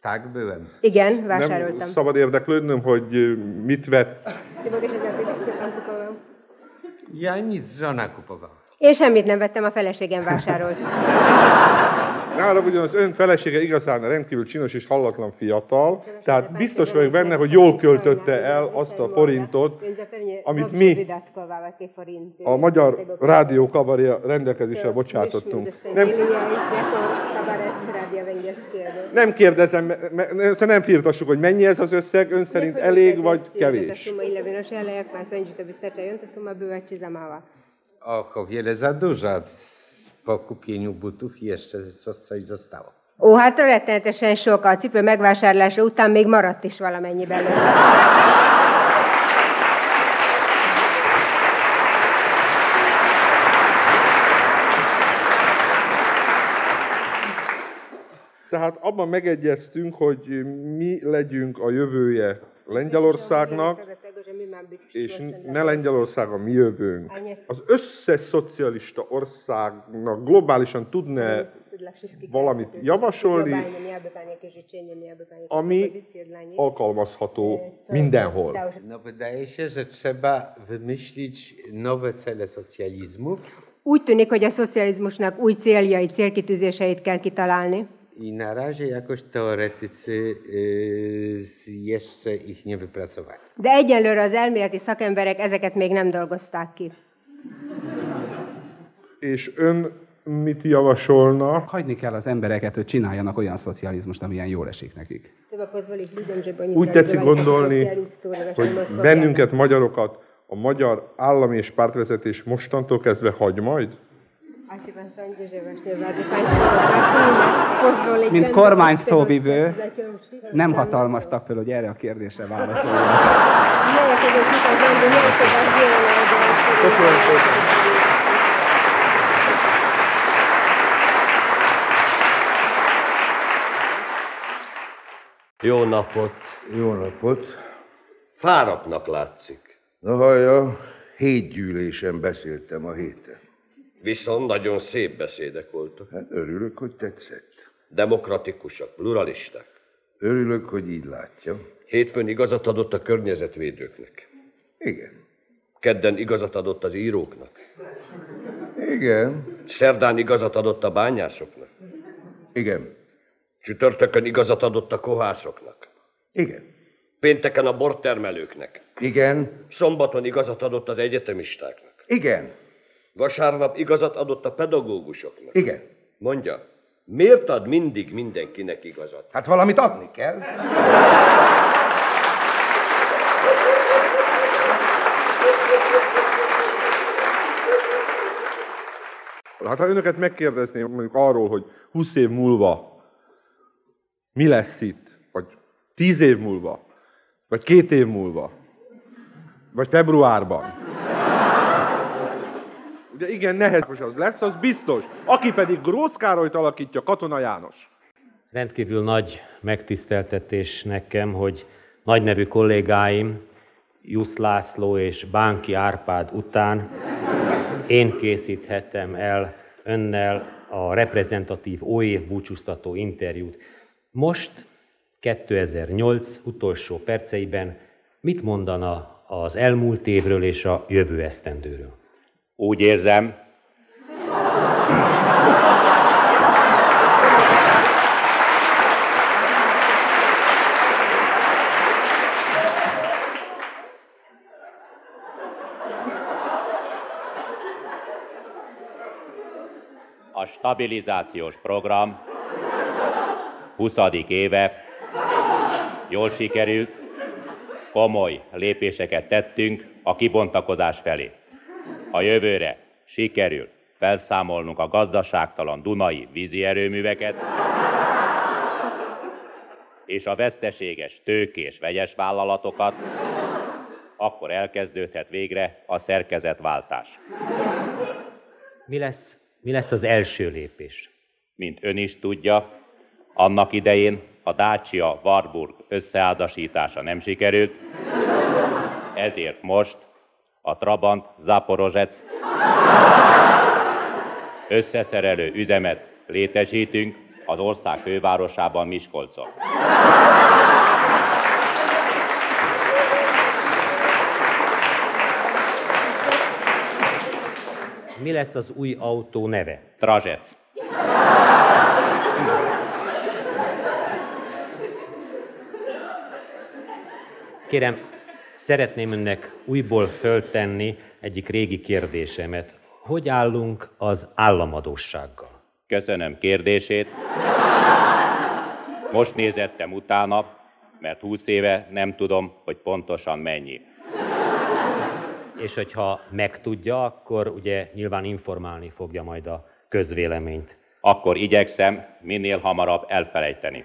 Tak, byłem. Igen, vásároltam. Nem szabad érdeklődnöm, hogy mit vett. Czy mogę się zapytać, co pan kupował? Ja nic, żona kupowała. Én semmit nem vettem, a feleségem vásárolt. Ne haragudjon, az ön felesége igazán rendkívül csinos és hallatlan fiatal, tehát biztos vagyok benne, hogy jól költötte el azt a forintot, amit mi a Magyar Rádió kabaré rendelkezésre bocsátottunk. Nem, Nem... kérdezem, me- nem firtassuk, hogy mennyi ez az összeg, ön szerint elég vagy kevés. Och, o wiele za duża. Po kupieniu butów jeszcze co- coś zostało. Ó, hát rettenetesen sok a cipő megvásárlása után még maradt is valamennyi belőle. Tehát abban megegyeztünk, hogy mi legyünk a jövője Lengyelországnak, és ne Lengyelország a mi jövőnk. Az összes szocialista országnak globálisan tudne valamit javasolni, ami alkalmazható mindenhol. No wydaje się, że trzeba wymyślić nowe cele socjalizmu. Úgy tűnik, hogy a szocializmusnak új céljai, célkitűzéseit kell kitalálni, i na razie jakoś teoretycy jeszcze ich nie wypracowali. de egyelőre az elméleti szakemberek ezeket még nem dolgozták ki. És ön mit javasolna? Hagyni kell az embereket, hogy csináljanak olyan szocializmust, amilyen jól esik nekik. Úgy tetszik gondolni, hogy bennünket, magyarokat, a magyar állam és pártvezetés mostantól kezdve hagy majd? Mint kormány szóvivő nem hatalmaztak fel, hogy erre a kérdésre ważne, Jó napot! Jó napot! Fáradtnak látszik. Na hallja, hét gyűlésen beszéltem a héten. Viszont nagyon szép beszédek voltak. Hát örülök, hogy tetszett. Demokratikusak, pluralisták. Örülök, hogy így látja. Hétfőn igazat adott a környezetvédőknek. Igen. Kedden igazat adott az íróknak. Igen. Szerdán igazat adott a bányászoknak. Igen. Csütörtökön igazat adott a kohászoknak. Igen. Pénteken a bortermelőknek. Igen. Szombaton igazat adott az egyetemistáknak. Igen. Vasárnap igazat adott a pedagógusoknak. Igen. Mondja, miért ad mindig mindenkinek igazat? Hát valamit adni kell. Hát ha önöket megkérdezném mondjuk arról, hogy 20 év múlva mi lesz itt, vagy 10 év múlva, vagy két év múlva, vagy februárban. Ugye igen, hogy az lesz, az biztos. Aki pedig Grósz Károlyt alakítja, Katona János. Rendkívül nagy megtiszteltetés nekem, hogy nagynevű kollégáim Jusz László és Bánki Árpád után én készíthettem el önnel a reprezentatív óév búcsúztató interjút. Most, 2008 utolsó perceiben mit mondana az elmúlt évről és a jövő esztendőről? Úgy érzem, a stabilizációs program 20. éve jól sikerült, komoly lépéseket tettünk a kibontakozás felé. A jövőre sikerül felszámolnunk a gazdaságtalan Dunai vízi erőműveket, és a veszteséges tőkés vegyes vállalatokat, akkor elkezdődhet végre a szerkezetváltás. Mi lesz, mi lesz az első lépés? Mint ön is tudja, annak idején a Dacia Warburg összeházasítása nem sikerült, ezért most a Trabant Zaporozsec összeszerelő üzemet létesítünk az ország fővárosában Miskolcon. Mi lesz az új autó neve? Trazsec. Kérem, szeretném önnek újból föltenni egyik régi kérdésemet. Hogy állunk az államadóssággal? Köszönöm kérdését. Most nézettem utána, mert 20 éve nem tudom, hogy pontosan mennyi. És hogyha megtudja, akkor ugye nyilván informálni fogja majd a közvéleményt. Akkor igyekszem minél hamarabb elfelejteni.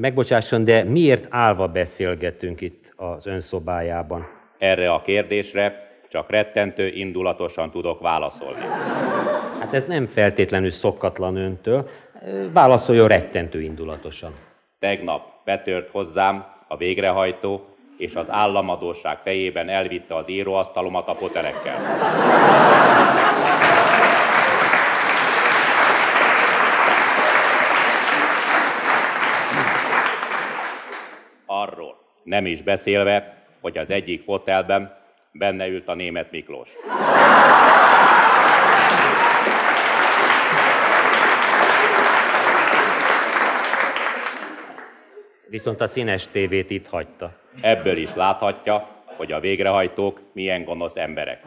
Megbocsásson, de miért állva beszélgetünk itt az ön szobájában? Erre a kérdésre csak rettentő indulatosan tudok válaszolni. Hát ez nem feltétlenül szokatlan öntől. Válaszoljon rettentő indulatosan. Tegnap betört hozzám a végrehajtó, és az államadóság fejében elvitte az íróasztalomat a potelekkel. Arról nem is beszélve, hogy az egyik fotelben benne ült a német Miklós. Viszont a színes tévét itt hagyta. Ebből is láthatja, hogy a végrehajtók milyen gonosz emberek.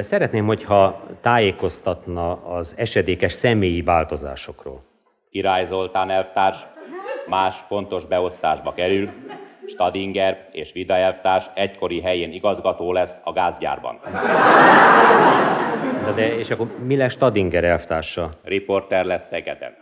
Szeretném, hogyha tájékoztatna az esedékes személyi változásokról. Király Zoltán elvtárs más fontos beosztásba kerül, Stadinger és Vida elvtárs egykori helyén igazgató lesz a gázgyárban. De, de és akkor mi lesz Stadinger elvtársa? Riporter lesz Szegeden.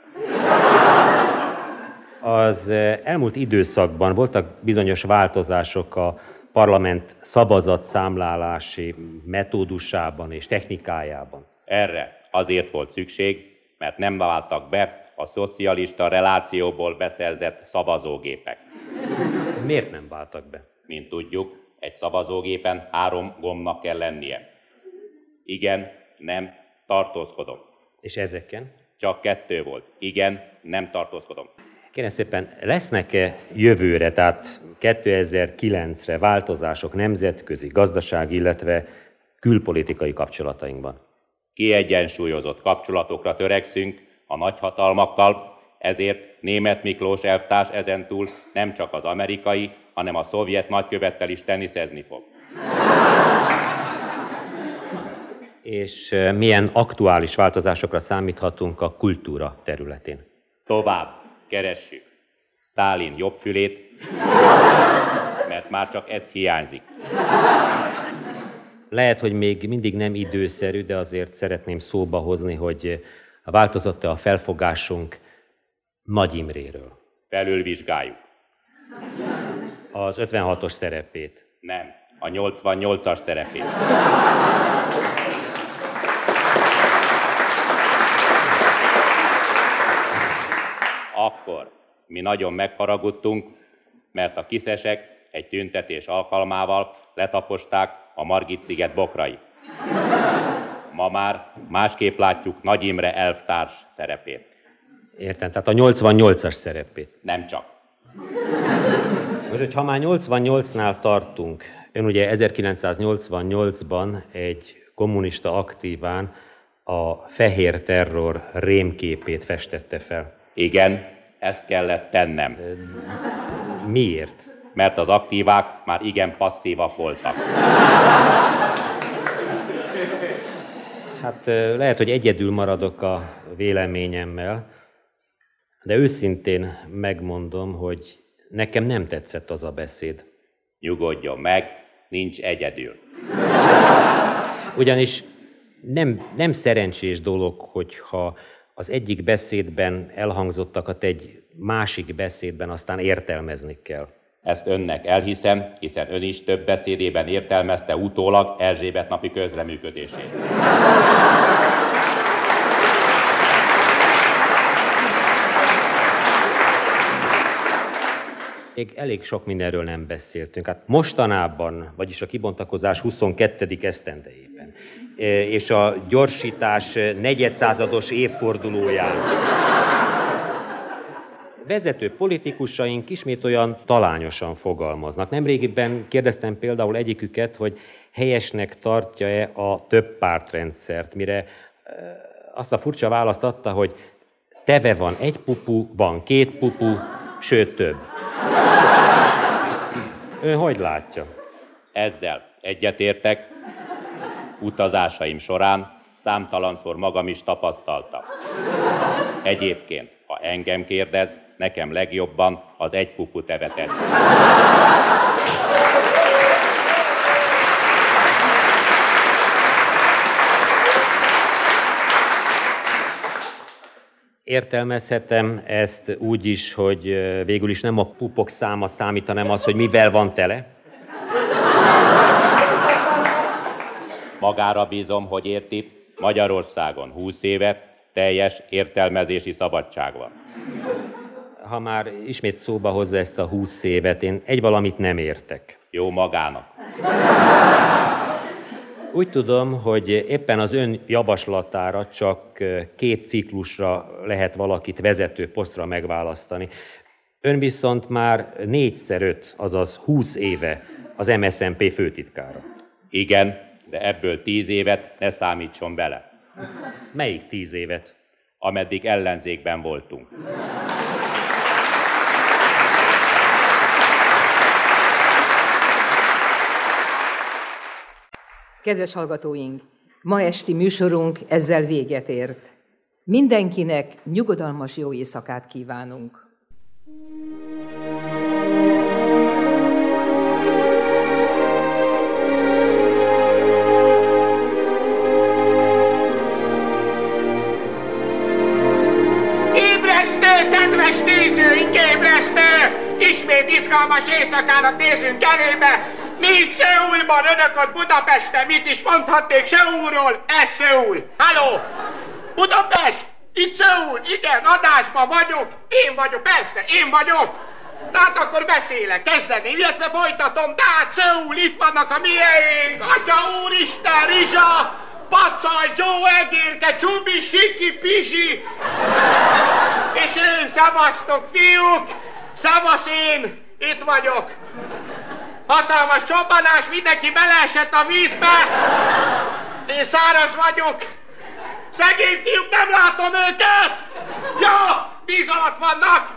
Az elmúlt időszakban voltak bizonyos változások a parlament szavazatszámlálási metódusában és technikájában. Erre azért volt szükség, mert nem váltak be a szocialista relációból beszerzett szavazógépek. Miért nem váltak be? Mint tudjuk, egy szavazógépen három gombnak kell lennie. Igen, nem, tartózkodom. És ezeken? Csak kettő volt. Igen, nem tartózkodom. Kérem szépen, lesznek-e jövőre, tehát 2009-re változások nemzetközi, gazdasági, illetve külpolitikai kapcsolatainkban? Kiegyensúlyozott kapcsolatokra törekszünk a nagyhatalmakkal, ezért német Miklós elvtárs ezentúl nem csak az amerikai, hanem a szovjet nagykövettel is teniszezni fog. És milyen aktuális változásokra számíthatunk a kultúra területén? Tovább keressük Stálin jobbfülét, mert már csak ez hiányzik. Lehet, hogy még mindig nem időszerű, de azért szeretném szóba hozni, hogy változott-e a felfogásunk Nagy Imréről. Felülvizsgáljuk. Az 56-os szerepét. Nem, a 88-as szerepét. Akkor mi nagyon megharagudtunk, mert a kiszesek egy tüntetés alkalmával letaposták a Margit-sziget bokrai. Ma már másképp látjuk Nagy Imre elvtárs szerepét. Értem, tehát a 88-as szerepét. Nem csak. Most, hogy ha már 88-nál tartunk, ön ugye 1988-ban egy kommunista aktíván a fehér terror rémképét festette fel. Igen, ezt kellett tennem. Miért? Mert az aktívák már igen passzívak voltak. Hát lehet, hogy egyedül maradok a véleményemmel, de őszintén megmondom, hogy nekem nem tetszett az a beszéd. Nyugodjon meg, nincs egyedül. Ugyanis nem, nem szerencsés dolog, hogyha az egyik beszédben elhangzottakat egy másik beszédben aztán értelmezni kell. Ezt önnek elhiszem, hiszen ön is több beszédében értelmezte utólag Erzsébet napi közreműködését. Még elég sok mindenről nem beszéltünk. Hát mostanában, vagyis a kibontakozás 22. esztendejében, e, és a gyorsítás negyedszázados évfordulóján vezető politikusaink ismét olyan talányosan fogalmaznak. Nemrégiben kérdeztem például egyiküket, hogy helyesnek tartja-e a több pártrendszert, mire azt a furcsa választ adta, hogy teve van egy pupu, van két pupu, sőt több. Ön hogy látja? Ezzel egyetértek. Utazásaim során számtalanszor magam is tapasztaltam. Egyébként, ha engem kérdez, nekem legjobban az egy pupu teve tetszik. Értelmezhetem ezt úgy is, hogy végül is nem a pupok száma számít, hanem az, hogy mivel van tele. Magára bízom, hogy érti, Magyarországon 20 éve teljes értelmezési szabadság van. Ha már ismét szóba hozza ezt a 20 évet, én egy valamit nem értek. Jó magának. Úgy tudom, hogy éppen az ön javaslatára csak két ciklusra lehet valakit vezető posztra megválasztani. Ön viszont már négyszer öt, azaz 20 éve az MSZNP főtitkára. Igen, de ebből tíz évet ne számítson bele. Melyik tíz évet? Ameddig ellenzékben voltunk. Kedves hallgatóink, ma esti műsorunk ezzel véget ért. Mindenkinek nyugodalmas jó éjszakát kívánunk. Ébresztő! Ismét izgalmas éjszakának nézünk elébe, itt Seulban, önök ott Budapesten, mit is mondhatnék Seulról? Ez Seul. Halló! Budapest! Itt Seul, igen, adásban vagyok. Én vagyok, persze, én vagyok. Tehát akkor beszélek, kezdeni, illetve folytatom. Tehát Seul, itt vannak a miénk. Atya úristen, Rizsa, Pacaj, Joe Egérke, Csubi, Siki, Pisi. És én szavaztok, fiúk. Szavasz én, itt vagyok. Hatalmas csobbanás, mindenki beleesett a vízbe. Én száraz vagyok. Szegény fiúk, nem látom őket. Ja, víz alatt vannak.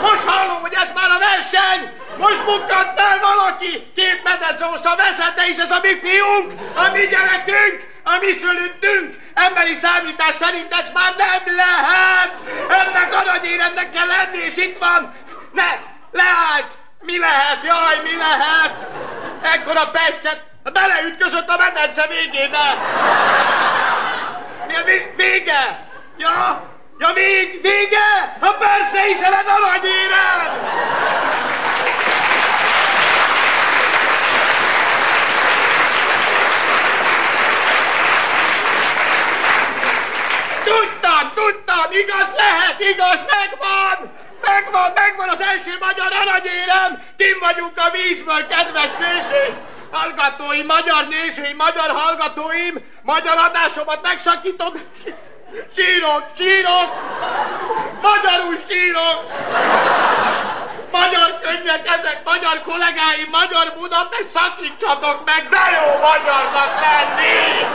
Most hallom, hogy ez már a verseny. Most bukkant fel valaki. Két mededzósza veszett, de is ez a mi fiunk, a mi gyerekünk, a mi szülöttünk. Emberi számítás szerint ez már nem lehet. Ennek aranyérendnek kell lenni, és itt van. Ne, leállt. Mi lehet? Jaj, mi lehet? Ekkora pettyet beleütközött a medence végébe. Mi a vége? Ja, ja vég, vége? Ha persze, hiszen ez aranyérem! Tudtam, tudtam, igaz lehet, igaz, megvan! Megvan, megvan az első magyar aranyérem! Kim vagyunk a vízből, kedves nézőim! Hallgatóim, magyar nézőim, magyar hallgatóim! Magyar adásomat megszakítom! Sírok, sírok! Magyarul sírok! Magyar könnyek ezek, magyar kollégáim, magyar Budapest, szakítsatok meg, de jó magyarnak lenni!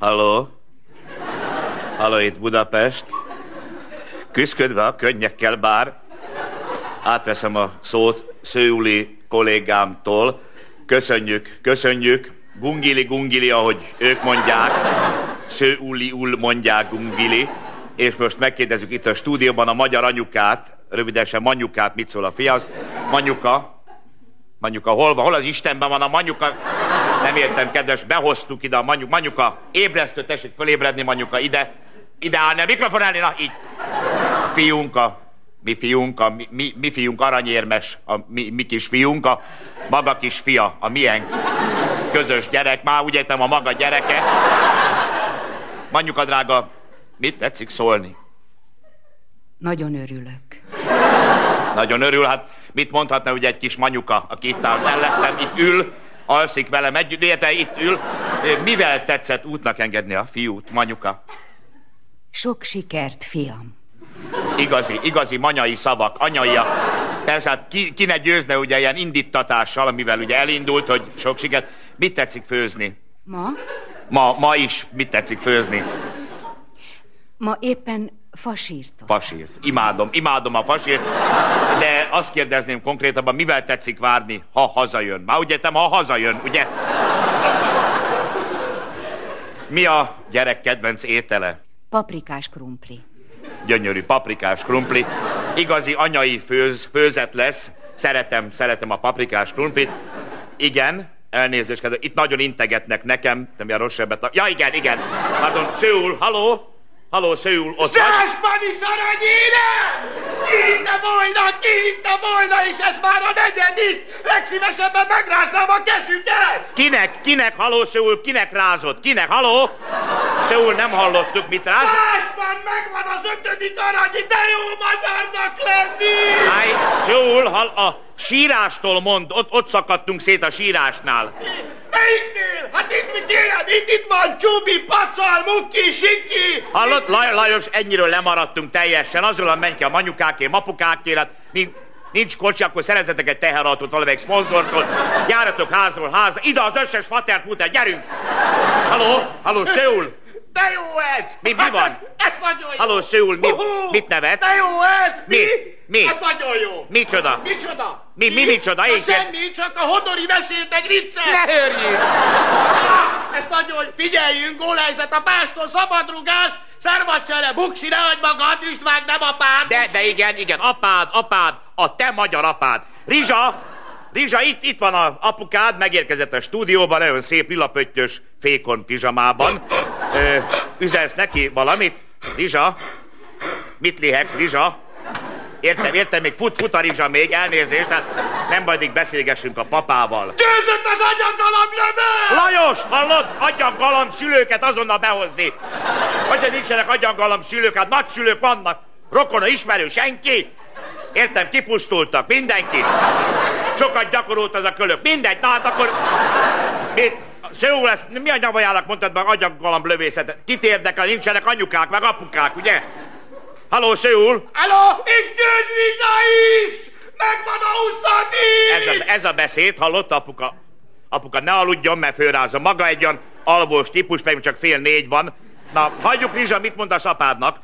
Halló? Halló, itt Budapest. Küszködve a könnyekkel bár. Átveszem a szót Szőuli kollégámtól. Köszönjük, köszönjük. Gungili, gungili, ahogy ők mondják. Szőuli, ul mondják gungili. És most megkérdezzük itt a stúdióban a magyar anyukát, rövidesen Manyukát, mit szól a fiaz. Manyuka, Manyuka, hol van? Hol az Istenben van a Manyuka? Nem értem, kedves, behoztuk ide a Manyuka. Manyuka, ébresztő, tessék fölébredni, Manyuka, ide. Ide állni, a mikrofon elé, na, így. A fiunk, a mi fiunk, a mi, mi, mi fiunk aranyérmes, a mi, mi kis fiunk, a maga kis fia, a milyen közös gyerek, már úgy értem a maga gyereke. Manyuka, drága, mit tetszik szólni? Nagyon örülök. Nagyon örül, hát mit mondhatna ugye egy kis manyuka, aki itt áll mellettem, itt ül, alszik velem együtt, illetve itt ül. Mivel tetszett útnak engedni a fiút, manyuka? Sok sikert, fiam. Igazi, igazi manyai szavak, anyaia. Persze, hát ki, ki ne győzne ugye ilyen indítatással, amivel ugye elindult, hogy sok sikert. Mit tetszik főzni? Ma? Ma, ma is mit tetszik főzni? Ma éppen fasírtot. Fasírt. Imádom, imádom a fasírt, de azt kérdezném konkrétabban, mivel tetszik várni, ha hazajön? Már ugye te ma hazajön, ugye? Mi a gyerek kedvenc étele? Paprikás krumpli. Gyönyörű paprikás krumpli. Igazi anyai főz, főzet lesz. Szeretem, szeretem a paprikás krumplit. Igen, elnézést, kedves. Itt nagyon integetnek nekem, de mi a rossz. Ja, igen, igen. Pardon, Szőul, haló? Haló, Szőul, ott vagy? Szásban is aranyérem! Kihitte volna, kihitte volna, és ez már a negyedik! Legszívesebben megráznám a kezüket! Kinek, kinek, haló, Szőul, kinek rázott? Kinek, haló? Szőul, nem hallottuk, mit ráz? Szásban megvan az ötödik arany, de jó magyarnak lenni! Háj, Szőul, hall, a sírástól mond, ott, ott szakadtunk szét a sírásnál. Melyiknél? Hát itt mit kérem? Itt, itt van Csubi, Pacal, Muki, Siki! Hallott, Laj, Lajos, ennyiről lemaradtunk teljesen, azról menj ki a manyukáké, mapukáké, hát nincs, nincs kocsi, akkor szerezzetek egy teherautót valamelyik szponzortól, járjatok házról házra, ide az összes fatert mutat, gyerünk! Halló, halló, Szőul! De jó ez! Mi, mi hát van? Ez, ez nagyon jó! Halló, Szőul, mi, Uhú! mit nevet? De jó ez! Mi? Mi? Mi? Ez nagyon jó! Micsoda? Micsoda? Mi, mi, micsoda? Na Én semmi, csak a Hodori mesélt egy viccet! Ne hörjél! Ah, Ez nagyon, figyeljünk, gólhelyzet, a pástól szabadrugás, szervacsere, buksi, ne hagyd magad, István, nem apád! De, de igen, igen, apád, apád, a te magyar apád. Rizsa, Rizsa, itt, itt van a apukád, megérkezett a stúdióban, nagyon szép lilapöttyös fékon pizsamában. Ö, üzensz neki valamit? Rizsa? Mit lihegsz, Rizsa? Értem, értem, még fut, fut a Rizsa még, elnézést, tehát nem baj, addig beszélgessünk a papával. Győzött az agyagalam löve! Lajos, hallod? Agyaggalamb szülőket azonnal behozni. Hogy nincsenek agyaggalamb szülők, hát nagyszülők vannak. Rokona, ismerő, senki? Értem, kipusztultak, mindenki. Sokat gyakorolt az a kölök. Mindegy, na hát akkor... Mit? Szőul lesz, mi a nyavajának mondtad meg agyaggalamb lövészetet? Kit érdekel, nincsenek anyukák, meg apukák, ugye? Halló, Szőul? Halló, és győz Liza is! Megvan a huszadik! Ez a, ez a beszéd, hallott apuka? Apuka, ne aludjon, mert fölrázza. Maga egy olyan alvós típus, pedig csak fél négy van. Na, hagyjuk, Rizsa, mit mondasz apádnak?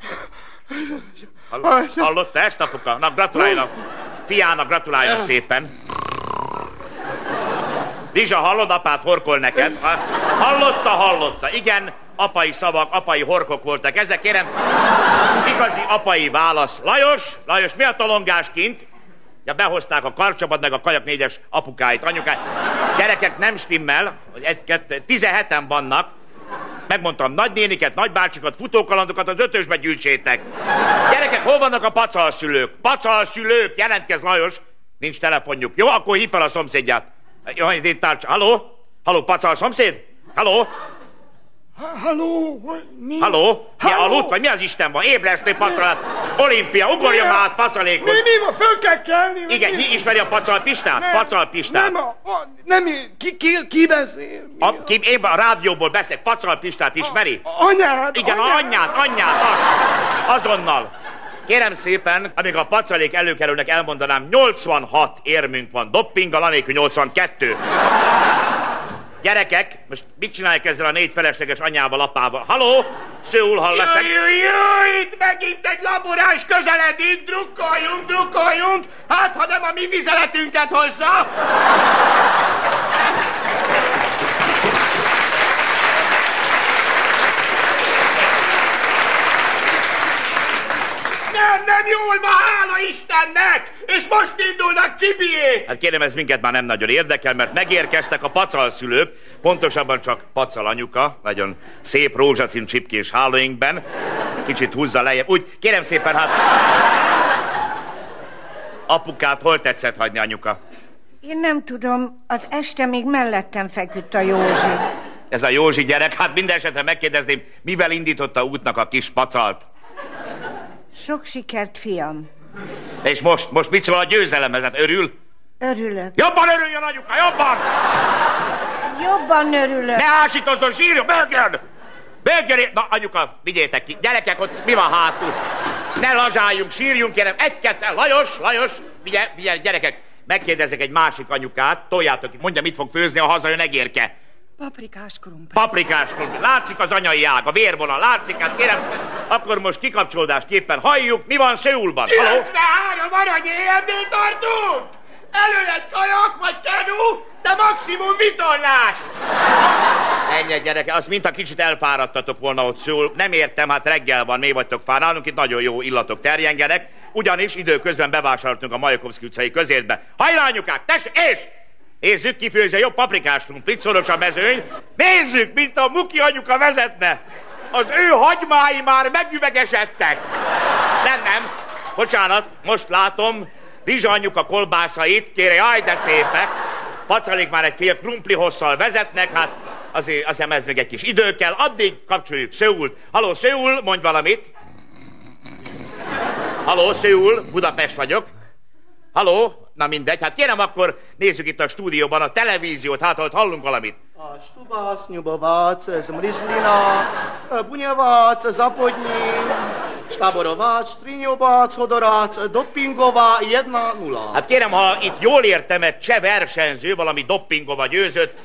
Hall, hallotta ezt, apuka? Na, gratuláljanak. Fiának gratuláljon szépen. Rizsa, hallod, apád horkol neked? Ha- Hallotta, hallotta. Igen, apai szavak, apai horkok voltak. Ezek kérem, igazi apai válasz. Lajos, Lajos, mi a tolongás kint? Ja, behozták a karcsabat meg a kajak négyes apukáit, anyukáit. Gyerekek, nem stimmel, egy, kettő, tizenheten vannak. Megmondtam, nagynéniket, nagybácsikat, futókalandokat az ötösbe gyűjtsétek. Gyerekek, hol vannak a pacalszülők? Pacalszülők, jelentkez Lajos. Nincs telefonjuk. Jó, akkor hív fel a szomszédját. Jó, itt tárcs. Haló? Haló, pacal szomszéd? Haló? Halló? Mi? Haló? Mi aludt, vagy mi az Isten van? Ébresztő pacalat. Olimpia, ugorja Mi a- már át pacalékot. Mi, mi van? Föl kell kelni? Igen, mi? ki ismeri a pacal Pistát? Nem, Pacal Pistát. Nem, a, a, nem, ki, ki, ki beszél? A, ki, én a rádióból beszélek, Pacal Pistát ismeri? Anyád, Igen, anyád. anyját, anyját, az, azonnal. Kérem szépen, amíg a pacalék előkerülnek, elmondanám, 86 érmünk van, doppinggal, anélkül 82. Gyerekek, most mit csinálják ezzel a négy felesleges anyával, apával? Haló? Szőul hall leszek. Jöjj, jöjj, itt megint egy laboráns közeledik, drukkoljunk, drukkoljunk, hát ha nem a mi vizeletünket hozza. Nem, nem jól van, hála Istennek! És most indulnak Csibiék! Hát kérem, ez minket már nem nagyon érdekel, mert megérkeztek a pacal szülők, pontosabban csak pacal anyuka, nagyon szép rózsaszín csipkés hálóinkben, kicsit húzza lejjebb. Úgy, kérem szépen, hát... Apukát hol tetszett hagyni, anyuka? Én nem tudom, az este még mellettem feküdt a Józsi. Ez a Józsi gyerek, hát minden esetre megkérdezném, mivel indította útnak a kis pacalt? Sok sikert, fiam. És most, most mit szól a győzelemhez? Hát örül? Örülök. Jobban örüljön, anyuka, jobban! Jobban örülök. Ne ásítozzon, sírjon, Belgön! Belgön! Na, anyuka, vigyétek ki. Gyerekek, ott mi van hátul? Ne lazsáljunk, sírjunk, kérem. Egy-ketten, Lajos, Lajos, vigye, vigye, gyerekek. Megkérdezek egy másik anyukát, toljátok ki, mondja, mit fog főzni, ha hazajön egérke. Paprikás krumpli. Paprikás krumpli. Látszik az anyai ág, a vérvonal, látszik, hát kérem, akkor most kikapcsolódásképpen halljuk, mi van Szöulban. Haló? 93 arany EMB-nél tartunk! Elő egy kajak vagy kenu, de maximum vitorlás! Ennyi gyereke, azt mint a kicsit elfáradtatok volna ott szól. Nem értem, hát reggel van, mi vagytok fáradnunk, itt nagyon jó illatok terjengenek. Ugyanis időközben bevásároltunk a Majakovszki utcai közértbe. Hajrá, anyukák, és! Nézzük, ki főzi a jobb paprikás krumplit, szoros a mezőny. Nézzük, mint a Muki anyuka vezetne. Az ő hagymái már megüvegesedtek. Nem, nem. Bocsánat, most látom, Rizsa anyuka kolbászait, kére, jaj, de szépek. Pacalék már egy fél krumpli hosszal vezetnek, hát azért, azért ez még egy kis idő kell. Addig kapcsoljuk Szöult. Haló, Szöul, mondj valamit. Haló, Szöul, Budapest vagyok. Haló, na mindegy, hát kérem akkor nézzük itt a stúdióban a televíziót, hát ott hallunk valamit. Štuba, sňubovac, zmrzlina, buňovac, zapodní, štaborovac, striňovac, hodorac, dopingová, 1-0. Hát kérem, ha itt jól értem, egy cseh versenyző valami doppingova győzött,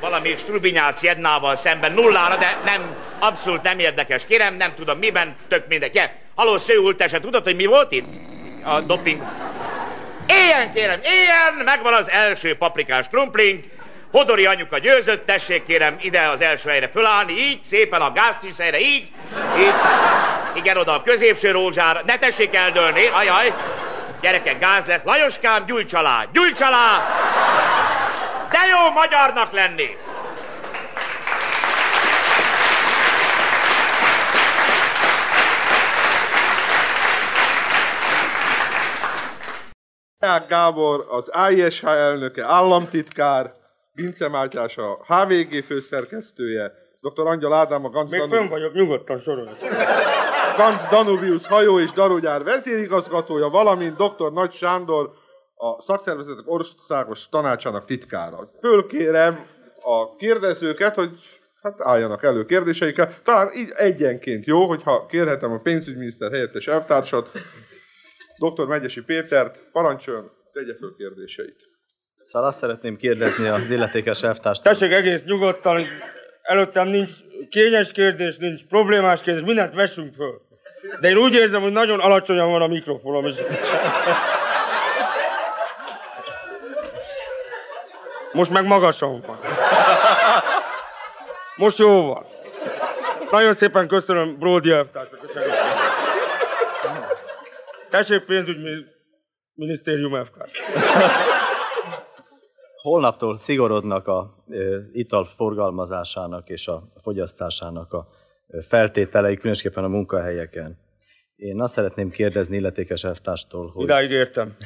valami Strubinyác Jednával szemben nullára, de nem, abszolút nem érdekes. Kérem, nem tudom miben, tök mindegy. Ja. Haló, Szőul, te se tudod, hogy mi volt itt? A doping. Éljen, kérem, éljen! Megvan az első paprikás krumplink. Hodori anyuka győzött, tessék kérem ide az első helyre fölállni, így, szépen a gáztűzhelyre, így, így. Igen, oda a középső rózsára. Ne tessék eldőlni, ajaj. Gyerekek, gáz lesz. Lajoskám, gyújts alá! De jó magyarnak lenni! Deák Gábor, az ISH elnöke, államtitkár, Vince Mátyás a HVG főszerkesztője, dr. Angyal Ádám a Ganz, Még Danu- fönn vagyok, nyugodtan sorolj. Ganz Danubius hajó és darógyár vezérigazgatója, valamint dr. Nagy Sándor, a szakszervezetek országos tanácsának titkára. Fölkérem a kérdezőket, hogy hát álljanak elő kérdéseikkel. Talán így egyenként jó, hogyha kérhetem a pénzügyminiszter helyettes elvtársat, dr. Megyesi Pétert, parancsoljon, tegye föl kérdéseit. Szóval azt szeretném kérdezni az illetékes elvtárs. Tessék egész nyugodtan, előttem nincs kényes kérdés, nincs problémás kérdés, mindent vessünk föl. De én úgy érzem, hogy nagyon alacsonyan van a mikrofonom, és... Most meg magasan van. Most jó van. Nagyon szépen köszönöm Bródi elvtársnak. Tessék pénzügyminisztérium elvtárs. [laughs] holnaptól szigorodnak a ital forgalmazásának és a fogyasztásának a feltételei, különösképpen a munkahelyeken. Én azt szeretném kérdezni illetékes elvtárstól, hogy... Idáig értem.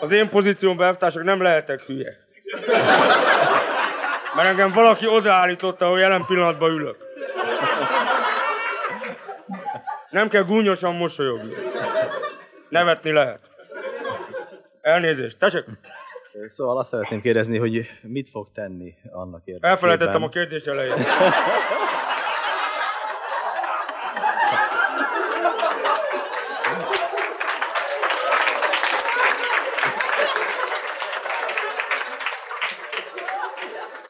Az én pozíciómban elvtársak nem lehetek hülye. Mert engem valaki odaállította, hogy jelen pillanatban ülök. Nem kell gúnyosan mosolyogni. Nevetni lehet. Elnézést, tessék! Szóval azt szeretném kérdezni, hogy mit fog tenni annak érdekében. Elfelejtettem a kérdés elejét.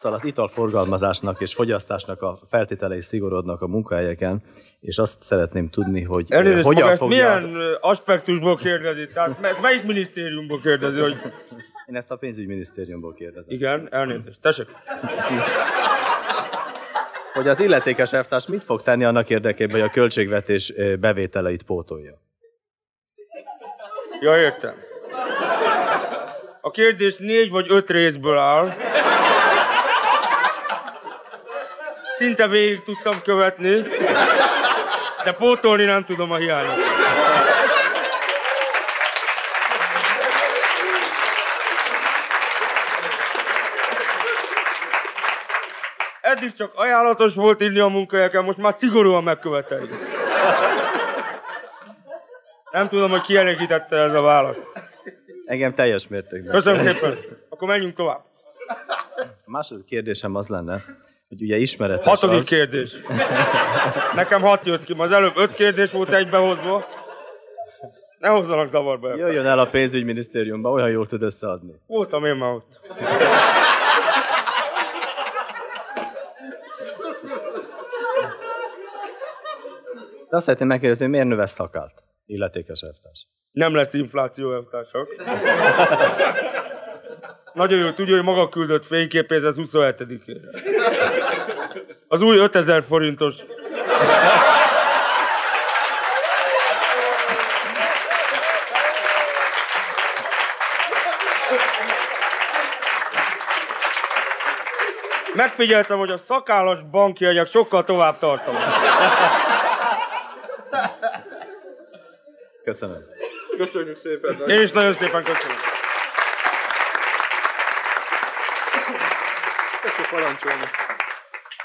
Szóval az italforgalmazásnak és fogyasztásnak a feltételei szigorodnak a munkahelyeken, és azt szeretném tudni, hogy Elnézést, hogyan ezt fogja... milyen az... aspektusból kérdezi? Tehát ezt melyik minisztériumból kérdezi, hogy... [laughs] Én ezt a pénzügyminisztériumból kérdezem. Igen, elnézést. Tessék. Hogy az illetékes elvtárs mit fog tenni annak érdekében, hogy a költségvetés bevételeit pótolja? Ja, értem. A kérdés négy vagy öt részből áll. Szinte végig tudtam követni, de pótolni nem tudom a hiányot. Eddig csak ajánlatos volt inni a munkahelyeken, most már szigorúan megköveteljük. Nem tudom, hogy kielégítette ez a választ. Engem teljes mértékben. Köszönöm szépen. Akkor menjünk tovább. A második kérdésem az lenne, hogy ugye ismeretes Hatodik az... kérdés. Nekem hat jött ki, az előbb öt kérdés volt egybehozva. Ne hozzanak zavarba. Jöjjön el a pénzügyminisztériumba, olyan jól tud összeadni. Voltam én már ott. De azt szeretném megkérdezni, hogy miért növesz szakált, illetékes elvtárs? Nem lesz infláció, elvtársak. Nagyon jó tudja, hogy maga küldött fényképéhez az 27-ére. Az új 5000 forintos. Megfigyeltem, hogy a szakállas bankjegyek sokkal tovább tartanak. Köszönöm. Köszönjük szépen. Én is nagyon szépen köszönöm.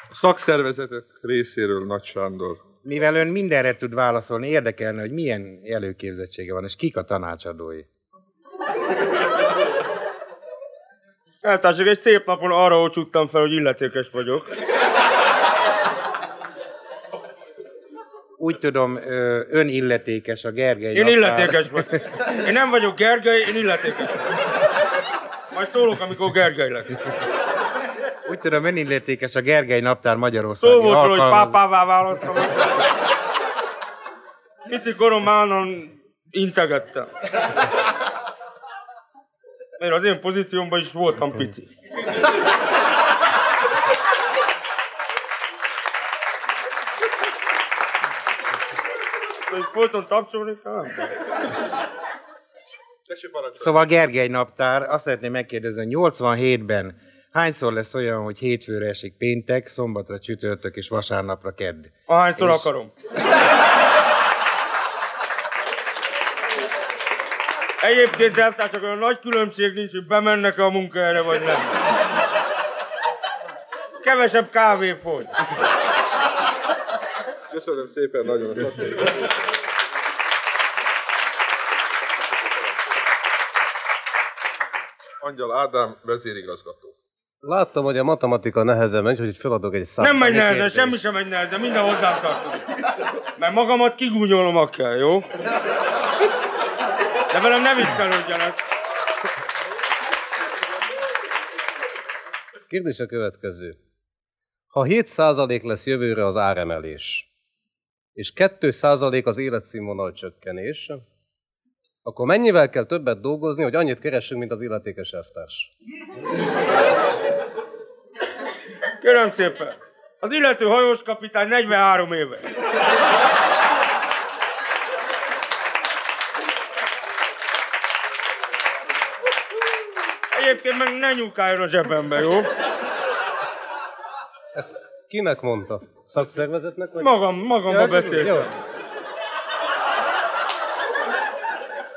A szakszervezetek részéről Nagy Sándor. Mivel ön mindenre tud válaszolni, érdekelne, hogy milyen előképzettsége van, és kik a tanácsadói. Eltársak, egy szép napon arra ocsuttam fel, hogy illetékes vagyok. Úgy tudom, ön illetékes a Gergely Én naptár- illetékes vagyok. Én nem vagyok Gergely, én illetékes vagyok. Majd szólok, amikor Gergely lesz. Úgy tudom, ön illetékes a Gergely naptár Magyarországi Szó volt hogy pápává választom. Pici koromában integettem. Mert az én pozíciómban is voltam pici. Hogy folyton tapsolni kell? Tessék parancsolni. Szóval Gergely naptár, azt szeretném megkérdezni, hogy 87-ben hányszor lesz olyan, hogy hétfőre esik péntek, szombatra csütörtök és vasárnapra kedd? Ahányszor És- akarom. Egyébként elvtár csak olyan nagy különbség nincs, hogy bemennek-e a munkahelyre, vagy nem. Kevesebb kávé fogy. Köszönöm szépen nagyon szakmai. Angyal Ádám, vezérigazgató. Láttam, hogy a matematika nehezen megy, hogy feladok egy számot. Nem megy nehezen, semmi sem megy nehezen, minden hozzám tartozik. Mert magamat kigúnyolom a kell, jó? De velem ne viccelődjenek. Kérdés a következő. Ha 7% lesz jövőre az áremelés, és 2% az életszínvonal csökkenés, akkor mennyivel kell többet dolgozni, hogy annyit keressünk, mint az illetékes elvtárs? Kérem szépen, az illető hajós kapitány 43 éve. Egyébként meg ne nyúkáljon a zsebembe, jó? Ezt kinek mondta? Szakszervezetnek? Vagy? Magam, magamba Ja, beszéltem. Jó.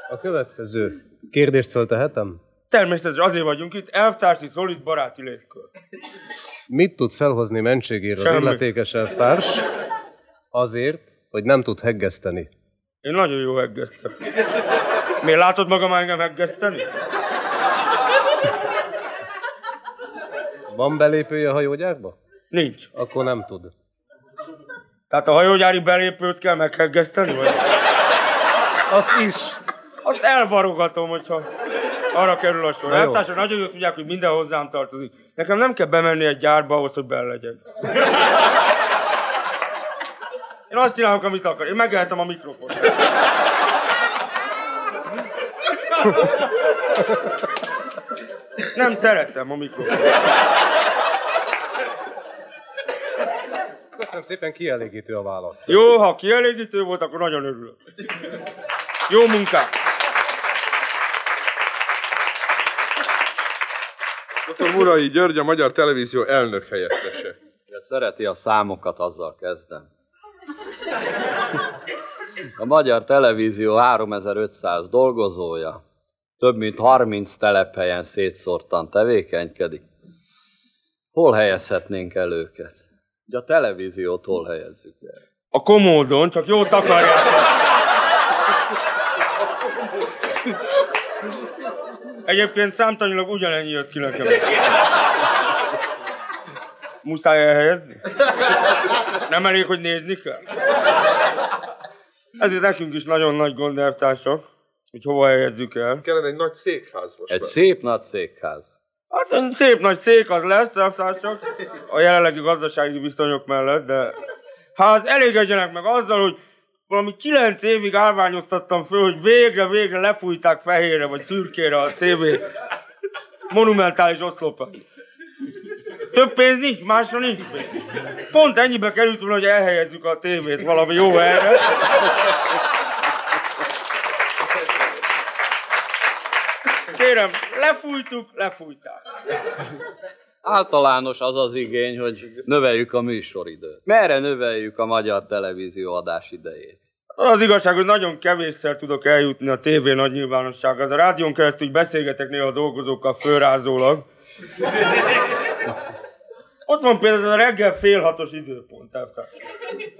A következő kérdést föltehetem? Természetesen azért vagyunk itt, elvtársi, szolid, baráti légkör. Mit tud felhozni mentségére az Semmit. illetékes elvtárs? Azért, hogy nem tud heggeszteni. Én nagyon jó heggeztem. Miért látod magam engem heggeszteni? Van belépője a hajógyárba? Nincs. Akkor nem tud. Tehát a hajógyári belépőt kell megheggeszteni? Vagy? Azt is. Azt elvarogatom, hogyha arra kerül a sor. Na. Eltársak nagyon jól tudják, hogy minden hozzám tartozik. Nekem nem kell bemenni egy gyárba ahhoz, hogy benne legyek. Én azt csinálok, amit akar. Én megeltem a mikrofont. Nem szeretem a mikrofont. Köszönöm szépen, kielégítő a válasz. Jó, ha kielégítő volt, akkor nagyon örülök. Jó munkát! Dr. Murai György, a Magyar Televízió elnök helyettese. De szereti a számokat, azzal kezdem. A Magyar Televízió 3500 dolgozója több mint 30 telephelyen szétszórtan tevékenykedik. Hol helyezhetnénk el őket? Ugye a televíziót hol helyezzük el? A komódon, csak jót akarjátok. Egyébként számtanilag ugyanennyi jött ki nekem. Muszáj elhelyezni? Nem elég, hogy nézni kell? Ezért nekünk is nagyon nagy gond, elvtársak, hogy hova helyezzük el. Kellene egy nagy székház most Egy már. szép nagy székház. Hát egy szép nagy szék az lesz, elvtársak, a jelenlegi gazdasági viszonyok mellett, de ha az elégedjenek meg azzal, hogy valami kilenc évig állványoztattam föl, hogy végre-végre lefújták fehérre vagy szürkére a tévé monumentális oszlopait. Több pénz nincs, másra nincs pénz. Pont ennyibe került volna, hogy elhelyezzük a tévét valami jó helyre. Kérem, lefújtuk, lefújták. Általános az az igény, hogy növeljük a műsoridőt. Merre növeljük a magyar televízió adás idejét? Az igazság, hogy nagyon kevésszer tudok eljutni a tévé nagy nyilvánossághoz. A rádión keresztül beszélgetek néha a dolgozókkal fölrázólag. Ott van például a reggel fél hatos időpont, elvtárs.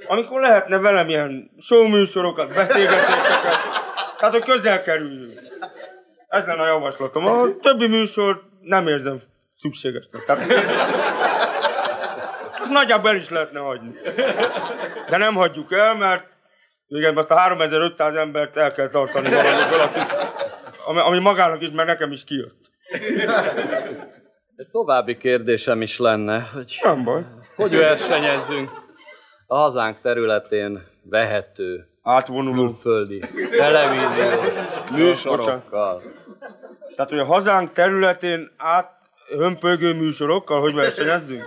Amikor lehetne velem ilyen show műsorokat, beszélgetéseket, tehát hogy közel kerüljünk. Ez lenne a javaslatom. A többi műsor nem érzem szükségesnek. Tehát... [laughs] Azt nagyjából el is lehetne hagyni. De nem hagyjuk el, mert igen, azt a 3500 embert el kell tartani valamiből, aki, ami, ami magának is, mert nekem is kijött. Egy további kérdésem is lenne, hogy Nem baj. hogy versenyezzünk a hazánk területén vehető, átvonuló külföldi televízió műsorokkal. Tehát, hogy a hazánk területén át hömpögő műsorokkal, hogy versenyezzünk?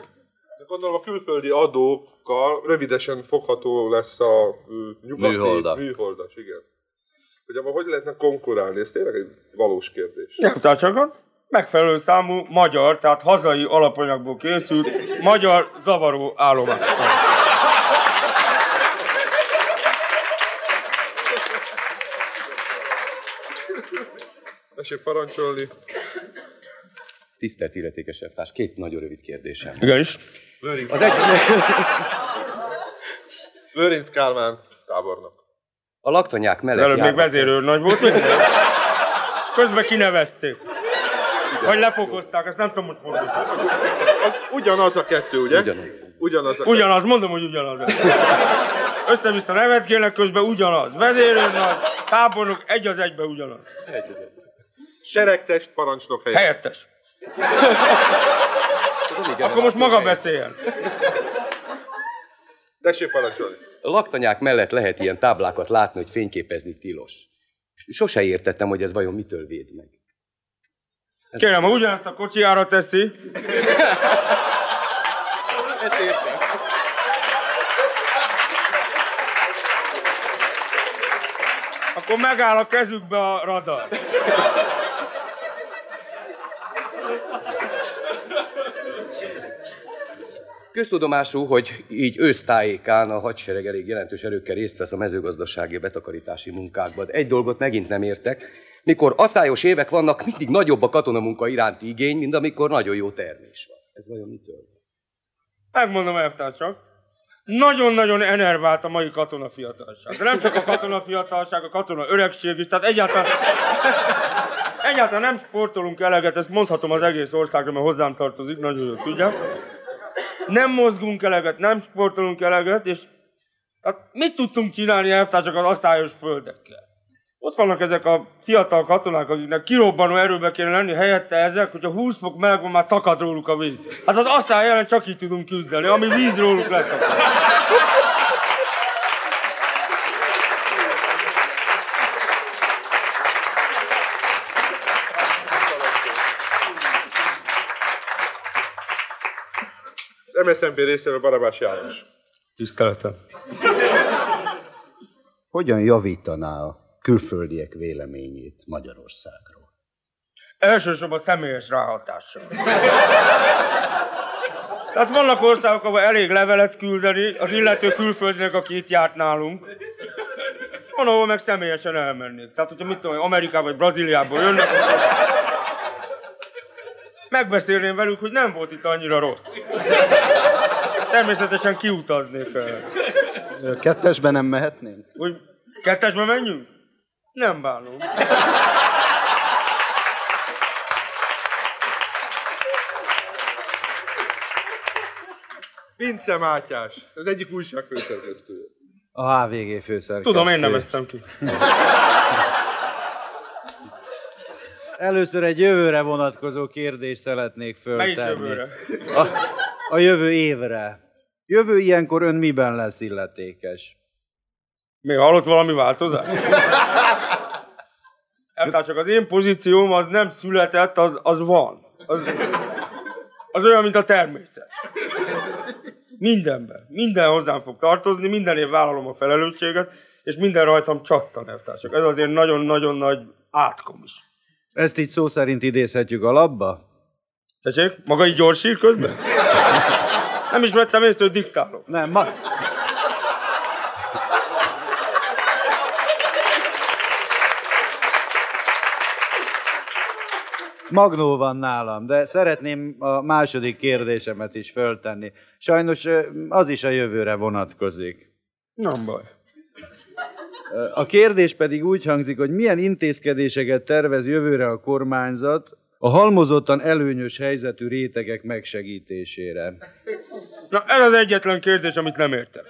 De Gondolom a külföldi adókkal rövidesen fogható lesz a nyugati Műholdak. műholdas, igen. Hogy abban hogy lehetne konkurálni? Ez tényleg egy valós kérdés. Nyelvtársakat megfelelő számú magyar, tehát hazai alapanyagból készült magyar zavaró állomány. Tessék parancsolni. Tisztelt illetékes elvtárs, két nagyon rövid kérdésem. Igenis. Lőrinc, Az egy... Lőrinc [laughs] Kálmán tábornok. A laktanyák mellett Előbb még vezérőrnagy volt? Közben kinevezték. Vagy lefokozták, ezt nem tudom, hogy mondani. Az ugyanaz a kettő, ugye? Ugyanaz. Ugyanaz a Ugyanaz, mondom, hogy ugyanaz. Össze-vissza nevet kérnek, közben ugyanaz. Vezérőrnagy, tábornok, egy az egybe ugyanaz. Seregtest parancsnok helyett. Helyettes. Akkor most maga beszéljen. Tessék parancsolni. A laktanyák mellett lehet ilyen táblákat látni, hogy fényképezni tilos. Sose értettem, hogy ez vajon mitől véd meg. Kérem, ha ugyanezt a kocsiára teszi, [laughs] Ezt értem. akkor megáll a kezükbe a radar. Köztudomású, hogy így ősztájékán a hadsereg elég jelentős erőkkel részt vesz a mezőgazdasági betakarítási munkákban. Egy dolgot megint nem értek. Mikor aszályos évek vannak, mindig nagyobb a katonamunka iránti igény, mint amikor nagyon jó termés van. Ez vajon mitől? Megmondom elvtársak, nagyon-nagyon enervált a mai katona fiatalság. De nem csak a katona fiatalság, a katona öregség is, tehát egyáltalán, egyáltalán nem sportolunk eleget, ezt mondhatom az egész országra, mert hozzám tartozik, nagyon jó tudják. Nem mozgunk eleget, nem sportolunk eleget, és hát mit tudtunk csinálni elvtársak az asztályos földekkel? Ott vannak ezek a fiatal katonák, akiknek kirobbanó erőbe kéne lenni, helyette ezek, hogyha 20 fok meleg van, már szakad róluk a víz. Hát az asszály ellen csak így tudunk küzdeni, ami víz róluk leszakad. MSZNP részéről Barabás János. Tiszteletem. Hogyan javítaná a külföldiek véleményét Magyarországról? Elsősorban személyes ráhatással. Tehát vannak országok, ahol elég levelet küldeni az illető külföldinek, aki itt járt nálunk. Van, ahol meg személyesen elmennék. Tehát, hogyha mit tudom, Amerikába vagy Brazíliából jönnek, akkor megbeszélném velük, hogy nem volt itt annyira rossz. Természetesen kiutaznék el. Kettesben nem mehetnénk? Hogy kettesbe menjünk? Nem bánom. Vince Mátyás, az egyik újság főszerkesztője. A HVG főszerkesztő. Tudom, én neveztem ki. Először egy jövőre vonatkozó kérdést szeretnék föltenni. Melyik jövőre? A, a jövő évre. Jövő ilyenkor ön miben lesz illetékes? Még hallott valami változás? Tehát csak az én pozícióm az nem született, az, az van. Az, az olyan, mint a természet. Mindenben. Minden hozzám fog tartozni, minden év vállalom a felelősséget, és minden rajtam csattan, eltársak. Ez azért nagyon-nagyon nagy átkom is. Ezt így szó szerint idézhetjük alapba? Tessék, maga így gyorsír közben? Nem is vettem észre, hogy diktálok. Nem, ma... Magnó van nálam, de szeretném a második kérdésemet is föltenni. Sajnos az is a jövőre vonatkozik. Nem baj. A kérdés pedig úgy hangzik, hogy milyen intézkedéseket tervez jövőre a kormányzat a halmozottan előnyös helyzetű rétegek megsegítésére. Na, ez az egyetlen kérdés, amit nem értem.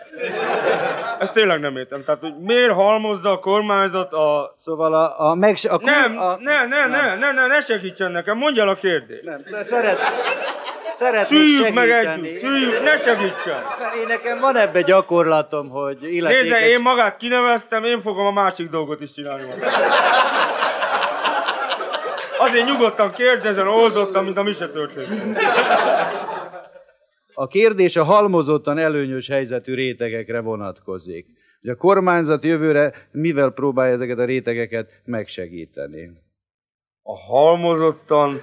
Ezt tényleg nem értem. Tehát, hogy miért halmozza a kormányzat a... Szóval a... a, megse- a Nem, a, ne, ne, ne, ne, ne, ne segítsen nekem, mondja el a kérdést. Nem, szeret, szeretnék Szüljük meg együtt, szüljük, ne segítsen. Én nekem van ebbe gyakorlatom, hogy illetékes... Nézze, én magát kineveztem, én fogom a másik dolgot is csinálni magam. Azért nyugodtan kérdezen, oldottam, mint a mi se történt. A kérdés a halmozottan előnyös helyzetű rétegekre vonatkozik. Hogy a kormányzat jövőre mivel próbálja ezeket a rétegeket megsegíteni? A halmozottan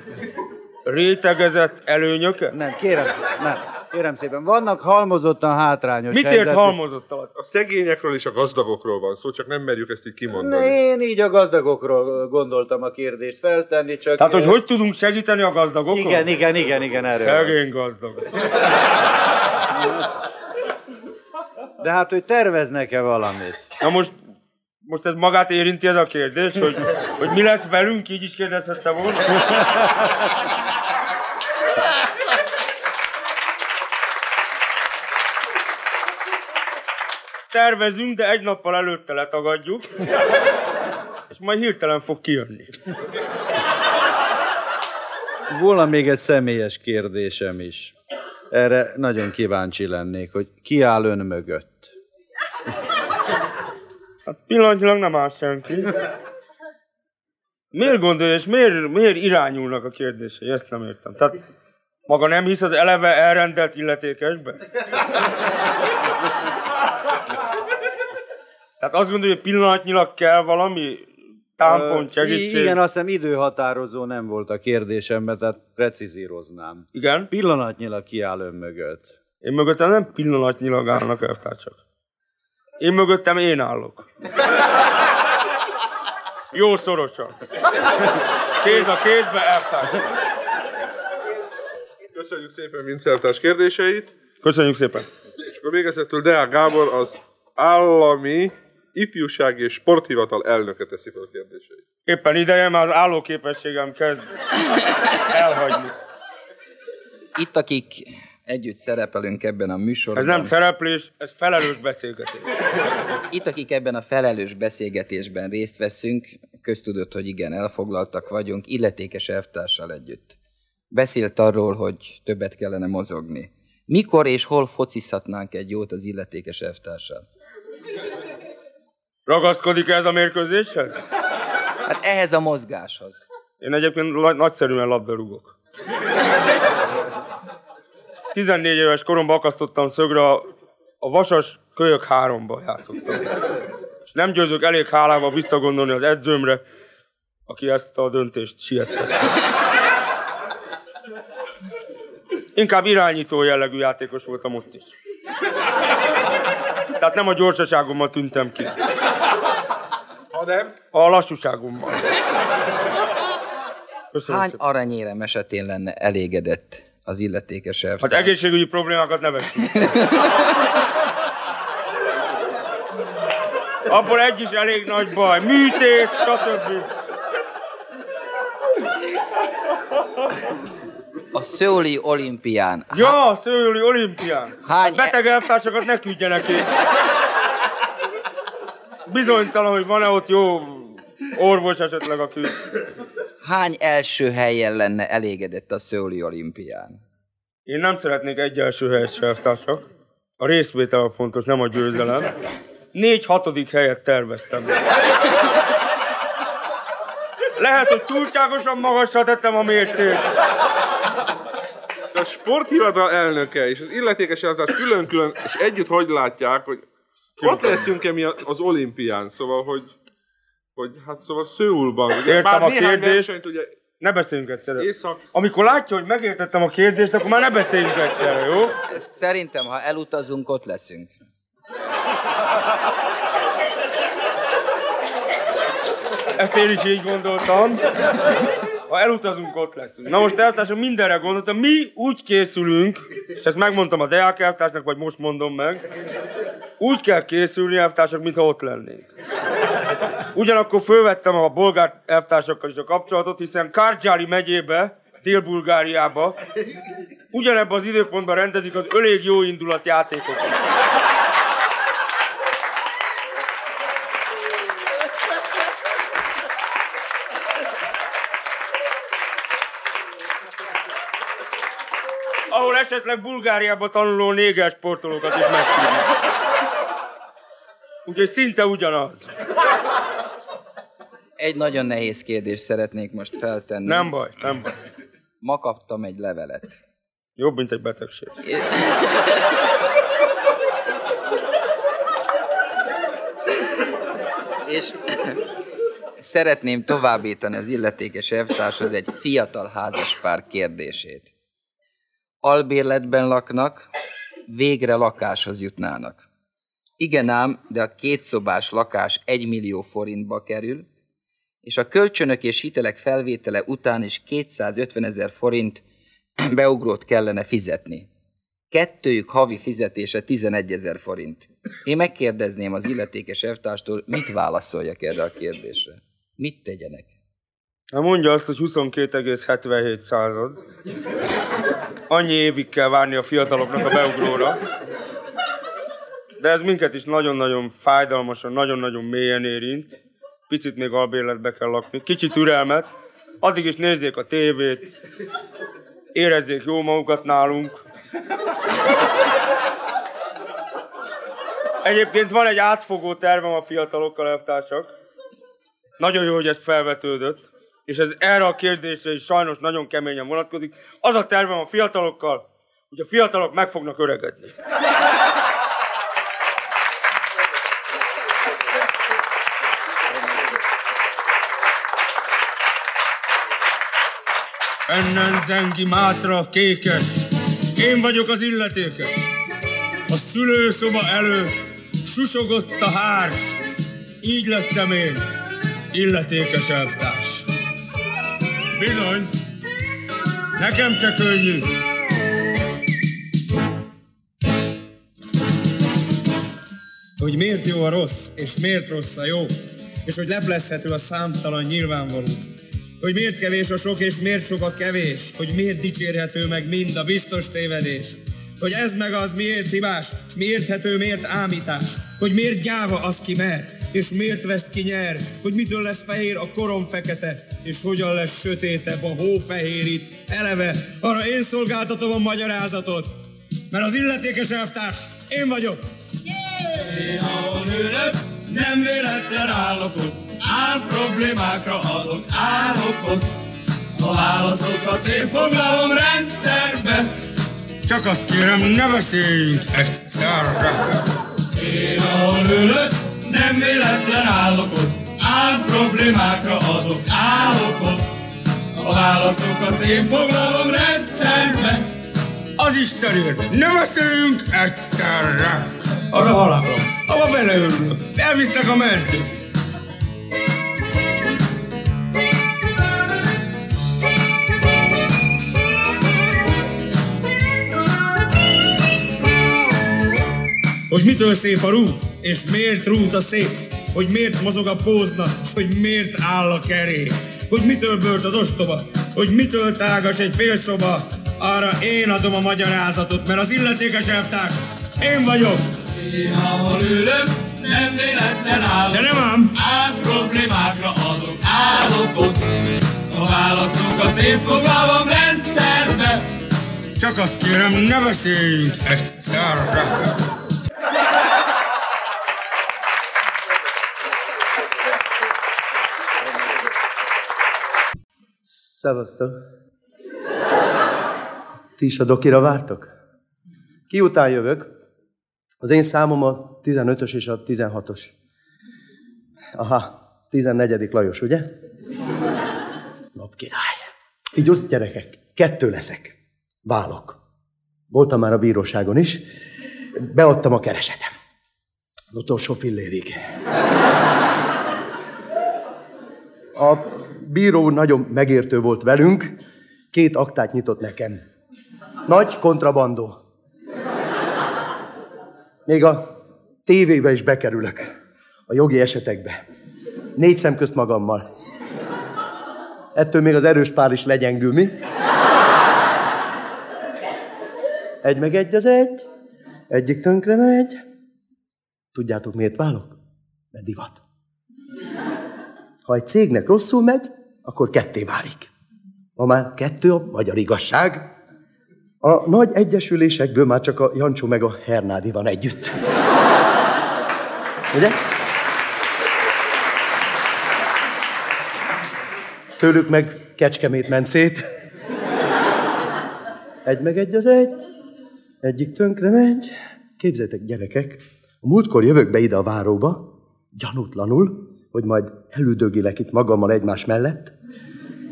rétegezett előnyöket? Nem, kérem, nem. Kérem szépen, vannak halmozottan hátrányos Mit ért halmozott alatt? A szegényekről és a gazdagokról van szó, csak nem merjük ezt így kimondani. Ne, én így a gazdagokról gondoltam a kérdést feltenni, csak... Tehát, hogy hogy tudunk segíteni a gazdagokon? Igen, igen, igen, igen, erről. Szegény gazdag. De hát, hogy terveznek-e valamit? Na most, most ez magát érinti ez a kérdés, hogy, hogy mi lesz velünk, így is kérdezhette volna. Tervezünk, de egy nappal előtte letagadjuk, és majd hirtelen fog kijönni. Volna még egy személyes kérdésem is. Erre nagyon kíváncsi lennék, hogy ki áll ön mögött? Hát pillanatnyilag nem áll senki. Miért gondolja, és miért, miért irányulnak a kérdései? Ezt nem értem. Tehát maga nem hisz az eleve elrendelt illetékesbe? Tehát azt gondolja, hogy pillanatnyilag kell valami Támpont, segítség. Igen, azt hiszem időhatározó nem volt a kérdésemben, tehát precizíroznám. Igen? Pillanatnyilag kiáll ön mögött. Én mögöttem nem pillanatnyilag állnak elvtársak. Én mögöttem én állok. Jó szorosan. Kéz a kézbe elvtársak. Köszönjük szépen Vinceltás kérdéseit. Köszönjük szépen. És akkor végezetül Deák Gábor az állami ifjúság és sporthivatal elnöke teszi fel a kérdéseit. Éppen ideje, már az állóképességem kezd elhagyni. Itt, akik együtt szerepelünk ebben a műsorban. Ez nem szereplés, ez felelős beszélgetés. Itt, akik ebben a felelős beszélgetésben részt veszünk, köztudott, hogy igen, elfoglaltak vagyunk, illetékes elvtársal együtt. Beszélt arról, hogy többet kellene mozogni. Mikor és hol focizhatnánk egy jót az illetékes elvtársal? Ragaszkodik ez a mérkőzéshez? Hát ehhez a mozgáshoz. Én egyébként nagyszerűen labdarúgok. 14 éves koromban akasztottam szögre a, a vasas kölyök háromba játszottam. És nem győzök elég hálával visszagondolni az edzőmre, aki ezt a döntést siette. Inkább irányító jellegű játékos voltam ott is. Tehát nem a gyorsaságommal tűntem ki. Hanem? A lassúságommal. Köszönöm Hány szépen. aranyérem esetén lenne elégedett az illetékes Hát elvtárs? egészségügyi problémákat ne vessünk. Abból egy is elég nagy baj. Műtét, stb. A Szöuli olimpián Ja, a szőlői olimpián. Hány Hát beteg elvtársakat ne küldjenek ki. Bizonytalan, hogy van-e ott jó orvos esetleg, aki... hány első helyen lenne elégedett a Szöuli olimpián? Én nem szeretnék egy első helyet se elvtársak. A részvétel a fontos, nem a győzelem. Négy hatodik helyet terveztem. Lehet, hogy túlságosan magasra tettem a mércét. A sporthivatal elnöke és az illetékes elvtárs külön-külön, és együtt hogy látják, hogy ott leszünk-e mi az olimpián, szóval, hogy, hogy hát szóval Szőulban. ugye, Értem bár a néhány kérdést. versenyt ugye Ne beszéljünk egyszerre. Észak- Amikor látja, hogy megértettem a kérdést, akkor már ne beszéljünk egyszerre, jó? Ezt szerintem, ha elutazunk, ott leszünk. Ezt én is így gondoltam. Ha elutazunk, ott leszünk. Na most eltársam mindenre gondoltam. Mi úgy készülünk, és ezt megmondtam a Deák elvtársnak, vagy most mondom meg, úgy kell készülni elvtársak, mintha ott lennénk. Ugyanakkor fölvettem a bolgár elvtársakkal is a kapcsolatot, hiszen Kárdzsáli megyébe, Dél-Bulgáriába, ugyanebben az időpontban rendezik az elég jó indulat játékokat. ahol esetleg Bulgáriába tanuló néger sportolókat is megkívánnak. Úgyhogy szinte ugyanaz. Egy nagyon nehéz kérdést szeretnék most feltenni. Nem baj, nem baj. Ma kaptam egy levelet. Jobb, mint egy betegség. És szeretném továbbítani az illetékes elvtárshoz egy fiatal házaspár kérdését. Albérletben laknak, végre lakáshoz jutnának. Igen ám, de a kétszobás lakás 1 millió forintba kerül, és a kölcsönök és hitelek felvétele után is 250 ezer forint [clears throat] beugrót kellene fizetni. Kettőjük havi fizetése 11 ezer forint. Én megkérdezném az illetékes elvtárstól, mit válaszoljak erre a kérdésre. Mit tegyenek? Hát mondja azt, hogy 22,77 század. Annyi évig kell várni a fiataloknak a beugróra. De ez minket is nagyon-nagyon fájdalmasan, nagyon-nagyon mélyen érint. Picit még albérletbe kell lakni. Kicsit türelmet. Addig is nézzék a tévét. Érezzék jó magukat nálunk. Egyébként van egy átfogó tervem a fiatalokkal, elvtársak. Nagyon jó, hogy ez felvetődött, és ez erre a kérdésre is sajnos nagyon keményen vonatkozik. Az a tervem a fiatalokkal, hogy a fiatalok meg fognak öregedni. Ennen zengi mátra kékes, én vagyok az illetékes. A szülőszoba előtt susogott a hárs, így lettem én, illetékes elvtárs. Bizony, nekem se könnyű. Hogy miért jó a rossz, és miért rossz a jó, és hogy leplezhető a számtalan nyilvánvaló. Hogy miért kevés a sok, és miért sok a kevés, hogy miért dicsérhető meg mind a biztos tévedés. Hogy ez meg az miért hibás, és miért hető, miért ámítás. Hogy miért gyáva az ki mer, és miért veszt ki nyer. Hogy mitől lesz fehér a korom fekete, és hogyan lesz sötétebb a hófehér itt. Eleve, arra én szolgáltatom a magyarázatot, mert az illetékes elvtárs én vagyok. Én ahol ülök, nem véletlen állok ott, áll problémákra adok állokot. A válaszokat én foglalom rendszerbe, csak azt kérem, ne beszéljünk egyszerre. Én ahol ülök, nem véletlen állok ott, áll problémákra adok állokot. A válaszokat én foglalom rendszerbe, az Istenért, ne beszéljünk egyszerre. Az a halálom, abba beleülök, elvisznek a mentők. Hogy mitől szép a rút, és miért rút a szép, hogy miért mozog a pózna, és hogy miért áll a kerék, hogy mitől bölcs az ostoba, hogy mitől tágas egy félszoba, arra én adom a magyarázatot, mert az illetékes elvtárs én vagyok. Ahol ülök, nem véletlen állok. De nem ám. Át problémákra adok állokot. A válaszokat én foglalom rendszerbe. Csak azt kérem, ne beszéljünk egyszerre. Szevasztok! Ti is a dokira vártok? Ki után jövök? Az én számom a 15-ös és a 16-os. Aha, 14. Lajos, ugye? Napkirály. Figyelsz, gyerekek, kettő leszek. Válok. Voltam már a bíróságon is. Beadtam a keresetem. Az utolsó fillérig. A bíró nagyon megértő volt velünk, két aktát nyitott nekem. Nagy kontrabandó. Még a tévébe is bekerülök. A jogi esetekbe. Négy szem közt magammal. Ettől még az erős pár is legyengül, mi? Egy meg egy az egy. Egyik tönkre megy. Tudjátok, miért válok? Mert divat. Ha egy cégnek rosszul megy, akkor ketté válik. Ma már kettő a magyar igazság, a nagy egyesülésekből már csak a Jancsó meg a Hernádi van együtt. Ugye? Tőlük meg Kecskemét ment szét. Egy meg egy az egy, egyik tönkre megy. Képzeljétek, gyerekek, a múltkor jövök be ide a váróba, gyanútlanul, hogy majd elüldögélek itt magammal egymás mellett,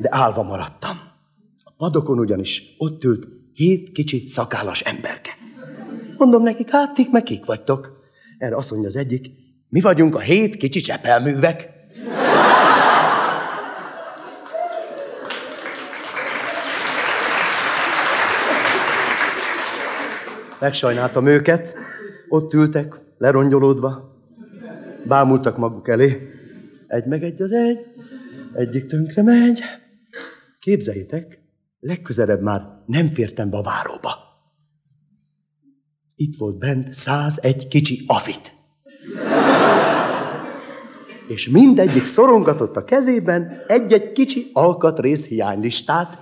de állva maradtam. A padokon ugyanis ott ült hét kicsi szakállas emberke. Mondom nekik, hát tik meg kik vagytok? Erre azt mondja az egyik, mi vagyunk a hét kicsi csepelművek. Megsajnáltam őket, ott ültek, lerongyolódva, bámultak maguk elé. Egy meg egy az egy, egyik tönkre megy. Képzeljétek, legközelebb már nem fértem be a váróba. Itt volt bent 101 kicsi afit. És mindegyik szorongatott a kezében egy-egy kicsi alkatrész hiánylistát.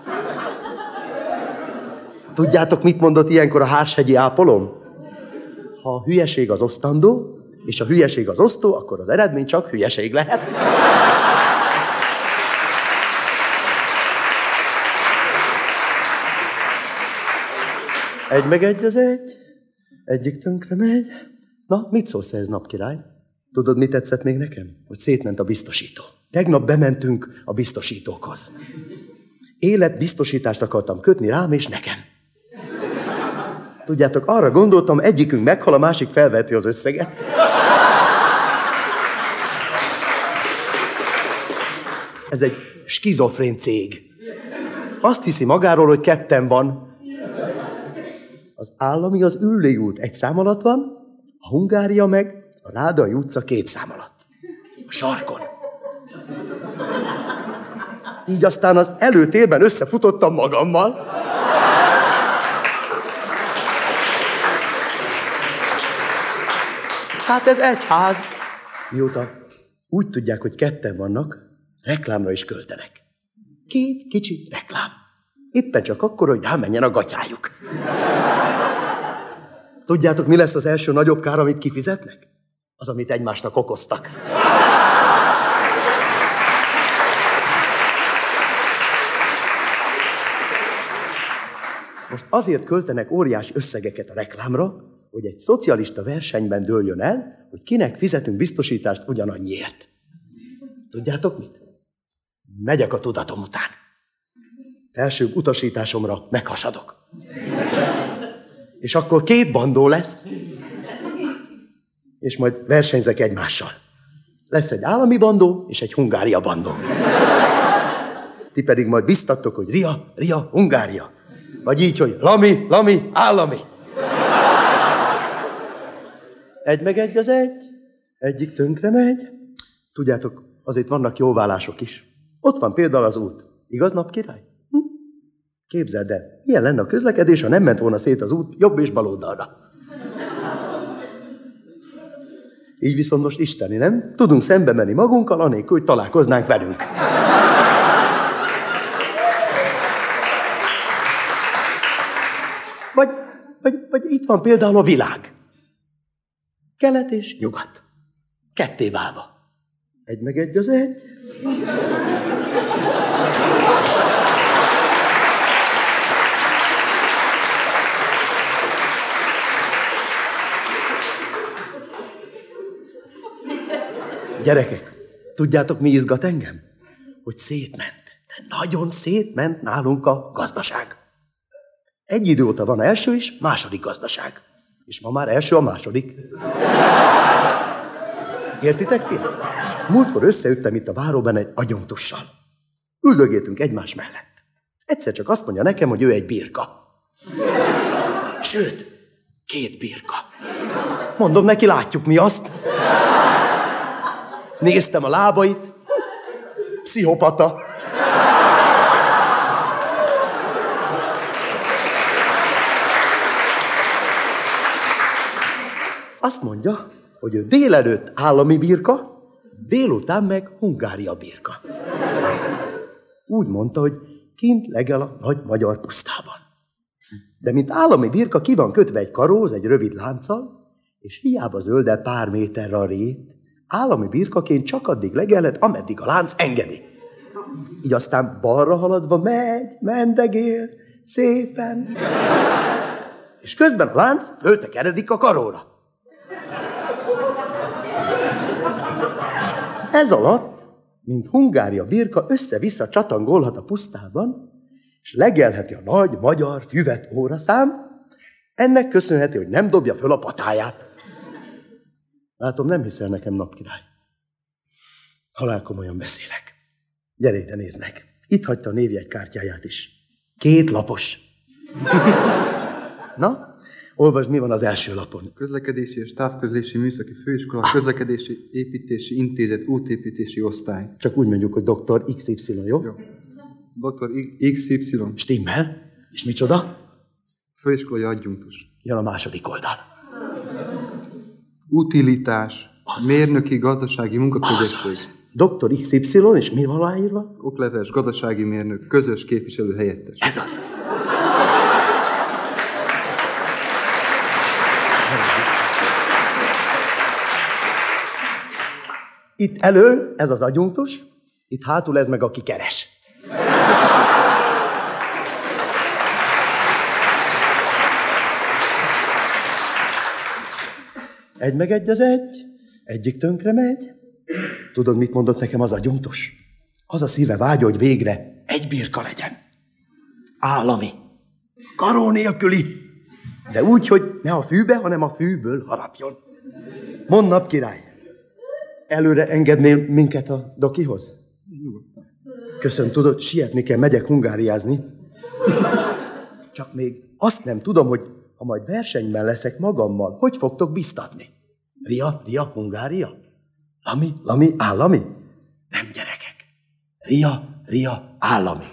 Tudjátok, mit mondott ilyenkor a Hárshegyi ápolom? Ha a hülyeség az osztandó, és a hülyeség az osztó, akkor az eredmény csak hülyeség lehet. Egy meg egy az egy, egyik tönkre megy. Na, mit szólsz ez napkirály? Tudod, mit tetszett még nekem? Hogy szétment a biztosító. Tegnap bementünk a biztosítókhoz. Életbiztosítást akartam kötni rám és nekem. Tudjátok, arra gondoltam, egyikünk meghal, a másik felveti az összeget. Ez egy skizofrén cég. Azt hiszi magáról, hogy ketten van. Az állami az Üllői út egy szám alatt van, a Hungária meg a Rádai utca két szám alatt. A sarkon. Így aztán az előtérben összefutottam magammal. Hát ez egy ház. Mióta úgy tudják, hogy ketten vannak, reklámra is költenek. Két kicsi reklám. Éppen csak akkor, hogy rámenjen a gatyájuk. Tudjátok, mi lesz az első nagyobb kár, amit kifizetnek? Az, amit egymásnak okoztak. Most azért költenek óriási összegeket a reklámra, hogy egy szocialista versenyben dőljön el, hogy kinek fizetünk biztosítást ugyanannyiért. Tudjátok mit? Megyek a tudatom után. Felső utasításomra meghasadok. És akkor két bandó lesz, és majd versenyzek egymással. Lesz egy állami bandó és egy Hungária bandó. Ti pedig majd biztattok, hogy Ria, Ria, Hungária. Vagy így, hogy Lami, Lami, állami. Egy meg egy az egy, egyik tönkre megy. Tudjátok, azért vannak jóvállások is. Ott van például az út. Igaz, napkirály? Képzeld el, milyen lenne a közlekedés, ha nem ment volna szét az út jobb és bal oldalra. Így viszont most isteni, nem? Tudunk szembe menni magunkkal, anélkül, hogy találkoznánk velünk. Vagy, vagy, vagy itt van például a világ. Kelet és nyugat. Ketté válva. Egy meg egy az egy. Gyerekek, tudjátok, mi izgat engem? Hogy szétment, de nagyon szétment nálunk a gazdaság. Egy idő óta van első is, második gazdaság. És ma már első a második. Értitek ki ezt? Múltkor összeüttem itt a váróban egy agyontussal. Üldögéltünk egymás mellett. Egyszer csak azt mondja nekem, hogy ő egy birka. Sőt, két birka. Mondom neki, látjuk mi azt. Néztem a lábait. Pszichopata. Azt mondja, hogy ő délelőtt állami birka, délután meg Hungária birka. Úgy mondta, hogy kint legel a nagy magyar pusztában. De mint állami birka ki van kötve egy karóz, egy rövid lánccal, és hiába zöldel pár méterre a rét, állami birkaként csak addig legelhet, ameddig a lánc engedi. Így aztán balra haladva megy, mendegél, szépen. És közben a lánc föltekeredik a karóra. Ez alatt, mint Hungária birka, össze-vissza csatangolhat a pusztában, és legelheti a nagy magyar füvet óraszám, ennek köszönheti, hogy nem dobja föl a patáját. Látom, nem hiszel nekem, napkirály. Halál komolyan beszélek. Gyere ide, nézd meg. Itt hagyta a névjegykártyáját is. Két lapos. Na, olvasd, mi van az első lapon. Közlekedési és távközlési műszaki főiskola, közlekedési építési intézet, útépítési osztály. Csak úgy mondjuk, hogy doktor XY, jó? Jó. Dr. XY. Stimmel. És micsoda? Főiskolai adjunktus. Jön a második oldal. Utilitás. Azaz. Mérnöki gazdasági munkaközösség. Azaz. Dr. XY, és mi van aláírva? Okleves gazdasági mérnök, közös képviselő helyettes. Ez az. Itt elő, ez az agyunktus, itt hátul ez meg aki keres. Egy meg egy az egy, egyik tönkre megy. Tudod, mit mondott nekem az agyunktus? Az a szíve vágya, hogy végre egy birka legyen. Állami. Karó nélküli. De úgy, hogy ne a fűbe, hanem a fűből harapjon. Mond nap király, előre engednél minket a dokihoz? Köszön, tudod, sietni kell, megyek hungáriázni. Csak még azt nem tudom, hogy ha majd versenyben leszek magammal, hogy fogtok biztatni? Ria, Ria, Hungária? Lami, Lami, állami? Nem gyerekek. Ria, Ria, állami.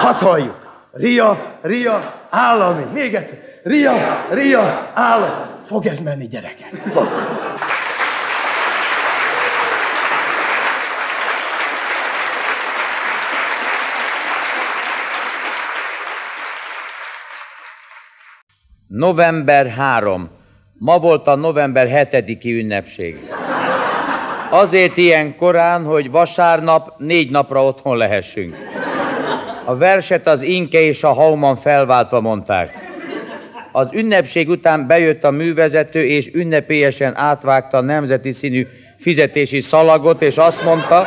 Hadd halljuk. Ria, Ria, állami. Még egyszer. Ria, Ria, állami. Fog ez menni, gyerekek. Fog. November 3. Ma volt a november 7-i ünnepség. Azért ilyen korán, hogy vasárnap négy napra otthon lehessünk. A verset az Inke és a Hauman felváltva mondták. Az ünnepség után bejött a művezető, és ünnepélyesen átvágta a nemzeti színű fizetési szalagot, és azt mondta,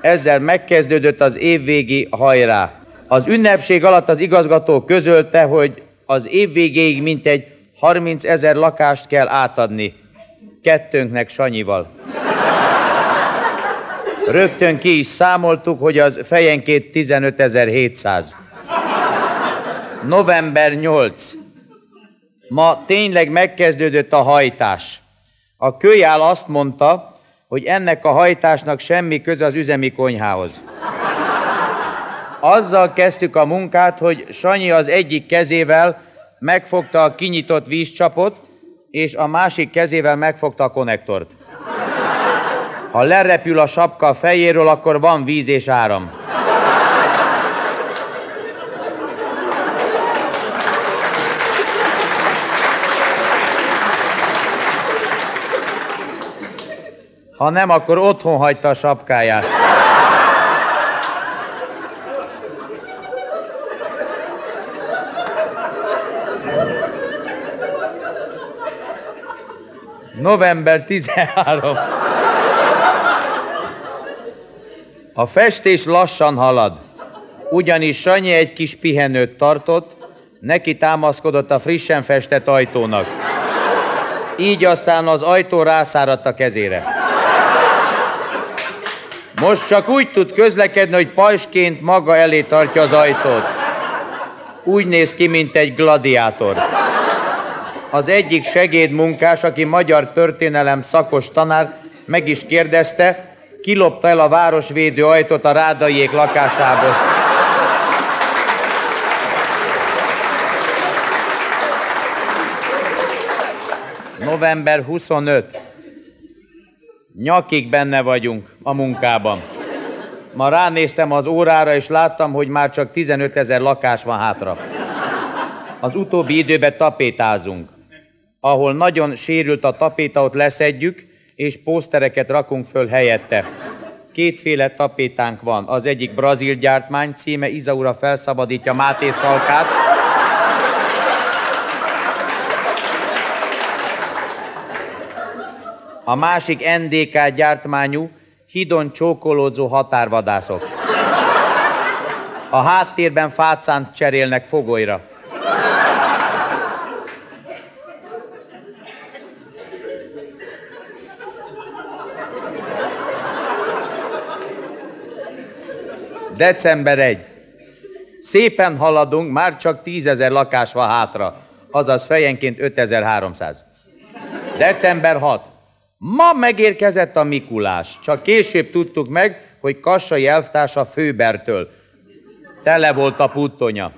ezzel megkezdődött az évvégi hajrá. Az ünnepség alatt az igazgató közölte, hogy az év végéig mintegy 30 ezer lakást kell átadni. Kettőnknek Sanyival. Rögtön ki is számoltuk, hogy az fejenként 15.700. November 8. Ma tényleg megkezdődött a hajtás. A kölyál azt mondta, hogy ennek a hajtásnak semmi köze az üzemi konyhához. Azzal kezdtük a munkát, hogy Sanyi az egyik kezével megfogta a kinyitott vízcsapot, és a másik kezével megfogta a konnektort. Ha lerepül a sapka a fejéről, akkor van víz és áram. Ha nem, akkor otthon hagyta a sapkáját. November 13. A festés lassan halad, ugyanis Sanyi egy kis pihenőt tartott, neki támaszkodott a frissen festett ajtónak. Így aztán az ajtó rászáradt a kezére. Most csak úgy tud közlekedni, hogy pajsként maga elé tartja az ajtót. Úgy néz ki, mint egy gladiátor. Az egyik segédmunkás, aki magyar történelem szakos tanár, meg is kérdezte, kilopta el a városvédő ajtót a rádaiék lakásából. November 25. Nyakig benne vagyunk a munkában. Ma ránéztem az órára, és láttam, hogy már csak 15 ezer lakás van hátra. Az utóbbi időben tapétázunk. Ahol nagyon sérült a tapéta, ott leszedjük, és pósztereket rakunk föl helyette. Kétféle tapétánk van. Az egyik brazil gyártmány, címe Izaura felszabadítja Máté Szalkát. A másik NDK gyártmányú, hidon csókolódzó határvadászok. A háttérben fácánt cserélnek fogolyra. December 1. Szépen haladunk, már csak tízezer lakás van hátra, azaz fejenként 5300. December 6. Ma megérkezett a Mikulás, csak később tudtuk meg, hogy Kassai elvtársa Főbertől. Tele volt a puttonya.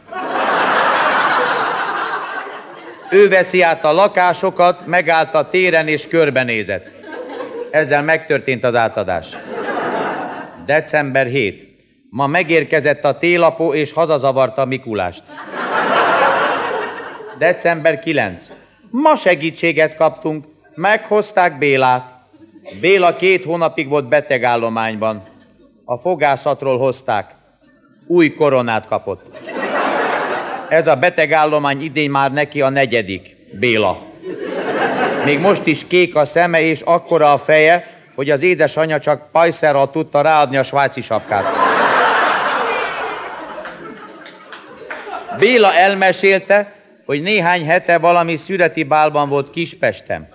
Ő veszi át a lakásokat, megállt a téren és körbenézett. Ezzel megtörtént az átadás. December 7. Ma megérkezett a télapó, és hazazavarta Mikulást. December 9. Ma segítséget kaptunk, meghozták Bélát. Béla két hónapig volt betegállományban. A fogászatról hozták. Új koronát kapott. Ez a betegállomány idén már neki a negyedik, Béla. Még most is kék a szeme és akkora a feje, hogy az édesanyja csak pajszerral tudta ráadni a svájci sapkát. Béla elmesélte, hogy néhány hete valami születi bálban volt Kispestem.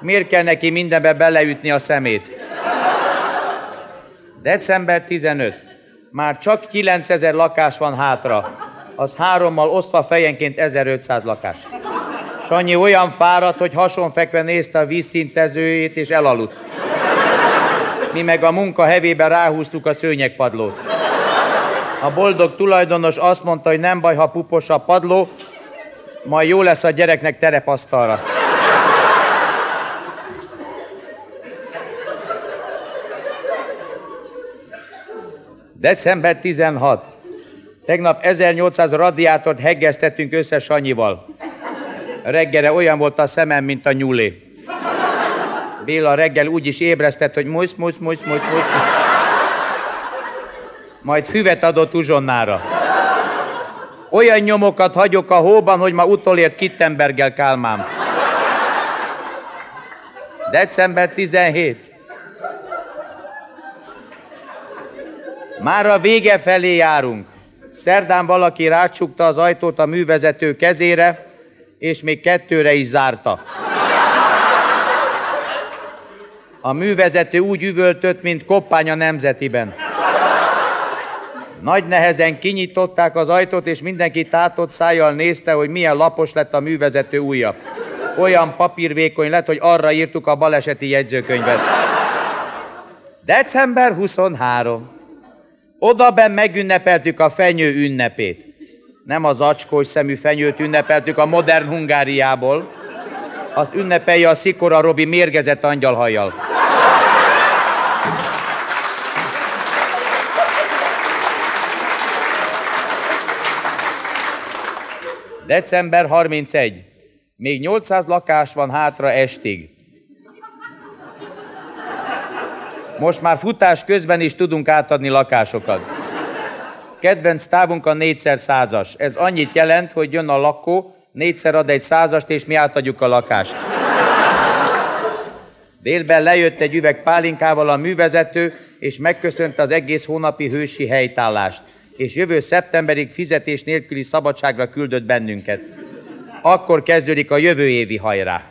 Miért kell neki mindenbe beleütni a szemét? December 15. Már csak 9000 lakás van hátra. Az hárommal osztva fejenként 1500 lakás. Sanyi olyan fáradt, hogy hasonfekve nézte a vízszintezőjét és elaludt. Mi meg a munka hevében ráhúztuk a szőnyegpadlót. A boldog tulajdonos azt mondta, hogy nem baj, ha pupos a padló, majd jó lesz a gyereknek terepasztalra. December 16. Tegnap 1800 radiátort heggeztettünk össze Sanyival. Reggelre olyan volt a szemem, mint a nyúlé. Béla reggel úgy is ébresztett, hogy musz, musz, musz, musz, musz. Majd füvet adott uzsonnára. Olyan nyomokat hagyok a hóban, hogy ma utolért Kittenbergel Kálmám. December 17. Már a vége felé járunk. Szerdán valaki rácsukta az ajtót a művezető kezére, és még kettőre is zárta. A művezető úgy üvöltött, mint koppány a nemzetiben. Nagy nehezen kinyitották az ajtót, és mindenki tátott szájjal nézte, hogy milyen lapos lett a művezető ujja. Olyan papírvékony lett, hogy arra írtuk a baleseti jegyzőkönyvet. December 23. Odaben megünnepeltük a fenyő ünnepét. Nem az acskós szemű fenyőt ünnepeltük a modern Hungáriából, azt ünnepelje a Szikora Robi mérgezett angyalhajjal. December 31. Még 800 lakás van hátra estig. Most már futás közben is tudunk átadni lakásokat. Kedvenc távunk a négyszer százas. Ez annyit jelent, hogy jön a lakó, négyszer ad egy százast, és mi átadjuk a lakást. Délben lejött egy üveg pálinkával a művezető, és megköszönte az egész hónapi hősi helytállást, és jövő szeptemberig fizetés nélküli szabadságra küldött bennünket. Akkor kezdődik a jövő évi hajrá.